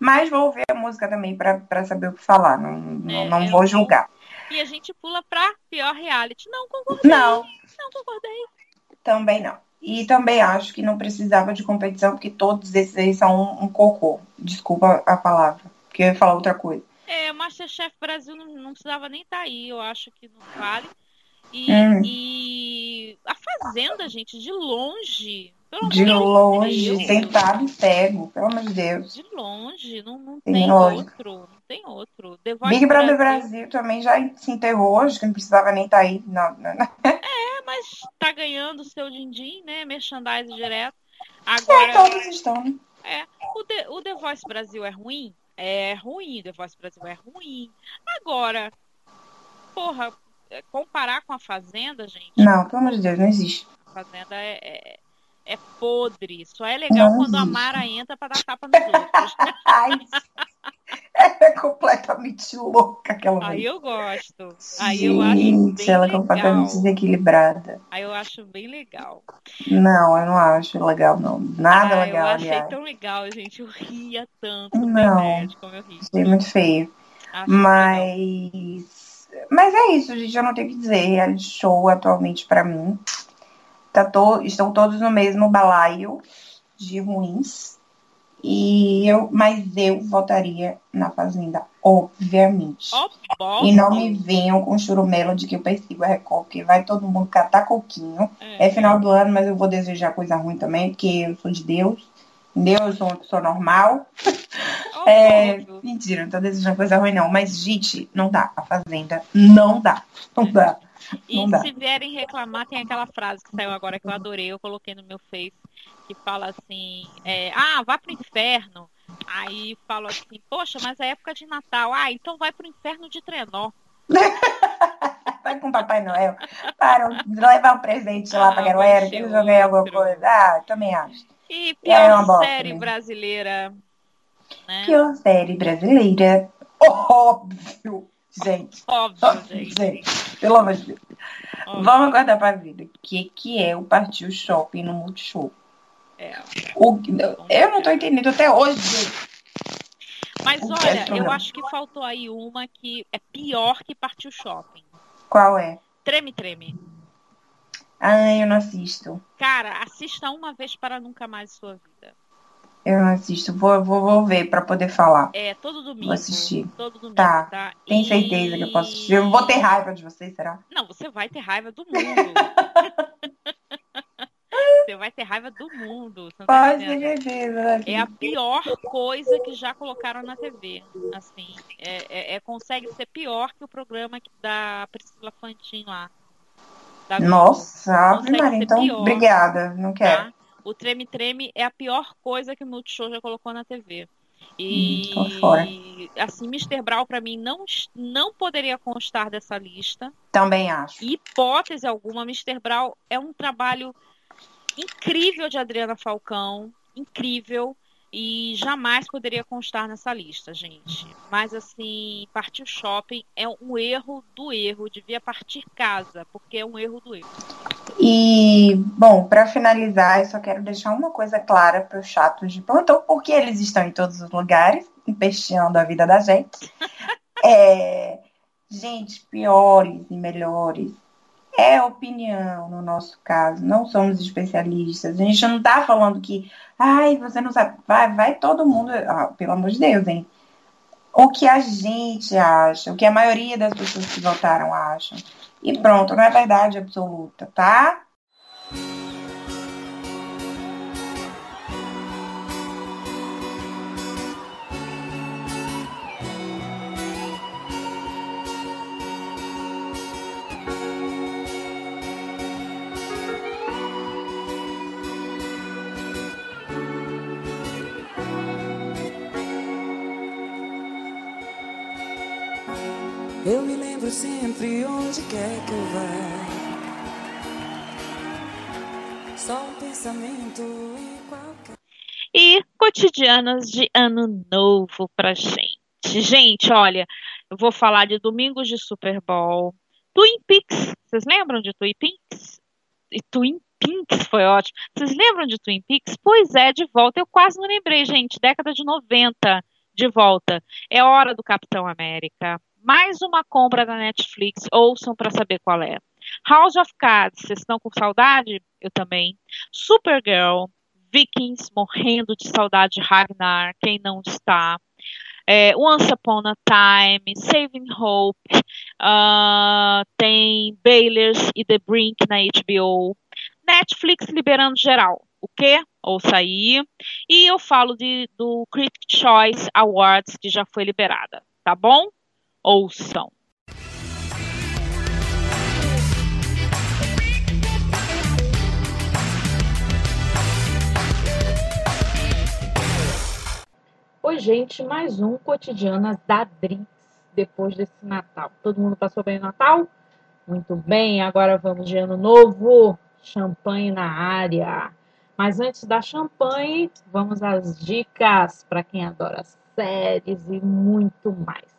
D: Mas vou ouvir a música também pra pra saber o que falar. Não, não,
B: É,
D: não vou- julgar.
B: E a gente pula pra pior reality. Não concordei.
D: Não,
B: Não concordei.
D: Também não. E também acho que não precisava de competição, porque todos esses aí são um, um cocô. Desculpa a palavra, porque eu ia falar outra coisa.
B: É, Masterchef Brasil não, não precisava nem estar aí. Eu acho que não vale. E,
D: Hum.
B: e a Fazenda, gente, de longe. Pelo
D: De longe,
B: Deus.
D: sentado e cego, pelo amor de Deus.
B: De longe, não, não
D: Tem
B: tem outro. Não tem outro. The Voice
D: Big Brother Brasil também já se enterrou, acho que não precisava nem estar aí. na- na- na-
B: É, mas tá ganhando o seu din-din, né? Merchandise direto.
D: É,
B: Agora,
D: todos estão, né?
B: é, o, The, o The Voice Brasil é ruim? É ruim, The Voice Brasil é ruim. Agora, porra, é, comparar com a Fazenda, gente,
D: Não, pelo amor de Deus, não existe.
B: a Fazenda é, é, é podre. Só é legal
D: Não
B: quando a
D: existe.
B: Mara entra pra dar tapa nos outros. *laughs*
D: Ela é completamente louca, aquela
B: Aí
D: mulher.
B: eu gosto. Aí eu acho
D: Gente, ela é completamente desequilibrada.
B: Aí eu acho bem legal.
D: Não, eu não acho legal, não. Nada
B: ah,
D: legal,
B: eu achei
D: aliás.
B: tão legal, gente. Eu ria tanto
D: Não.
B: internet como eu ri.
D: Achei muito feio.
B: Acho legal.
D: Mas. Mas é isso, gente. Eu não tenho o que dizer. Reality show atualmente pra mim. Tá to... Estão todos no mesmo balaio de ruins. E eu, mas eu votaria na Fazenda, obviamente.
B: Ó,
D: E não me venham com churumelo de que eu persigo a Record, porque vai todo mundo catar coquinho.
B: É.
D: É final do ano, mas eu vou desejar coisa ruim também, porque eu sou de Deus. Entendeu? Eu sou uma pessoa normal.
B: Ó, *laughs*
D: É, mentira, não tô desejando coisa ruim, não. Mas, gente, não dá. A Fazenda não dá. Não dá.
B: E
D: Não dá.
B: se vierem reclamar, tem aquela frase que saiu agora que eu adorei, eu coloquei no meu Face, que fala assim, é, ah, vá pro inferno. Aí falo assim, poxa, mas é época de Natal. Ah, então vai pro inferno de trenó. *laughs*
D: Vai com o Papai Noel. Para levar um presente lá pra
B: Ah,
D: galera,
B: vai
D: que eles vão ganhar alguma coisa. Ah, também acho.
B: E
D: É uma
B: pior
D: bosta
B: série
D: mesmo.
B: brasileira, né?
D: Pior série brasileira. Óbvio, gente.
B: Óbvio, gente.
D: Gente, pelo amor de Deus.
B: Óbvio.
D: Vamos aguardar pra vida. O que, que é o Partiu Shopping no Multishow?
B: É.
D: O, eu não tô entendendo até hoje.
B: Mas
D: O
B: olha,
D: resto
B: eu acho que faltou aí uma que é pior que partiu shopping.
D: Qual é?
B: Treme, treme.
D: Ai, eu não assisto.
B: Cara, assista uma vez para nunca mais sua vida.
D: Eu não assisto. Vou, vou, vou ver pra poder falar.
B: É, todo domingo.
D: Vou assistir.
B: Todo domingo,
D: Tá.
B: tá?
D: Tem
B: E-
D: certeza que eu posso assistir? Eu vou ter raiva de vocês, será?
B: Não, você vai ter raiva do *laughs* mundo. Você vai ter raiva do mundo. Tá
D: Pode certeza.
B: É a pior coisa que já colocaram na TV. Assim, é, é- é- consegue ser pior que o programa que- da Priscila Fantin lá.
D: Nossa, Ave Maria, então,
B: pior.
D: obrigada. Não quero.
B: tá? O Treme Treme é a pior coisa que o Multishow já colocou na TV. E
D: Hum, fora.
B: assim, Mr. Brown pra mim não, não poderia constar dessa lista.
D: Também acho.
B: hipótese alguma, Mr. Brown é um trabalho incrível de Adriana Falcão, incrível, e jamais poderia constar nessa lista, gente. Mas assim, partir shopping é um erro do erro, devia partir casa, porque é um erro do erro.
D: E, bom, pra finalizar, eu só quero deixar uma coisa clara para os chatos de plantão, porque eles estão em todos os lugares, empesteando a vida da gente. *laughs* É, gente, piores e melhores. É opinião no nosso caso, não somos especialistas. A gente não tá falando que, ai, você não sabe. Vai, vai todo mundo, ah, pelo amor de Deus, hein? O que a gente acha, o que a maioria das pessoas que votaram acham. E pronto, não é verdade absoluta, tá?
E: Quer que eu vá. Só um pensamento em qualquer.
B: E cotidianas de ano novo pra gente. Gente, olha, eu vou falar de domingos de Super Bowl, Twin Peaks. Vocês lembram de Twin Peaks? E Twin Peaks foi ótimo. Vocês lembram de Twin Peaks? Pois é, de volta. Eu quase não lembrei, gente. Década de 90, de volta. É hora do Capitão América. Mais uma compra da Netflix. Ouçam para saber qual é. House of Cards. Vocês estão com saudade? Eu também. Supergirl. Vikings, morrendo de saudade de Ragnar, quem não está. É, Once Upon a Time, Saving Hope, uh, tem Baylors e The Brink na HBO. Netflix liberando geral. O quê? Ouça aí. E eu falo de, do Critic Choice Awards, que já foi liberada. Tá bom? Ouçam. Oi, gente, mais um Cotidianas da Drix depois desse Natal. Todo mundo passou bem o Natal? Muito bem, agora vamos de ano novo. Champanhe na área. Mas antes da champanhe, vamos às dicas para quem adora
F: séries e muito mais.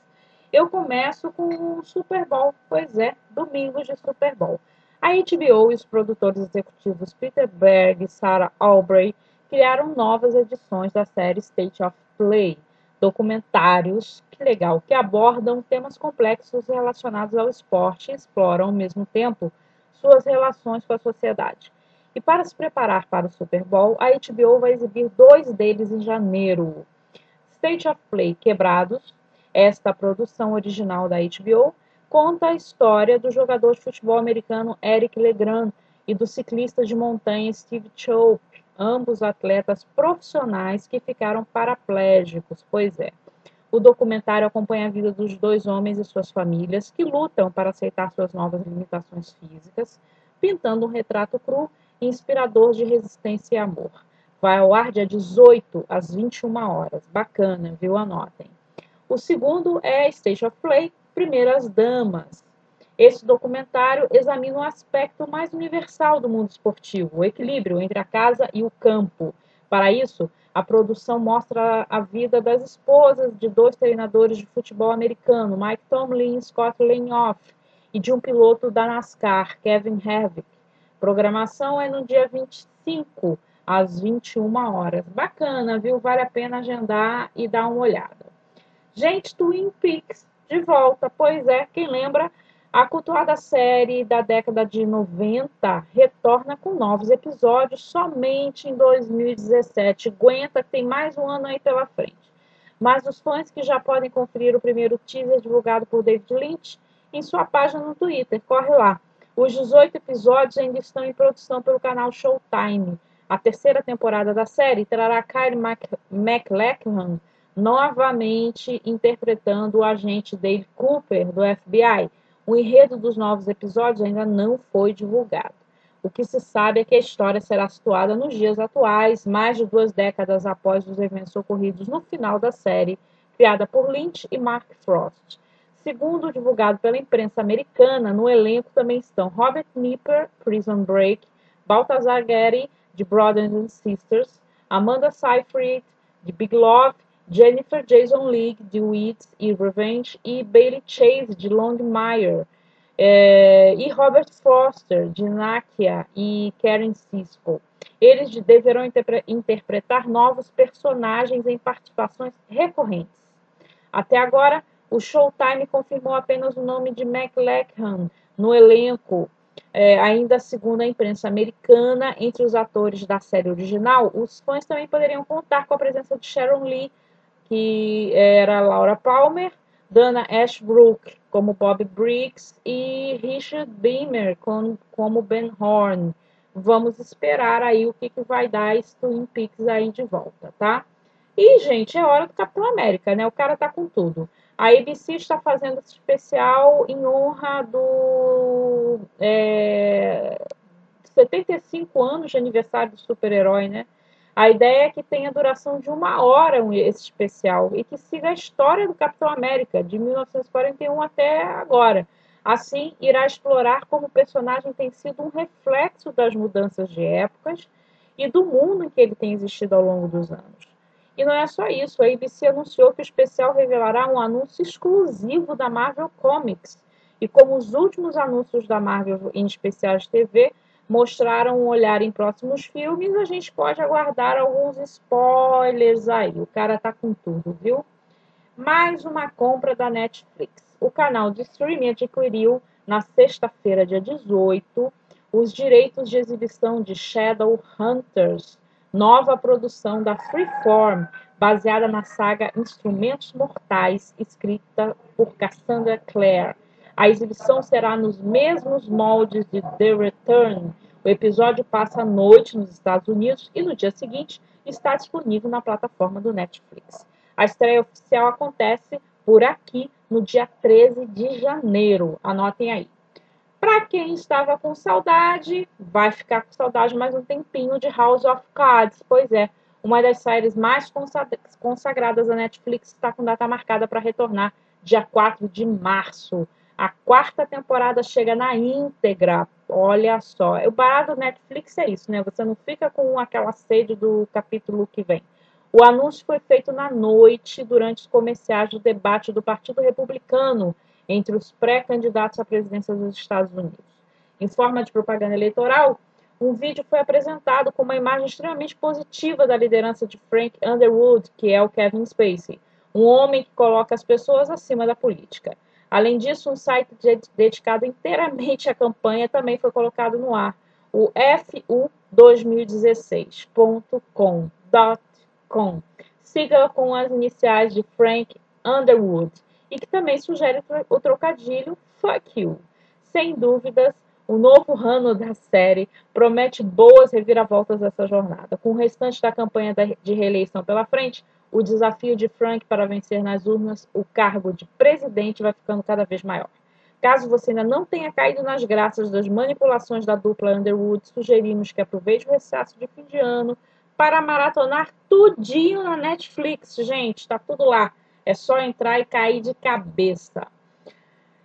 F: Eu começo com o Super Bowl, pois é, domingos de Super Bowl. A HBO e os produtores executivos Peter Berg e Sarah Albury criaram novas edições da série State of Play, documentários, que legal, que abordam temas complexos relacionados ao esporte e exploram ao mesmo tempo suas relações com a sociedade. E para se preparar para o Super Bowl, a HBO vai exibir dois deles em janeiro. State of Play Quebrados, esta produção original da HBO, conta a história do jogador de futebol americano Eric Legrand e do ciclista de montanha Steve Chope, ambos atletas profissionais que ficaram paraplégicos. Pois é. O documentário acompanha a vida dos dois homens e suas famílias que lutam para aceitar suas novas limitações físicas, pintando um retrato cru e inspirador de resistência e amor. Vai ao ar dia 18 às 21 horas. Bacana, viu? Anotem. O segundo é Stage of Play, Primeiras Damas. Esse documentário examina o aspecto mais universal do mundo esportivo, o equilíbrio entre a casa e o campo. Para isso, a produção mostra a vida das esposas de dois treinadores de futebol americano, Mike Tomlin e Scott Layoff, e de um piloto da NASCAR, Kevin Harvick. Programação é no dia 25, às 21 horas. Bacana, viu? Vale a pena agendar e dar uma olhada. Gente, Twin Peaks de volta. Pois é, quem lembra a cultuada série da década de 90 retorna com novos episódios somente em 2017. Aguenta que tem mais um ano aí pela frente. Mas os fãs que já podem conferir o primeiro teaser divulgado por David Lynch em sua página no Twitter, corre lá. Os 18 episódios ainda estão em produção pelo canal Showtime. A terceira temporada da série trará Kyle MacLachlan novamente interpretando o agente Dave Cooper do FBI o enredo dos novos episódios ainda não foi divulgado. O que se sabe é que a história será situada nos dias atuais, mais de duas décadas após os eventos ocorridos no final da série, criada por Lynch e Mark Frost. Segundo divulgado pela imprensa americana, no elenco também estão Robert Nipper, Prison Break, Balthazar Getty, de Brothers and Sisters, Amanda Seyfried, de Big Love, Jennifer Jason Leigh, de Weeds e Revenge, e Bailey Chase, de Longmire, é, e Robert Foster, de Nakia e Karen Cisco. Eles deverão interpre interpretar novos personagens em participações recorrentes. Até agora, o Showtime confirmou apenas o nome de McLachlan no elenco, é, ainda segundo a imprensa americana, entre os atores da série original, os fãs também poderiam contar com a presença de Sharon Lee que era Laura Palmer, Dana Ashbrook como Bob Briggs e Richard Beamer com, como Ben Horn. Vamos esperar aí o que, que vai dar esse Twin Peaks aí de volta, tá? E, gente, é hora do Capitão América, né? O cara tá com tudo. A ABC está fazendo esse especial em honra do é, 75 anos de aniversário do super-herói, né? A ideia é que tenha duração de uma hora esse especial e que siga a história do Capitão América, de 1941 até agora. Assim, irá explorar como o personagem tem sido um reflexo das mudanças de épocas e do mundo em que ele tem existido ao longo dos anos. E não é só isso, a ABC anunciou que o especial revelará um anúncio exclusivo da Marvel Comics. E como os últimos anúncios da Marvel em especiais TV, mostraram um olhar em próximos filmes, a gente pode aguardar alguns spoilers aí. O cara tá com tudo, viu? Mais uma compra da Netflix. O canal de streaming adquiriu na sexta-feira, dia 18, os direitos de exibição de Shadow Hunters, nova produção da Freeform, baseada na saga Instrumentos Mortais, escrita por Cassandra Clare a exibição será nos mesmos moldes de The Return. O episódio passa a noite nos Estados Unidos e no dia seguinte está disponível na plataforma do Netflix. A estreia oficial acontece por aqui no dia 13 de janeiro. Anotem aí. Para quem estava com saudade, vai ficar com saudade mais um tempinho de House of Cards. Pois é, uma das séries mais consagradas da Netflix está com data marcada para retornar dia 4 de março. A quarta temporada chega na íntegra. Olha só. O barato do Netflix é isso, né? Você não fica com aquela sede do capítulo que vem. O anúncio foi feito na noite, durante os comerciais do debate do Partido Republicano entre os pré-candidatos à presidência dos Estados Unidos. Em forma de propaganda eleitoral, um vídeo foi apresentado com uma imagem extremamente positiva da liderança de Frank Underwood, que é o Kevin Spacey, um homem que coloca as pessoas acima da política. Além disso, um site dedicado inteiramente à campanha também foi colocado no ar, o fu2016.com com. Siga com as iniciais de Frank Underwood e que também sugere o trocadilho Fuck You. Sem dúvidas, o novo rano da série promete boas reviravoltas dessa jornada. Com o restante da campanha de reeleição pela frente, o desafio de Frank para vencer nas urnas o cargo de presidente vai ficando cada vez maior. Caso você ainda não tenha caído nas graças das manipulações da dupla Underwood, sugerimos que aproveite o recesso de fim de ano para maratonar tudinho na Netflix, gente, tá tudo lá. É só entrar e cair de cabeça.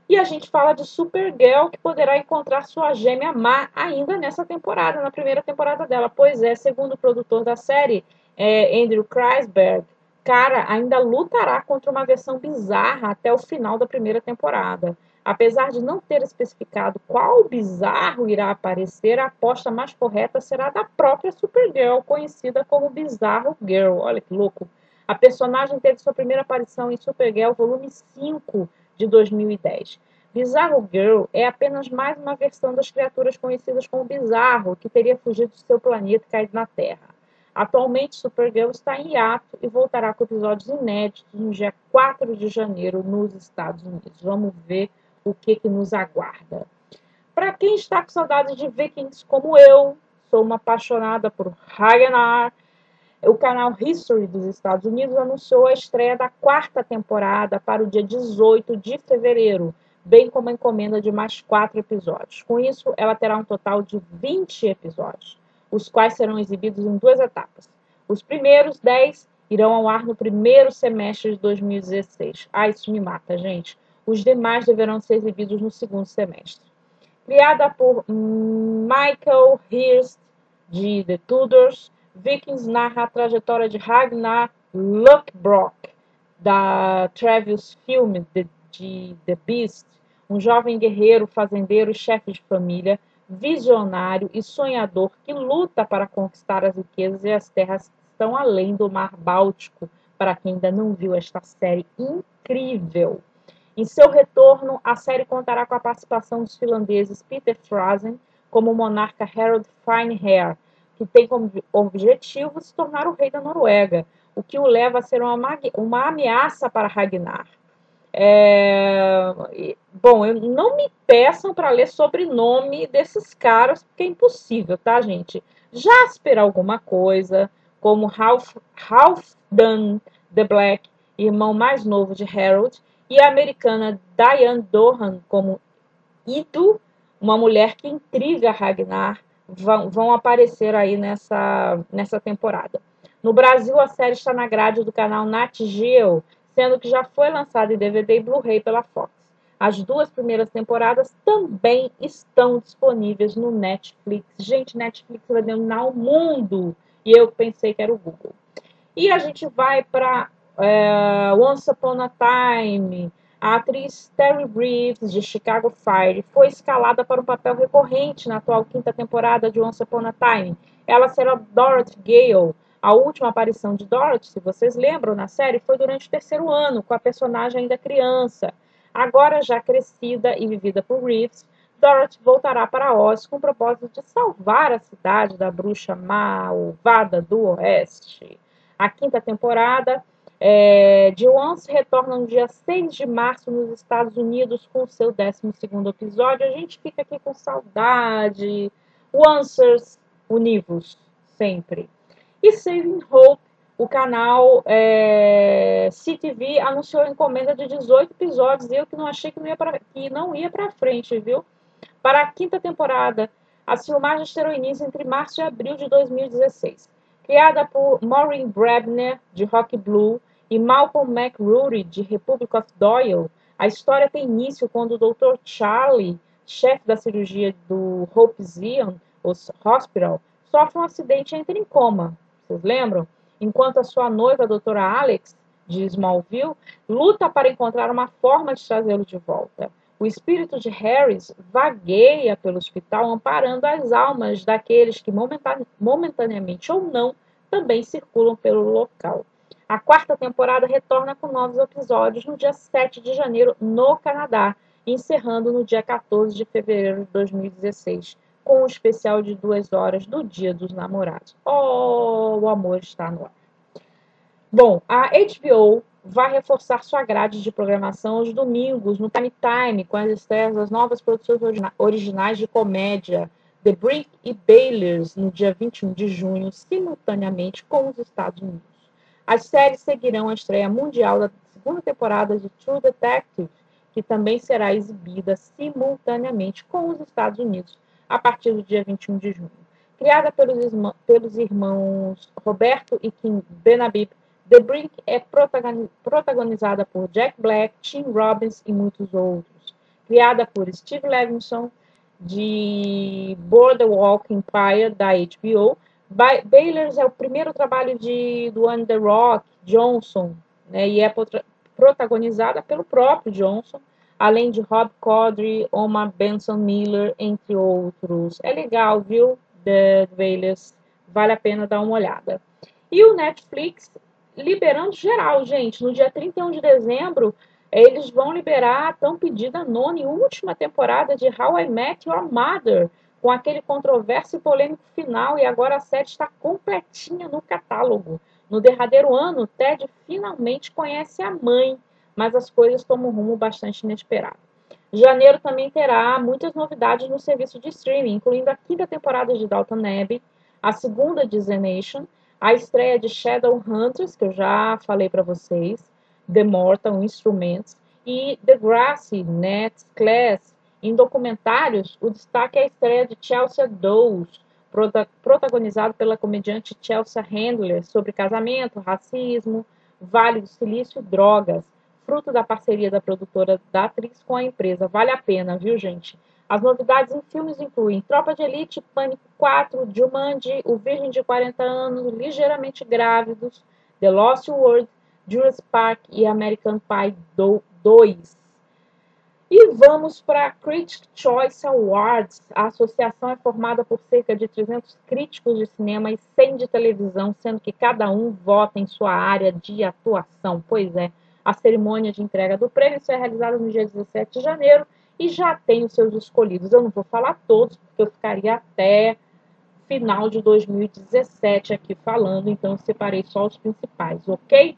F: E a gente fala de Supergirl, que poderá encontrar sua gêmea má ainda nessa temporada, na primeira temporada dela. Pois é, segundo o produtor da série, é, Andrew Kreisberg, cara ainda lutará contra uma versão bizarra até o final da primeira temporada. Apesar de não ter especificado qual bizarro irá aparecer, a aposta mais correta será da própria Supergirl, conhecida como Bizarro Girl. Olha que louco. A personagem teve sua primeira aparição em Supergirl volume 5 de 2010. Bizarro Girl é apenas mais uma versão das criaturas conhecidas como Bizarro, que teria fugido do seu planeta e caído na Terra. Atualmente, Supergirl está em hiato e voltará com episódios inéditos no dia 4 de janeiro nos Estados Unidos. Vamos ver o que, que nos aguarda. Para quem está com saudade de Vikings como eu, sou uma apaixonada por Ragnar, o canal History dos Estados Unidos anunciou a estreia da quarta temporada para o dia 18 de fevereiro, bem como a encomenda de mais quatro episódios. Com isso, ela terá um total de 20 episódios, os quais serão exibidos em duas etapas. Os primeiros 10 irão ao ar no primeiro semestre de 2016. Ah, isso me mata, gente. Os demais deverão ser exibidos no segundo semestre. Criada por Michael Hirst, de The Tudors, Vikings narra a trajetória de Ragnar Lothbrok, da Travis Film de, de The Beast, um jovem guerreiro, fazendeiro e chefe de família, visionário e sonhador que luta para conquistar as riquezas e as terras que estão além do Mar Báltico, para quem ainda não viu esta série incrível. Em seu retorno, a série contará com a participação dos finlandeses Peter Frazen como o monarca Harold Finehair, que tem como objetivo se tornar o rei da Noruega, o que o leva a ser uma, uma ameaça para Ragnar. É... Bom, eu, não me peçam para ler sobrenome desses caras, porque é impossível, tá, gente? Jasper alguma coisa, como Ralph, Ralph Dunn the Black, irmão mais novo de Harold, e a americana Diane Dohan como Ido, uma mulher que intriga Ragnar, vão, vão aparecer aí nessa, nessa temporada. No Brasil, a série está na grade do canal Nat Geo, sendo que já foi lançada em DVD e Blu-ray pela Fox. As duas primeiras temporadas também estão disponíveis no Netflix. Gente, Netflix vai dominar o mundo! E eu pensei que era o Google. E a gente vai para é, Once Upon a Time, a atriz Terry Reeves, de Chicago Fire, foi escalada para um papel recorrente na atual quinta temporada de Once Upon a Time. Ela será Dorothy Gale. A última aparição de Dorothy, se vocês lembram, na série, foi durante o terceiro ano, com a personagem ainda criança. Agora já crescida e vivida por Reeves, Dorothy voltará para Oz com o propósito de salvar a cidade da bruxa malvada do Oeste. A quinta temporada é, de Once retorna no dia 6 de março nos Estados Unidos com seu 12 episódio. A gente fica aqui com saudade. Oncers univos, sempre. E Saving Hope, o canal é, CTV anunciou a encomenda de 18 episódios. Eu que não achei que não ia para que não ia para frente, viu? Para a quinta temporada, as filmagens terão início entre março e abril de 2016. Criada por Maureen Brebner, de Rock Blue, e Malcolm McRory, de Republic of Doyle, a história tem início quando o Dr. Charlie, chefe da cirurgia do Hope Zion Hospital, sofre um acidente e entra em coma. Vocês lembram? enquanto a sua noiva, a doutora Alex, de Smallville, luta para encontrar uma forma de trazê-lo de volta. O espírito de Harris vagueia pelo hospital amparando as almas daqueles que momentaneamente ou não também circulam pelo local. A quarta temporada retorna com novos episódios no dia 7 de janeiro no Canadá, encerrando no dia 14 de fevereiro de 2016, com o especial de duas horas do Dia dos Namorados. Oh, o amor está no ar. Bom, a HBO vai reforçar sua grade de programação aos domingos, no Time Time, com as estreias das novas produções originais de comédia The Brick e Baylors, no dia 21 de junho, simultaneamente com os Estados Unidos. As séries seguirão a estreia mundial da segunda temporada de True Detective, que também será exibida simultaneamente com os Estados Unidos a partir do dia 21 de junho. Criada pelos, pelos irmãos Roberto e Kim Benabib, The Brink é protagonizada por Jack Black, Tim Robbins e muitos outros. Criada por Steve Levinson, de Boardwalk Empire, da HBO. Baylors é o primeiro trabalho de, do The Rock Johnson, né, e é protagonizada pelo próprio Johnson, além de Rob Corddry, Omar Benson Miller, entre outros. É legal, viu, The Baylors? Vale a pena dar uma olhada. E o Netflix liberando geral, gente. No dia 31 de dezembro, eles vão liberar a tão pedida nona e última temporada de How I Met Your Mother, com aquele controverso e polêmico final, e agora a série está completinha no catálogo. No derradeiro ano, Ted finalmente conhece a mãe, mas as coisas tomam um rumo bastante inesperado. Janeiro também terá muitas novidades no serviço de streaming, incluindo a quinta temporada de Dalton Abbey, a segunda de The Nation, a estreia de Shadowhunters, que eu já falei para vocês, The Mortal Instruments, e The Grassy Net Class. Em documentários, o destaque é a estreia de Chelsea Dawes, protagonizado pela comediante Chelsea Handler, sobre casamento, racismo, Vale do Silício e drogas, fruto da parceria da produtora da atriz com a empresa. Vale a pena, viu, gente? As novidades em filmes incluem Tropa de Elite, Pânico 4, Jumanji, O Virgem de 40 Anos, Ligeiramente Grávidos, The Lost World, Jurassic Park e American Pie 2. E vamos para a Critic Choice Awards. A associação é formada por cerca de 300 críticos de cinema e 100 de televisão, sendo que cada um vota em sua área de atuação. Pois é, a cerimônia de entrega do prêmio será realizada no dia 17 de janeiro e já tem os seus escolhidos. Eu não vou falar todos, porque eu ficaria até final de 2017 aqui falando, então eu separei só os principais, ok?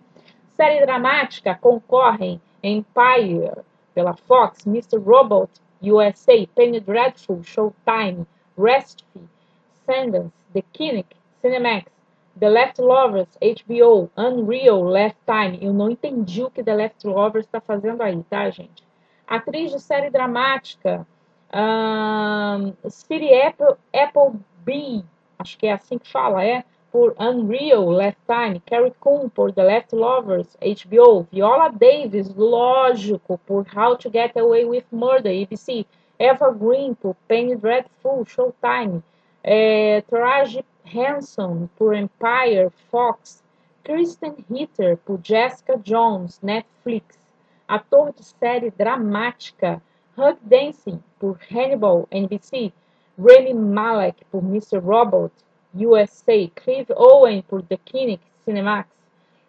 F: Série dramática concorrem Empire pela Fox, Mr. Robot, USA, Penny Dreadful, Showtime, Restful, Sundance, The Kinnick, Cinemax, The Leftovers, HBO, Unreal, Lifetime. Eu não entendi o que The Leftovers está fazendo aí, tá, gente? Atriz de série dramática, um, Apple, Apple B, acho que é assim que fala, é? por Unreal, Lifetime, Carrie Coon por The Leftovers, HBO, Viola Davis, lógico, por How to Get Away with Murder, ABC, Eva Green por Penny Dreadful, Showtime, é, Henson por Empire, Fox, Kristen Ritter por Jessica Jones, Netflix, ator de série dramática, Hug Dancing por Hannibal, NBC, Remy Malek por Mr. Robot, USA, Clive Owen por The Kinnick, Cinemax,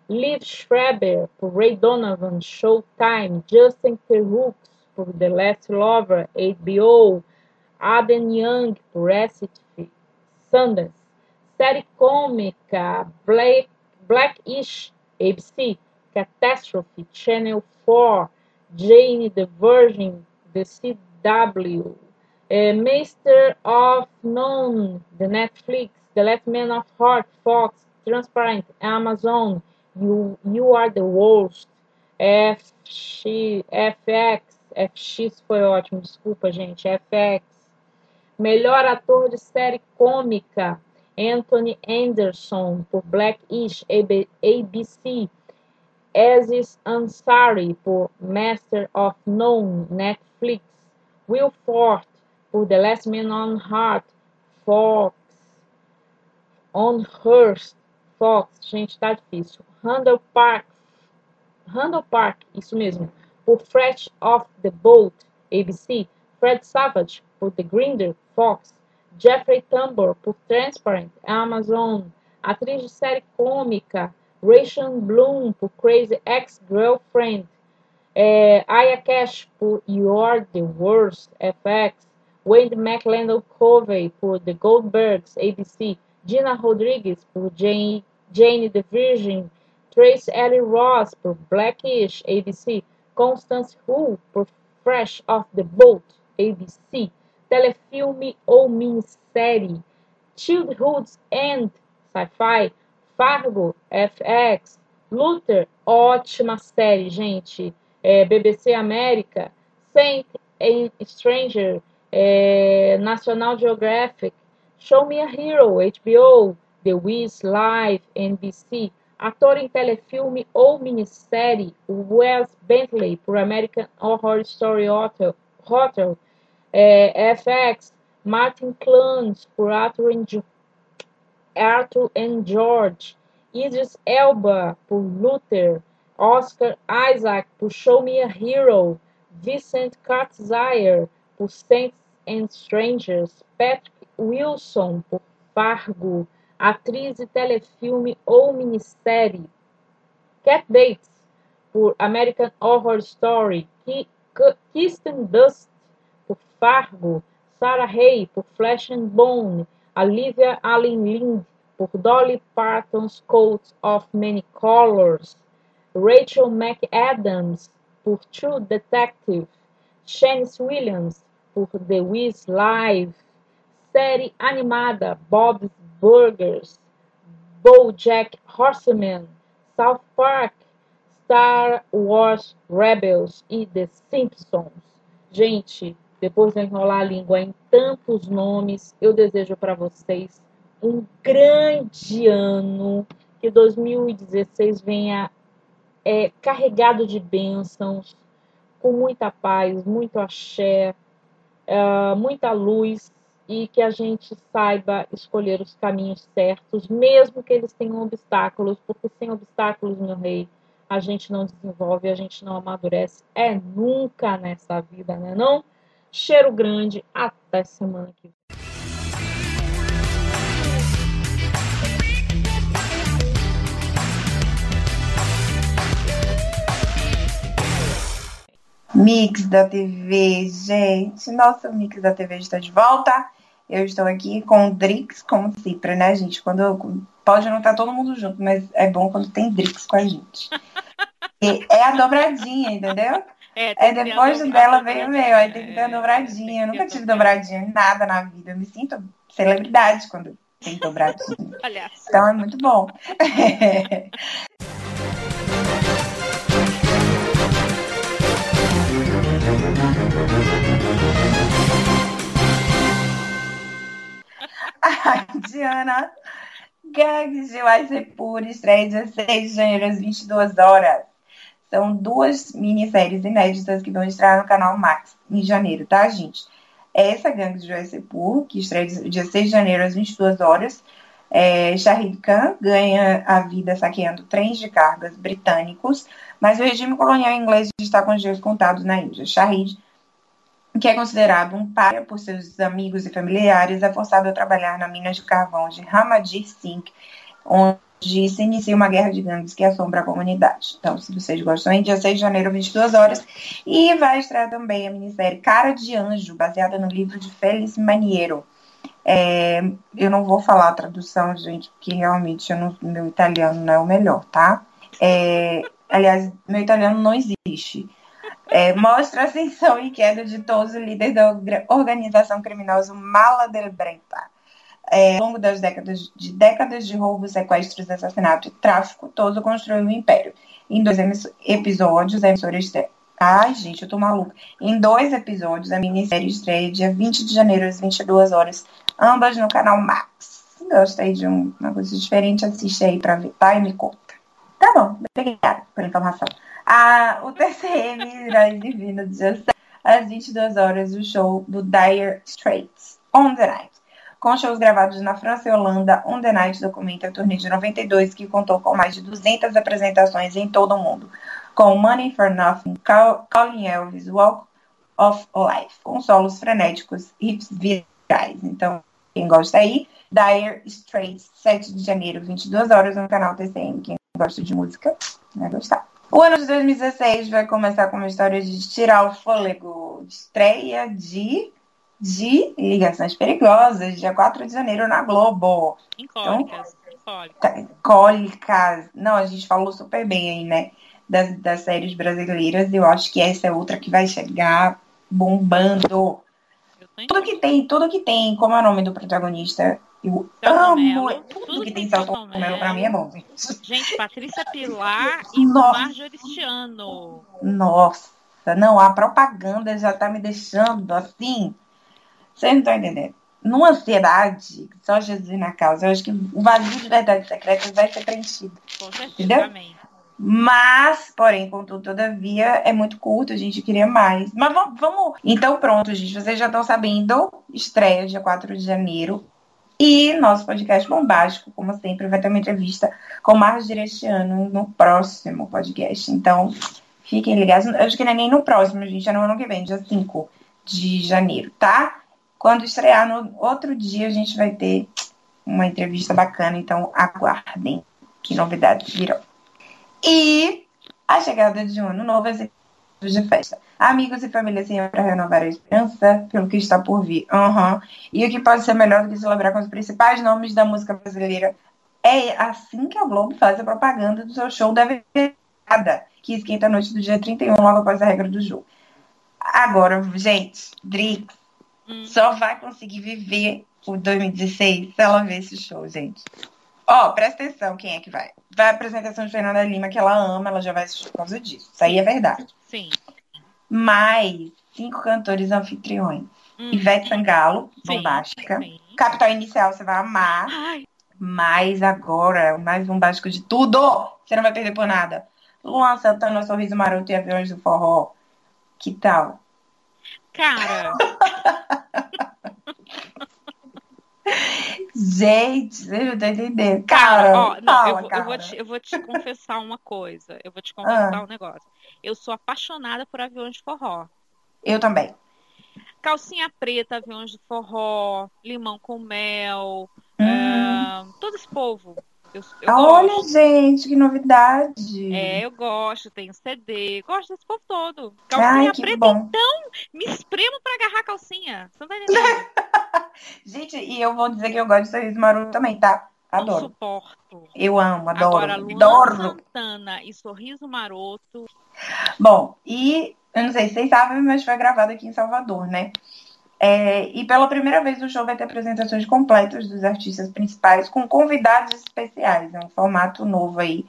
F: Liv Schreiber por Ray Donovan, Showtime, Justin Theroux por The Last Lover, HBO, Aden Young por SCTV, Sundance, série cômica Black, Blackish, ABC, Catastrophe, Channel 4, Jane the Virgin, The CW, é, Master of None, The Netflix, The Last Man of Heart, Fox, Transparent, Amazon, You, you Are the Worst, FX, FX, FX foi ótimo, desculpa, gente, FX. Melhor ator de série cômica, Anthony Anderson, por Blackish, ABC. Aziz Ansari, por Master of None, Netflix. Will Forte, por The Last Man on Heart, Fox. On Hearst, Fox, gente, tá difícil. Randall Park, Randall Park, isso mesmo, por Fresh Off the Boat, ABC. Fred Savage, por The Grinder, Fox. Jeffrey Tambor, por Transparent, Amazon. Atriz de série cômica, Rachel Bloom, por Crazy Ex-Girlfriend. É, Aya Cash, por You're the Worst, FX. Wade McLendon Covey, por The Goldbergs, ABC. Gina Rodrigues, por Jane, Jane the Virgin. Trace Ellie Ross, por Blackish, ABC. Constance Wu, por Fresh Off the Boat, ABC. Telefilme ou minissérie. Childhood's End, Sci-Fi. Fargo, FX. Luther, ótima série, gente. É, BBC América. Saint Stranger, é, National Geographic. Show Me a Hero, HBO. The Wiz Live, NBC. Ator em telefilme ou minissérie, Wes Bentley, por American Horror Story Hotel, Hotel é, FX, Martin Clunes, por Arthur and, Arthur and George, Idris Elba, por Luther, Oscar Isaac, por Show Me a Hero, Vincent Katzire, por Saints and Strangers, Patrick Wilson, por Fargo, atriz de telefilme ou minissérie. Cat Bates, por American Horror Story. Kirsten Dust, por Fargo. Sarah Hay, por Flesh and Bone. Olivia Allen Lind, por Dolly Parton's Coat of Many Colors. Rachel McAdams, por True Detective. Shanice Williams, por The Wiz Live. Série animada Bob's Burgers, BoJack Horseman, South Park, Star Wars Rebels e The Simpsons. Gente, depois de enrolar a língua em tantos nomes, eu desejo para vocês um grande ano, que 2016 venha é, carregado de bênçãos, com muita paz, muito axé, uh, muita luz e que a gente saiba escolher os caminhos certos, mesmo que eles tenham obstáculos, porque sem obstáculos, meu rei, a gente não desenvolve, a gente não amadurece. É nunca nessa vida, né? Não? Cheiro grande, até semana que vem.
D: Mix da TV, gente. Nossa, o Mix da TV está de volta. Eu estou aqui com o Drix, como sempre, né, gente? Quando pode não estar todo mundo junto, mas é bom quando tem Drix com a gente. É a dobradinha, entendeu? É, é depois dela veio o meu, aí tem que ter a dobradinha. Eu nunca tive dobradinha em nada na vida. Eu me sinto celebridade quando tem dobradinha. *laughs* Então é muito bom. *laughs* Ai, Diana. Gangues de Waisepur estreia 16 de janeiro às 22 horas. São duas minisséries inéditas que vão estrear no canal Max em janeiro, tá, gente? Essa Gangues de Waisepur, que estreia dia 6 de janeiro às 22 horas. É, Shahid Khan ganha a vida saqueando trens de cargas britânicos, mas o regime colonial inglês está com os dias contados na Índia. Shahid que é considerado um pai por seus amigos e familiares, é forçado a trabalhar na mina de carvão de Hamadir Singh, onde se inicia uma guerra de gangues que assombra a comunidade. Então, se vocês gostam, em dia 6 de janeiro, 22 horas, e vai estrear também a minissérie Cara de Anjo, baseada no livro de Félix Maniero. É, eu não vou falar a tradução, gente, porque realmente não, meu italiano não é o melhor, tá? É, aliás, meu italiano não existe. É, mostra a ascensão e queda de todos os líderes da organização criminosa Mala del Brenta. É, ao longo das décadas de décadas de roubos, sequestros, assassinato e tráfico, todo construiu um império. Em dois episódios, a emissora estreia. Ai, gente, eu tô maluca. Em dois episódios, a minissérie estreia dia 20 de janeiro, às 22 horas, ambas no canal Max. Gosta aí de um, uma coisa diferente, assiste aí pra ver, tá? E me conta. Tá bom, obrigada pela informação. A, o TCM exibir no dia 7, às 22 horas o show do Dire Straits, On The Night. Com shows gravados na França e Holanda, On The Night documenta a turnê de 92, que contou com mais de 200 apresentações em todo o mundo, com Money for Nothing, Calling Elvis, Walk of Life, com solos frenéticos, hits virais. Então, quem gosta aí, Dire Straits, 7 de janeiro, 22 horas no canal TCM. Quem gosta de música vai gostar. O ano de 2016 vai começar com uma história de tirar o fôlego. Estreia de, de Ligações Perigosas, dia 4 de janeiro na Globo.
B: Incólicas.
D: Então, cólicas. Não, a gente falou super bem aí, né? Das, das séries brasileiras. Eu acho que essa é outra que vai chegar bombando. Tudo que tem, tudo que tem, como é o nome do protagonista, eu amo. Tudo, tudo que tem Celton Mello pra mim é bom.
B: Gente, Patrícia Pilar *laughs* e Marjorie Cristiano.
D: Nossa, não, a propaganda já tá me deixando assim. Vocês não estão entendendo. Numa ansiedade, só Jesus na causa, eu acho que o vazio de verdade secreta vai ser preenchido.
B: Entendeu? Amém.
D: Mas, porém, contudo, todavia, é muito curto, a gente queria mais. Mas vamos. Então, pronto, gente. Vocês já estão sabendo. Estreia dia 4 de janeiro. E nosso podcast bombástico, como sempre, vai ter uma entrevista com o Marcos Direstiano no próximo podcast. Então, fiquem ligados. Eu acho que não é nem no próximo, gente, é no ano que vem, dia 5 de janeiro, tá? Quando estrear no outro dia, a gente vai ter uma entrevista bacana, então aguardem que novidades virão. E a chegada de um ano novo, as de festa. Amigos e família sempre para renovar a esperança pelo que está por vir. Uhum. E o que pode ser melhor do que celebrar com os principais nomes da música brasileira? É assim que a Globo faz a propaganda do seu show da virada, que esquenta a noite do dia 31, logo após a regra do jogo. Agora, gente, Drix hum. só vai conseguir viver o 2016 se ela ver esse show, gente. Ó, oh, presta atenção quem é que vai. Vai a apresentação de Fernanda Lima, que ela ama, ela já vai assistir por causa disso. Isso aí é verdade.
B: Sim.
D: Mais cinco cantores anfitriões. Hum. Ivete Sangalo, bombástica. Sim. Capital Inicial, você vai amar. Ai. Mas agora, o mais bombástico de tudo, você não vai perder por nada. Luan Santana, Sorriso Maroto e Aviões do Forró. Que tal?
B: Cara.
D: Gente, você não tá entendendo. Cara, ó, não, fala,
B: eu, vou,
D: cara.
B: eu, vou te, eu vou te confessar uma coisa. Eu vou te confessar ah. um negócio. Eu sou apaixonada por aviões de forró.
D: Eu também.
B: Calcinha preta, aviões de forró, limão com mel, hum. uh, todo esse povo. Eu, eu
D: Olha,
B: gosto.
D: gente, que novidade.
B: É, eu gosto, tenho CD, gosto desse povo todo. Calcinha
D: Ai,
B: preta,
D: bom.
B: então, me espremo pra agarrar a calcinha. Você não tá *laughs* entendendo?
D: gente, e eu vou dizer que eu gosto de sorriso maroto também, tá? Adoro.
B: Não suporto.
D: Eu amo, adoro.
B: Agora, Luan
D: adoro.
B: Santana e Sorriso Maroto.
D: Bom, e eu não sei se vocês sabem, mas foi gravado aqui em Salvador, né? É, e pela primeira vez o show vai ter apresentações completas dos artistas principais com convidados especiais. É um formato novo aí,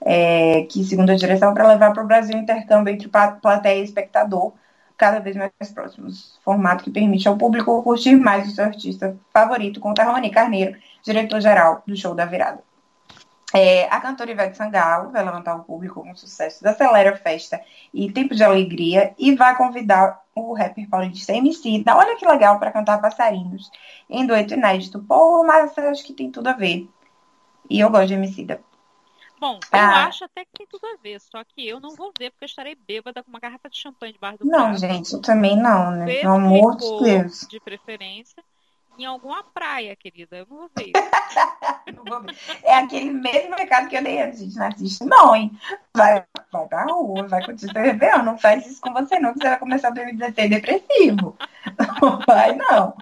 D: é, que segundo a direção, para levar para o Brasil intercâmbio entre plateia e espectador, cada vez mais próximos. Formato que permite ao público curtir mais o seu artista favorito, com Tarroni Carneiro, diretor-geral do show da virada. É, a cantora Ivete Sangalo vai levantar o público com sucesso da Acelera Festa e Tempo de Alegria e vai convidar o rapper paulista MC. Olha que legal para cantar Passarinhos em dueto inédito. Pô, mas acho que tem tudo a ver. E eu gosto de MC.
B: Bom, eu ah. acho até que tem tudo a ver, só que eu não vou ver porque eu estarei bêbada com uma garrafa de champanhe debaixo do
D: Não, gente, eu também não, né? Pelo amor de Deus.
B: De preferência em alguma praia, querida. Eu não vou ver. *laughs*
D: vou ver. É aquele mesmo recado que eu dei antes, gente. Não assiste, não, hein? Vai, vai pra rua, vai seu Réveillon. Não faz isso com você, não, que você vai começar a 2016 depressivo. Não vai, não.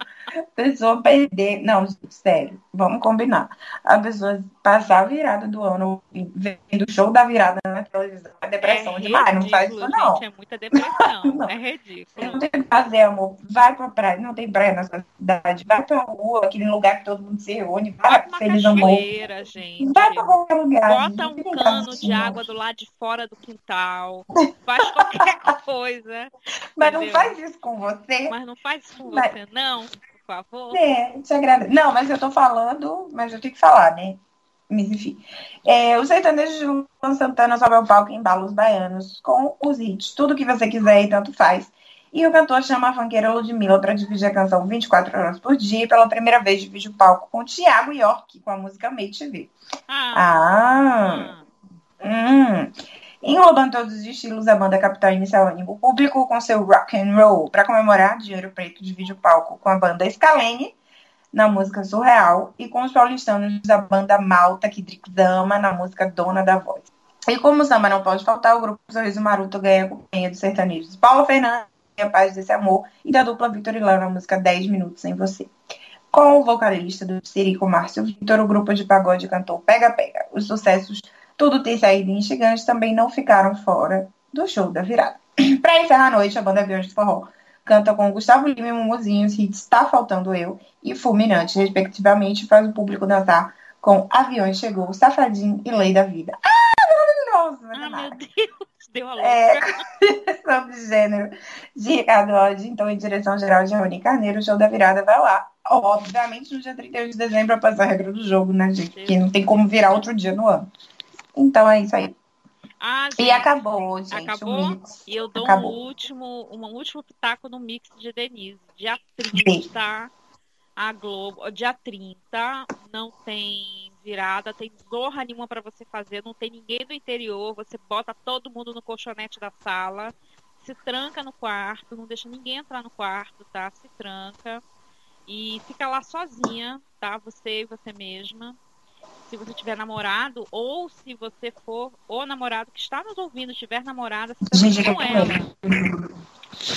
D: Pessoa perder. Não, sério, vamos combinar. A pessoa passar a virada do ano vendo o show da virada na televisão é depressão é demais. Ridículo, não faz isso, não.
B: Gente, é muita depressão. *laughs* é ridículo.
D: Não tem o que fazer, amor. Vai pra praia, não tem praia na sua cidade. Vai pra rua, aquele lugar que todo mundo se reúne. Vai,
B: vai pra feliz amor. Gente.
D: Vai pra qualquer lugar.
B: Bota um cano de água do lado de fora do quintal. Faz qualquer *laughs* coisa.
D: Mas entendeu? não faz isso com você.
B: Mas não faz com mas... não por favor?
D: É, te agradeço. Não, mas eu tô falando, mas eu tenho que falar, né? Mas enfim. É, o sertanejo de Luan Santana sobe ao palco em balos baianos com os hits. Tudo que você quiser e tanto faz. E o cantor chama a funkeira Ludmilla para dividir a canção 24 horas por dia e pela primeira vez divide o palco com Thiago York com a música Made TV.
B: Ah,
D: Ah,
B: ah.
D: hum. Englobando todos os estilos, a banda Capital inicia o ânimo público com seu rock and roll. Para comemorar, Dinheiro Preto divide o palco com a banda Scalene na música Surreal e com os paulistanos da banda Malta que Drix ama na música Dona da Voz. E como o samba não pode faltar, o grupo Sorriso Maroto ganha a companhia dos sertanejos Paulo Fernandes e a paz desse amor e da dupla Vitor e Léo na música 10 Minutos Sem Você. Com o vocalista do Sirico Márcio Vitor, o grupo de pagode cantou Pega Pega. Os sucessos Tudo Ter Saído e Instigantes também não ficaram fora do show da virada. *clears throat* Para encerrar a noite, a banda Aviões do Forró canta com Gustavo Lima e Mumuzinho os hits Tá Faltando Eu e Fulminante, respectivamente, faz o público dançar com Aviões Chegou, Safadinho e Lei da Vida. Ah, maravilhoso!
B: Ah,
D: Renato.
B: meu Deus, deu a.
D: É, direção *laughs* de gênero de Ricardo Lodge, então em direção geral de Rony Carneiro, o show da virada vai lá. Obviamente no dia 31 de dezembro, após a regra do jogo, né, gente? Porque não tem como virar outro dia no ano. Então é isso aí.
B: Ah,
D: E
B: gente,
D: acabou, gente.
B: Acabou? E eu dou
D: Acabou.
B: um último, um último pitaco no mix de Denise. Dia 30, a Globo. Dia 30, não tem virada, tem zorra nenhuma pra você fazer, não tem ninguém do interior, você bota todo mundo no colchonete da sala, se tranca no quarto, não deixa ninguém entrar no quarto, tá? Se tranca. E fica lá sozinha, tá? Você e você mesma. Se você tiver namorado, ou se você for o namorado que está nos ouvindo, tiver namorada, se
D: Gente,
B: com
D: tô com
B: ela.
D: medo.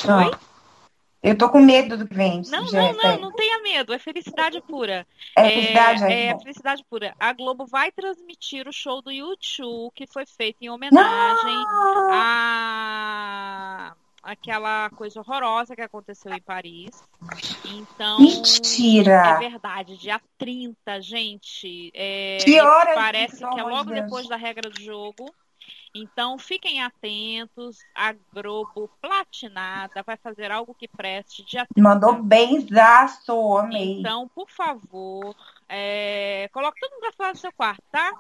D: Não. Eu tô com medo do que vem.
B: Não, não, não, não tenha medo, é felicidade pura.
D: É felicidade,
B: é,
D: é,
B: é felicidade pura. A Globo vai transmitir o show do YouTube, que foi feito em homenagem
D: Não!
B: a aquela coisa horrorosa que aconteceu em Paris. Então,
D: Mentira!
B: é verdade, dia 30, gente. É,
D: Que horas,
B: parece que é logo
D: Deus?
B: depois da regra do jogo. Então, fiquem atentos. A Globo platinada vai fazer algo que preste dia 30.
D: Mandou benzaço, amei.
B: Então, por favor, é, coloque todo mundo pra fora do seu quarto, tá?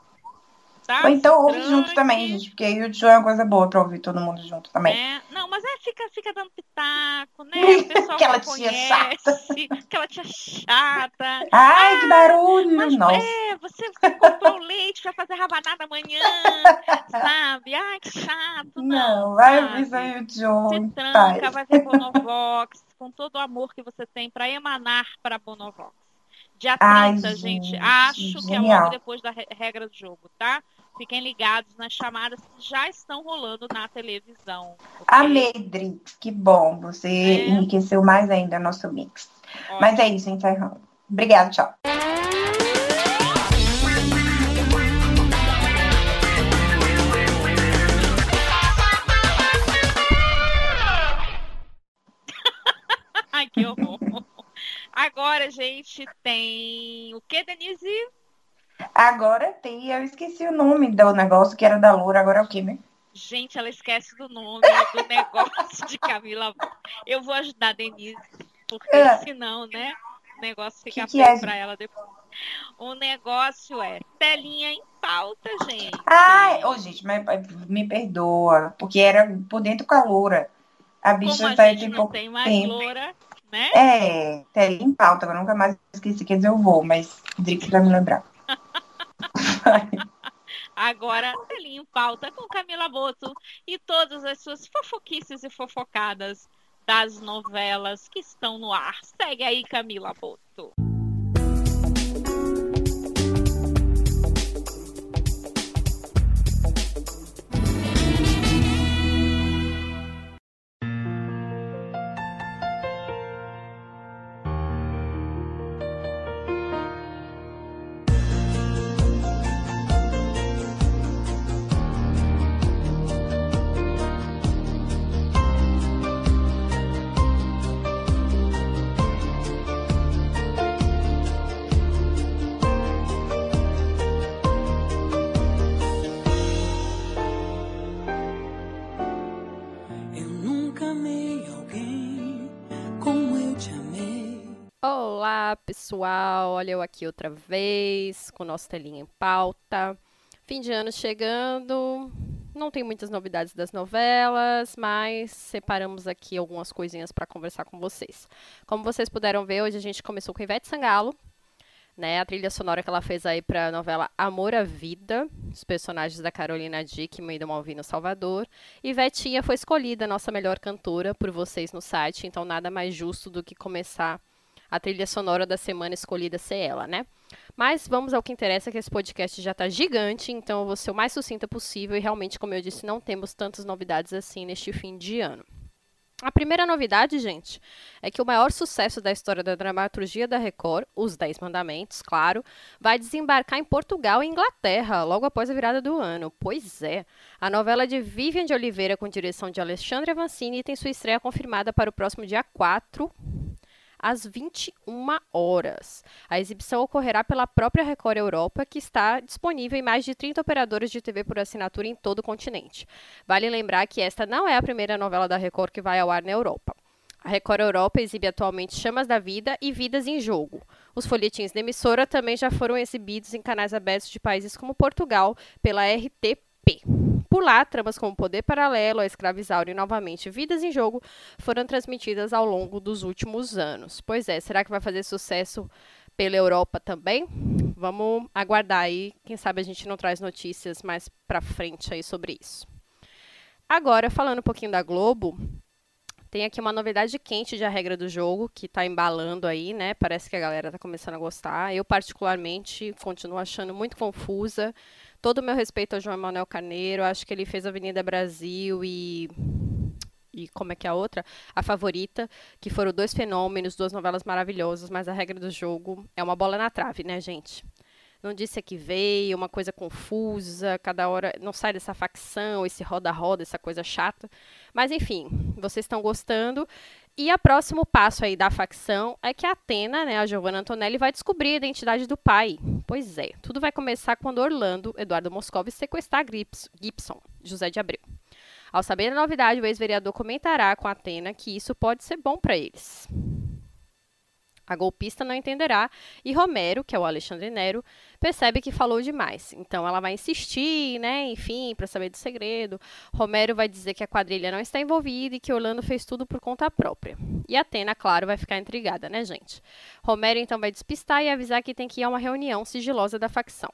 B: Tá?
D: Ou então ouve junto também, gente, porque aí o show é uma coisa boa pra ouvir todo mundo junto também.
B: né? Não, mas é, fica, fica dando pitaco, né? O *laughs* pessoal
D: Aquela
B: que
D: tia
B: conhece, aquela tia chata.
D: Ai, que barulho!
B: Mas
D: Nossa.
B: é, você, você comprou leite pra fazer rabanada amanhã, sabe? Ai, que chato.
D: Não, vai
B: sabe?
D: ouvir aí o show.
B: Se tranca,
D: paz.
B: vai ver *laughs* Bonovox, com todo o amor que você tem pra emanar pra Bonovox. Dia 30,
D: Ai,
B: gente.
D: gente,
B: Acho que é
D: genial.
B: logo depois da re- regra do jogo, tá? Fiquem ligados nas chamadas que já estão rolando na televisão. ok?
D: Amei. Que bom. Você
B: É.
D: enriqueceu mais ainda nosso mix.
B: Ó,
D: Mas é isso, encerrando. Obrigada, tchau. *laughs*
B: Ai, que horror. Agora, gente, tem o que, Denise?
D: Agora tem, eu esqueci o nome do negócio que era da Loura, agora é o quê, né?
B: Gente, ela esquece do nome do *laughs* negócio de Camila. Eu vou ajudar a Denise, porque
D: É.
B: senão, né, o negócio fica
D: Que que
B: feio
D: é,
B: pra ela depois. O negócio é telinha em pauta, gente.
D: Ai, ô, gente, mas me perdoa, porque era por dentro com a Loura. A
B: Como
D: bicha
B: a
D: saiu
B: gente não
D: pouco
B: tem mais
D: tempo.
B: loura, né?
D: É, telinha em pauta, agora nunca mais esqueci, quer dizer, eu vou, mas Drix vai me lembrar. *laughs*
B: Agora, telinha em pauta com Camila Boto e todas as suas fofoquices e fofocadas das novelas que estão no ar. Segue aí, Camila Boto.
C: Pessoal. Olha eu aqui outra vez com o nosso telinha em pauta. Fim de ano chegando, Não tem muitas novidades das novelas, mas separamos aqui algumas coisinhas para conversar com vocês. Como vocês puderam ver, hoje a gente começou com Ivete Sangalo, né? A trilha sonora que ela fez aí para a novela Amor à Vida, os personagens da Carolina Dickman e do Malvino Salvador. E Vetinha foi escolhida nossa melhor cantora por vocês no site, então nada mais justo do que começar a trilha sonora da semana escolhida ser ela, né? Mas vamos ao que interessa, que esse podcast já está gigante, então eu vou ser o mais sucinta possível e realmente, como eu disse, não temos tantas novidades assim neste fim de ano. A primeira novidade, gente, é que o maior sucesso da história da dramaturgia da Record, Os Dez Mandamentos, claro, vai desembarcar em Portugal e Inglaterra, logo após a virada do ano. Pois é, a novela de Vivian de Oliveira, com direção de Alexandre Avancini, tem sua estreia confirmada para o próximo dia 4 às 21 horas. A exibição ocorrerá pela própria Record Europa, que está disponível em mais de 30 operadoras de TV por assinatura em todo o continente. Vale lembrar que esta não é a primeira novela da Record que vai ao ar na Europa. A Record Europa exibe atualmente Chamas da Vida e Vidas em Jogo. Os folhetins da emissora também já foram exibidos em canais abertos de países como Portugal pela RTP. Lá, tramas como Poder Paralelo, A Escravizaura e novamente Vidas em Jogo foram transmitidas ao longo dos últimos anos. Pois é, será que vai fazer sucesso pela Europa também? Vamos aguardar aí, quem sabe a gente não traz notícias mais para frente aí sobre isso. Agora, falando um pouquinho da Globo, tem aqui uma novidade quente de A Regra do Jogo, que está embalando aí, né? Parece que a galera está começando a gostar. Eu, particularmente, continuo achando muito confusa. Todo o meu respeito ao João Emanuel Carneiro, acho que ele fez Avenida Brasil e e como é que é a outra? A Favorita, que foram dois fenômenos, duas novelas maravilhosas, mas a regra do jogo é uma bola na trave, né, gente? Não disse que veio, uma coisa confusa, cada hora não sai dessa facção, esse roda-roda, essa coisa chata. Mas enfim, vocês estão gostando. E o próximo passo aí da facção é que a Atena, né, a Giovanna Antonelli, vai descobrir a identidade do pai. Pois é, tudo vai começar quando Orlando, Eduardo Moscovi, sequestrar Gibson, José de Abreu. Ao saber a novidade, o ex-vereador comentará com a Atena que isso pode ser bom para eles. A golpista não entenderá e Romero, que é o Alexandre Nero, percebe que falou demais. Então ela vai insistir, né, enfim, para saber do segredo. Romero vai dizer que a quadrilha não está envolvida e que Orlando fez tudo por conta própria. E Atena, claro, vai ficar intrigada, né, gente? Romero então vai despistar e avisar que tem que ir a uma reunião sigilosa da facção.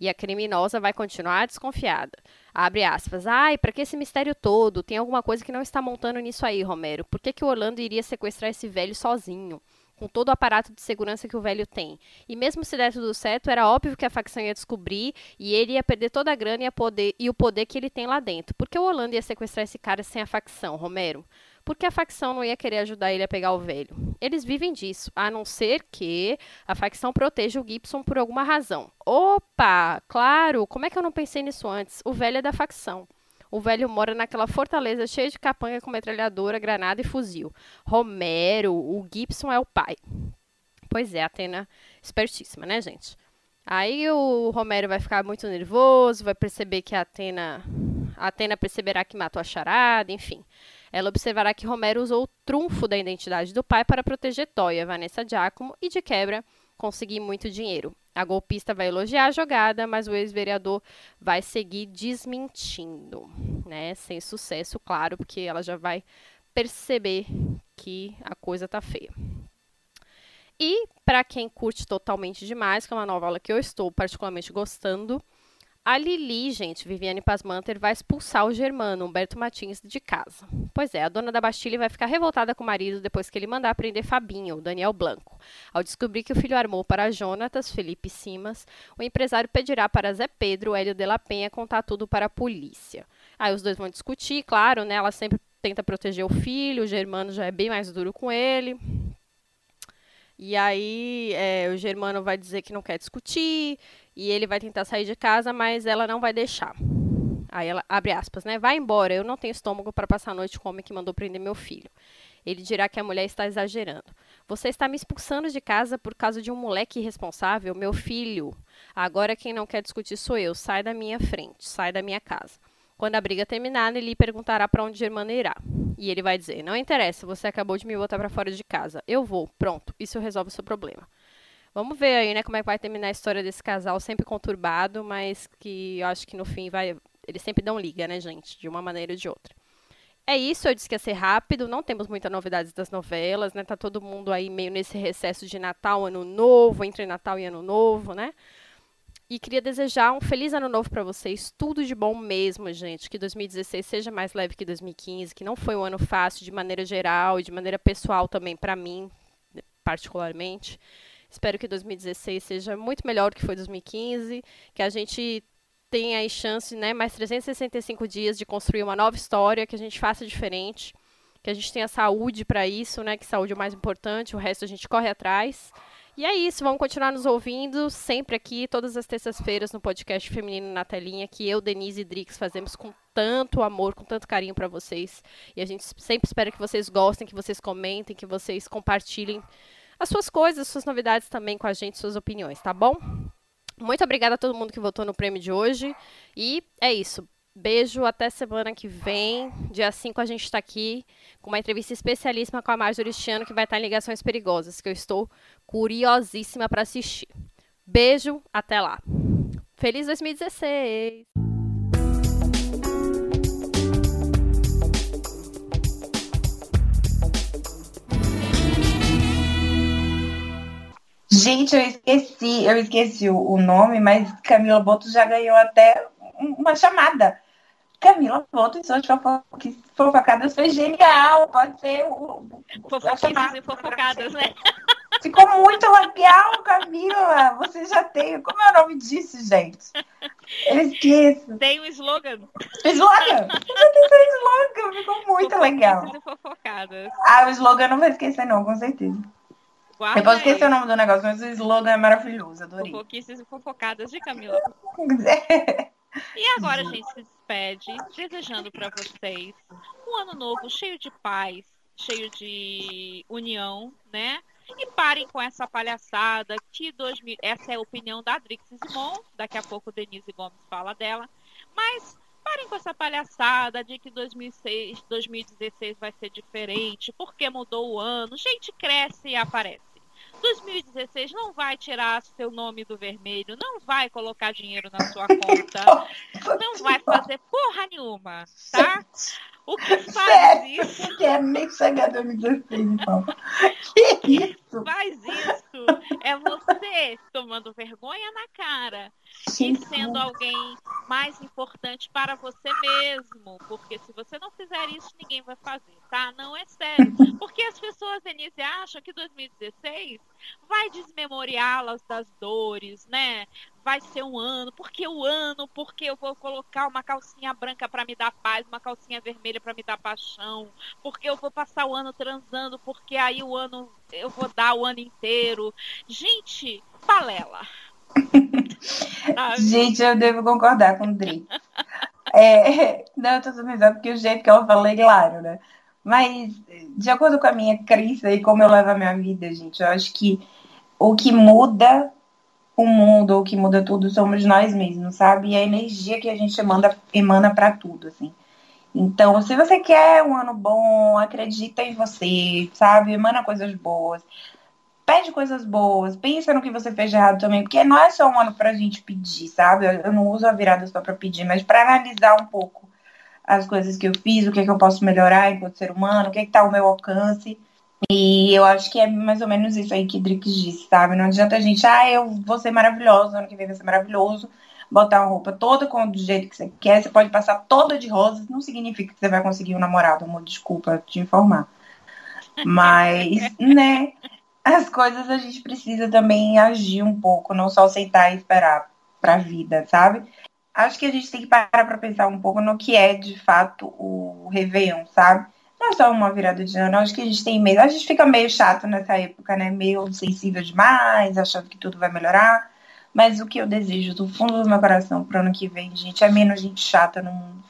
C: E a criminosa vai continuar desconfiada. Abre aspas. Ai, para que esse mistério todo? Tem alguma coisa que não está montando nisso aí, Romero. Por que, que o Orlando iria sequestrar esse velho sozinho? Com todo o aparato de segurança que o velho tem. E mesmo se der tudo certo, era óbvio que a facção ia descobrir e ele ia perder toda a grana e, poder, e o poder que ele tem lá dentro. Por que o Holanda ia sequestrar esse cara sem a facção, Romero? Porque a facção não ia querer ajudar ele a pegar o velho. Eles vivem disso, a não ser que a facção proteja o Gibson por alguma razão. Opa, claro, como é que eu não pensei nisso antes? O velho é da facção. O velho mora naquela fortaleza cheia de capanga com metralhadora, granada e fuzil. Romero, o Gibson é o pai. Pois é, Atena, espertíssima, né, gente? Aí o Romero vai ficar muito nervoso, vai perceber que a Atena, a Atena perceberá que matou a charada, enfim. Ela observará que Romero usou o trunfo da identidade do pai para proteger Toya, Vanessa Giacomo e, de quebra, conseguir muito dinheiro. A golpista vai elogiar a jogada, mas o ex-vereador vai seguir desmentindo, né? Sem sucesso, claro, porque ela já vai perceber que a coisa tá feia. E para quem curte totalmente demais, que é uma novela que eu estou particularmente gostando, a Lili, gente, Viviane Pasmanter, vai expulsar o germano, Humberto Martins, de casa. Pois é, a dona da Bastilha vai ficar revoltada com o marido depois que ele mandar prender Fabinho, Daniel Blanco. Ao descobrir que o filho armou para Jonatas, Felipe Simas, o empresário pedirá para Zé Pedro, Hélio de la Penha, contar tudo para a polícia. Aí os dois vão discutir, claro, né? Ela sempre tenta proteger o filho, o germano já é bem mais duro com ele. E aí é, o Germano vai dizer que não quer discutir, e ele vai tentar sair de casa, mas ela não vai deixar. Aí ela abre aspas, né? Vai embora, eu não tenho estômago para passar a noite com o homem que mandou prender meu filho. Ele dirá que a mulher está exagerando. Você está me expulsando de casa por causa de um moleque irresponsável, meu filho. Agora quem não quer discutir sou eu. Sai da minha frente, sai da minha casa. Quando a briga terminar, ele perguntará para onde Germana irá. E ele vai dizer: Não interessa, você acabou de me botar para fora de casa. Eu vou, pronto, isso resolve o seu problema. Vamos ver aí, né, como é que vai terminar a história desse casal, sempre conturbado, mas que eu acho que no fim vai. eles sempre dão liga, né, gente? De uma maneira ou de outra. É isso, eu disse que ia ser rápido, não temos muitas novidades das novelas, né? Tá todo mundo aí meio nesse recesso de Natal, Ano Novo, entre Natal e Ano Novo, né? E queria desejar um feliz ano novo para vocês, tudo de bom mesmo, gente. Que 2016 seja mais leve que 2015, que não foi um ano fácil de maneira geral e de maneira pessoal também para mim, particularmente. Espero que 2016 seja muito melhor do que foi 2015, que a gente tenha aí chance, né, mais 365 dias de construir uma nova história, que a gente faça diferente, que a gente tenha saúde para isso, né, que saúde é o mais importante, o resto a gente corre atrás. E é isso, vamos continuar nos ouvindo sempre aqui, todas as terças-feiras, no podcast Feminino na Telinha, que eu, Denise e Drix fazemos com tanto amor, com tanto carinho para vocês. E a gente sempre espera que vocês gostem, que vocês comentem, que vocês compartilhem as suas coisas, as suas novidades também com a gente, suas opiniões, tá bom? Muito obrigada a todo mundo que votou no prêmio de hoje. E é isso. Beijo, até semana que vem. Dia 5 a gente está aqui com uma entrevista especialíssima com a Marjorie Cristiano, que vai estar em Ligações Perigosas, que eu estou curiosíssima para assistir. Beijo, até lá. Feliz 2016!
D: Gente, eu esqueci, eu esqueci o, nome, mas Camila Boto já ganhou até uma chamada. Camila Boto e suas fofocadas foi genial. Pode ser o.
B: Fofoquices e fofocadas, né? *laughs*
D: Ficou muito legal, Camila. Você já tem. Como é o nome disso, gente? Eu esqueço.
B: Tem o um slogan.
D: Slogan? *laughs* Você tem seu slogan. Ficou muito legal.
B: E fofocadas.
D: Ah, o slogan não vai esquecer, não, com certeza.
B: Guarda
D: eu posso esquecer o nome do negócio, mas o slogan é maravilhoso, adorei.
B: Fofoquices e fofocadas de Camila. *laughs* E agora a gente se despede, desejando para vocês um ano novo cheio de paz, cheio de união, né? E parem com essa palhaçada que 2000, essa é a opinião da Drix Simon, daqui a pouco Denise Gomes fala dela, mas parem com essa palhaçada de que 2006, 2016 vai ser diferente, porque mudou o ano. Gente cresce e aparece. 2016 não vai tirar seu nome do vermelho, não vai colocar dinheiro na sua conta, não vai fazer porra nenhuma, tá? O que faz
D: Sério?
B: isso?
D: Nem chegar 2016, então. Que isso?
B: Faz isso é você tomando vergonha na cara e sendo alguém mais importante para você mesmo. Porque se você não fizer isso, ninguém vai fazer, tá? Não é sério. *laughs* Porque as pessoas, Denise, acham que 2016 vai desmemoriá-las das dores, né? Vai ser um ano, porque o ano, porque eu vou colocar uma calcinha branca para me dar paz, uma calcinha vermelha para me dar paixão, porque eu vou passar o ano transando, porque aí o ano eu vou dar o ano inteiro. Gente, balela.
D: Gente, eu devo concordar com o Dri. É, *laughs* não, eu tô sorrindo porque o jeito que ela fala é claro, né? Mas, de acordo com a minha crença e como eu levo a minha vida, gente, eu acho que o que muda o mundo, o que muda tudo, somos nós mesmos, sabe? E a energia que a gente manda, emana para tudo, assim. Então, se você quer um ano bom, acredita em você, sabe? Emana coisas boas. Pede coisas boas, pensa no que você fez de errado também, porque não é só um ano pra gente pedir, sabe? Eu, eu não uso a virada só pra pedir, mas para analisar um pouco as coisas que eu fiz, o que, é que eu posso melhorar enquanto ser humano, o que, é que tá ao meu alcance. E eu acho que é mais ou menos isso aí que Drix disse, sabe? Não adianta a gente, ah, eu vou ser maravilhosa, ano que vem vai ser maravilhoso, botar uma roupa toda com do jeito que você quer, você pode passar toda de rosas, não significa que você vai conseguir um namorado, amor, desculpa te informar. Mas, né, as coisas a gente precisa também agir um pouco, não só aceitar e esperar pra vida, sabe? Acho que a gente tem que parar pra pensar um pouco no que é, de fato, o Réveillon, sabe? Não é só uma virada de ano, acho que a gente tem medo. A gente fica meio chato nessa época, né? Meio sensível demais, achando que tudo vai melhorar. Mas o que eu desejo do fundo do meu coração pro ano que vem, gente, é menos gente chata no mundo.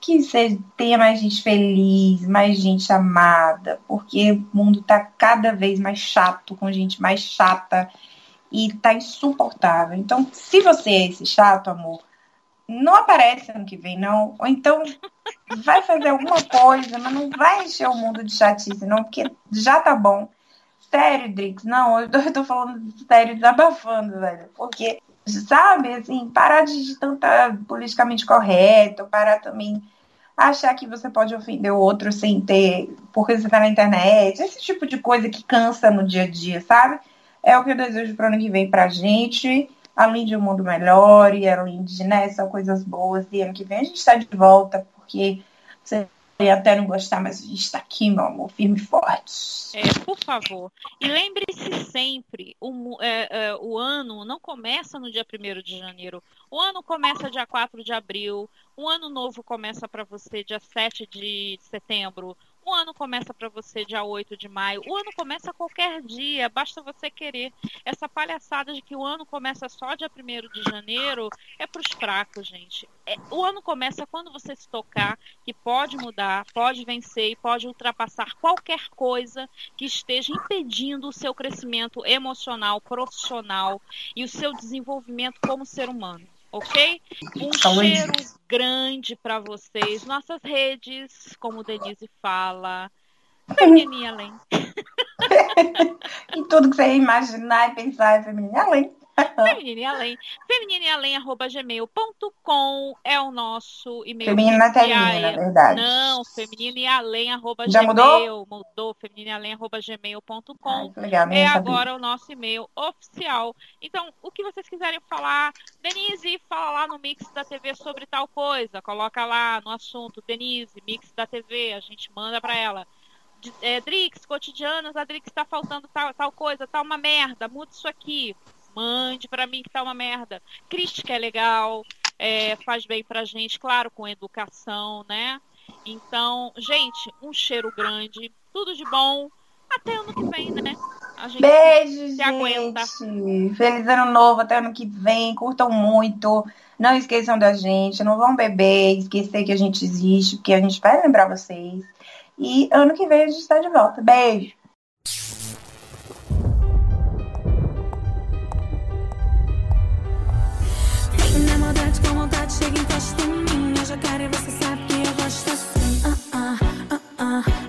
D: Que você tenha mais gente feliz, mais gente amada, porque o mundo tá cada vez mais chato, com gente mais chata e tá insuportável. Então, se você é esse chato, amor, não aparece ano que vem, não. Ou então *laughs* vai fazer alguma coisa, mas não vai encher o mundo de chatice, não, porque já tá bom. Sério, Drix, não, eu tô, eu tô falando sério, desabafando, velho. Porque sabe? Assim, parar de, tanta politicamente correto, parar também achar que você pode ofender o outro sem ter, porque você tá na internet, esse tipo de coisa que cansa no dia a dia, sabe? É o que eu desejo para o ano que vem pra gente, além de um mundo melhor e além de, né, só coisas boas. E ano que vem a gente está de volta, porque até não gostar, mas a gente está aqui, meu amor, firme e forte.
B: É, por favor. E lembre-se sempre, o, é, é, o ano não começa no dia 1 de janeiro. O ano começa dia 4 de abril. O ano novo começa para você dia 7 de setembro. O ano começa para você dia 8 de maio. O ano começa qualquer dia, basta você querer. Essa palhaçada de que o ano começa só dia 1 de janeiro é para os fracos, gente. É, o ano começa quando você se tocar que pode mudar, pode vencer e pode ultrapassar qualquer coisa que esteja impedindo o seu crescimento emocional, profissional e o seu desenvolvimento como ser humano ok? Um Saúde. cheiro grande para vocês. Nossas redes, como Denise fala, Feminina Além. *laughs*
D: em tudo que você imaginar e pensar é Feminina Além.
B: Feminina e Além. Feminina e Além, arroba gmail.com é o nosso e-mail.
D: Feminina Telinha, na verdade.
B: Não, feminina e além, arroba
D: Já
B: gmail. Mudou? Mudou, feminina e além, arroba gmail.com. É agora o nosso e-mail oficial. Então, o que vocês quiserem falar, Denise, fala lá no Mix da TV sobre tal coisa. Coloca lá no assunto, Denise, Mix da TV, a gente manda para ela é, Drix, cotidianas, a Drix tá faltando tal, tal coisa, tá uma merda, muda isso aqui mande para mim que tá uma merda. Crítica é legal, é, faz bem pra gente, claro, com educação, né? Então, gente, um cheiro grande, tudo de bom. Até ano que vem, né?
D: A gente Beijo, se gente. aguenta. Feliz ano novo, até ano que vem. Curtam muito. Não esqueçam da gente. Não vão beber, esquecer que a gente existe, porque a gente vai lembrar vocês. E ano que vem a gente está de volta. Beijo.
G: chega, encosta em mim. Eu já quero e você sabe que eu gosto assim. Ah, ah, ah, ah. ah.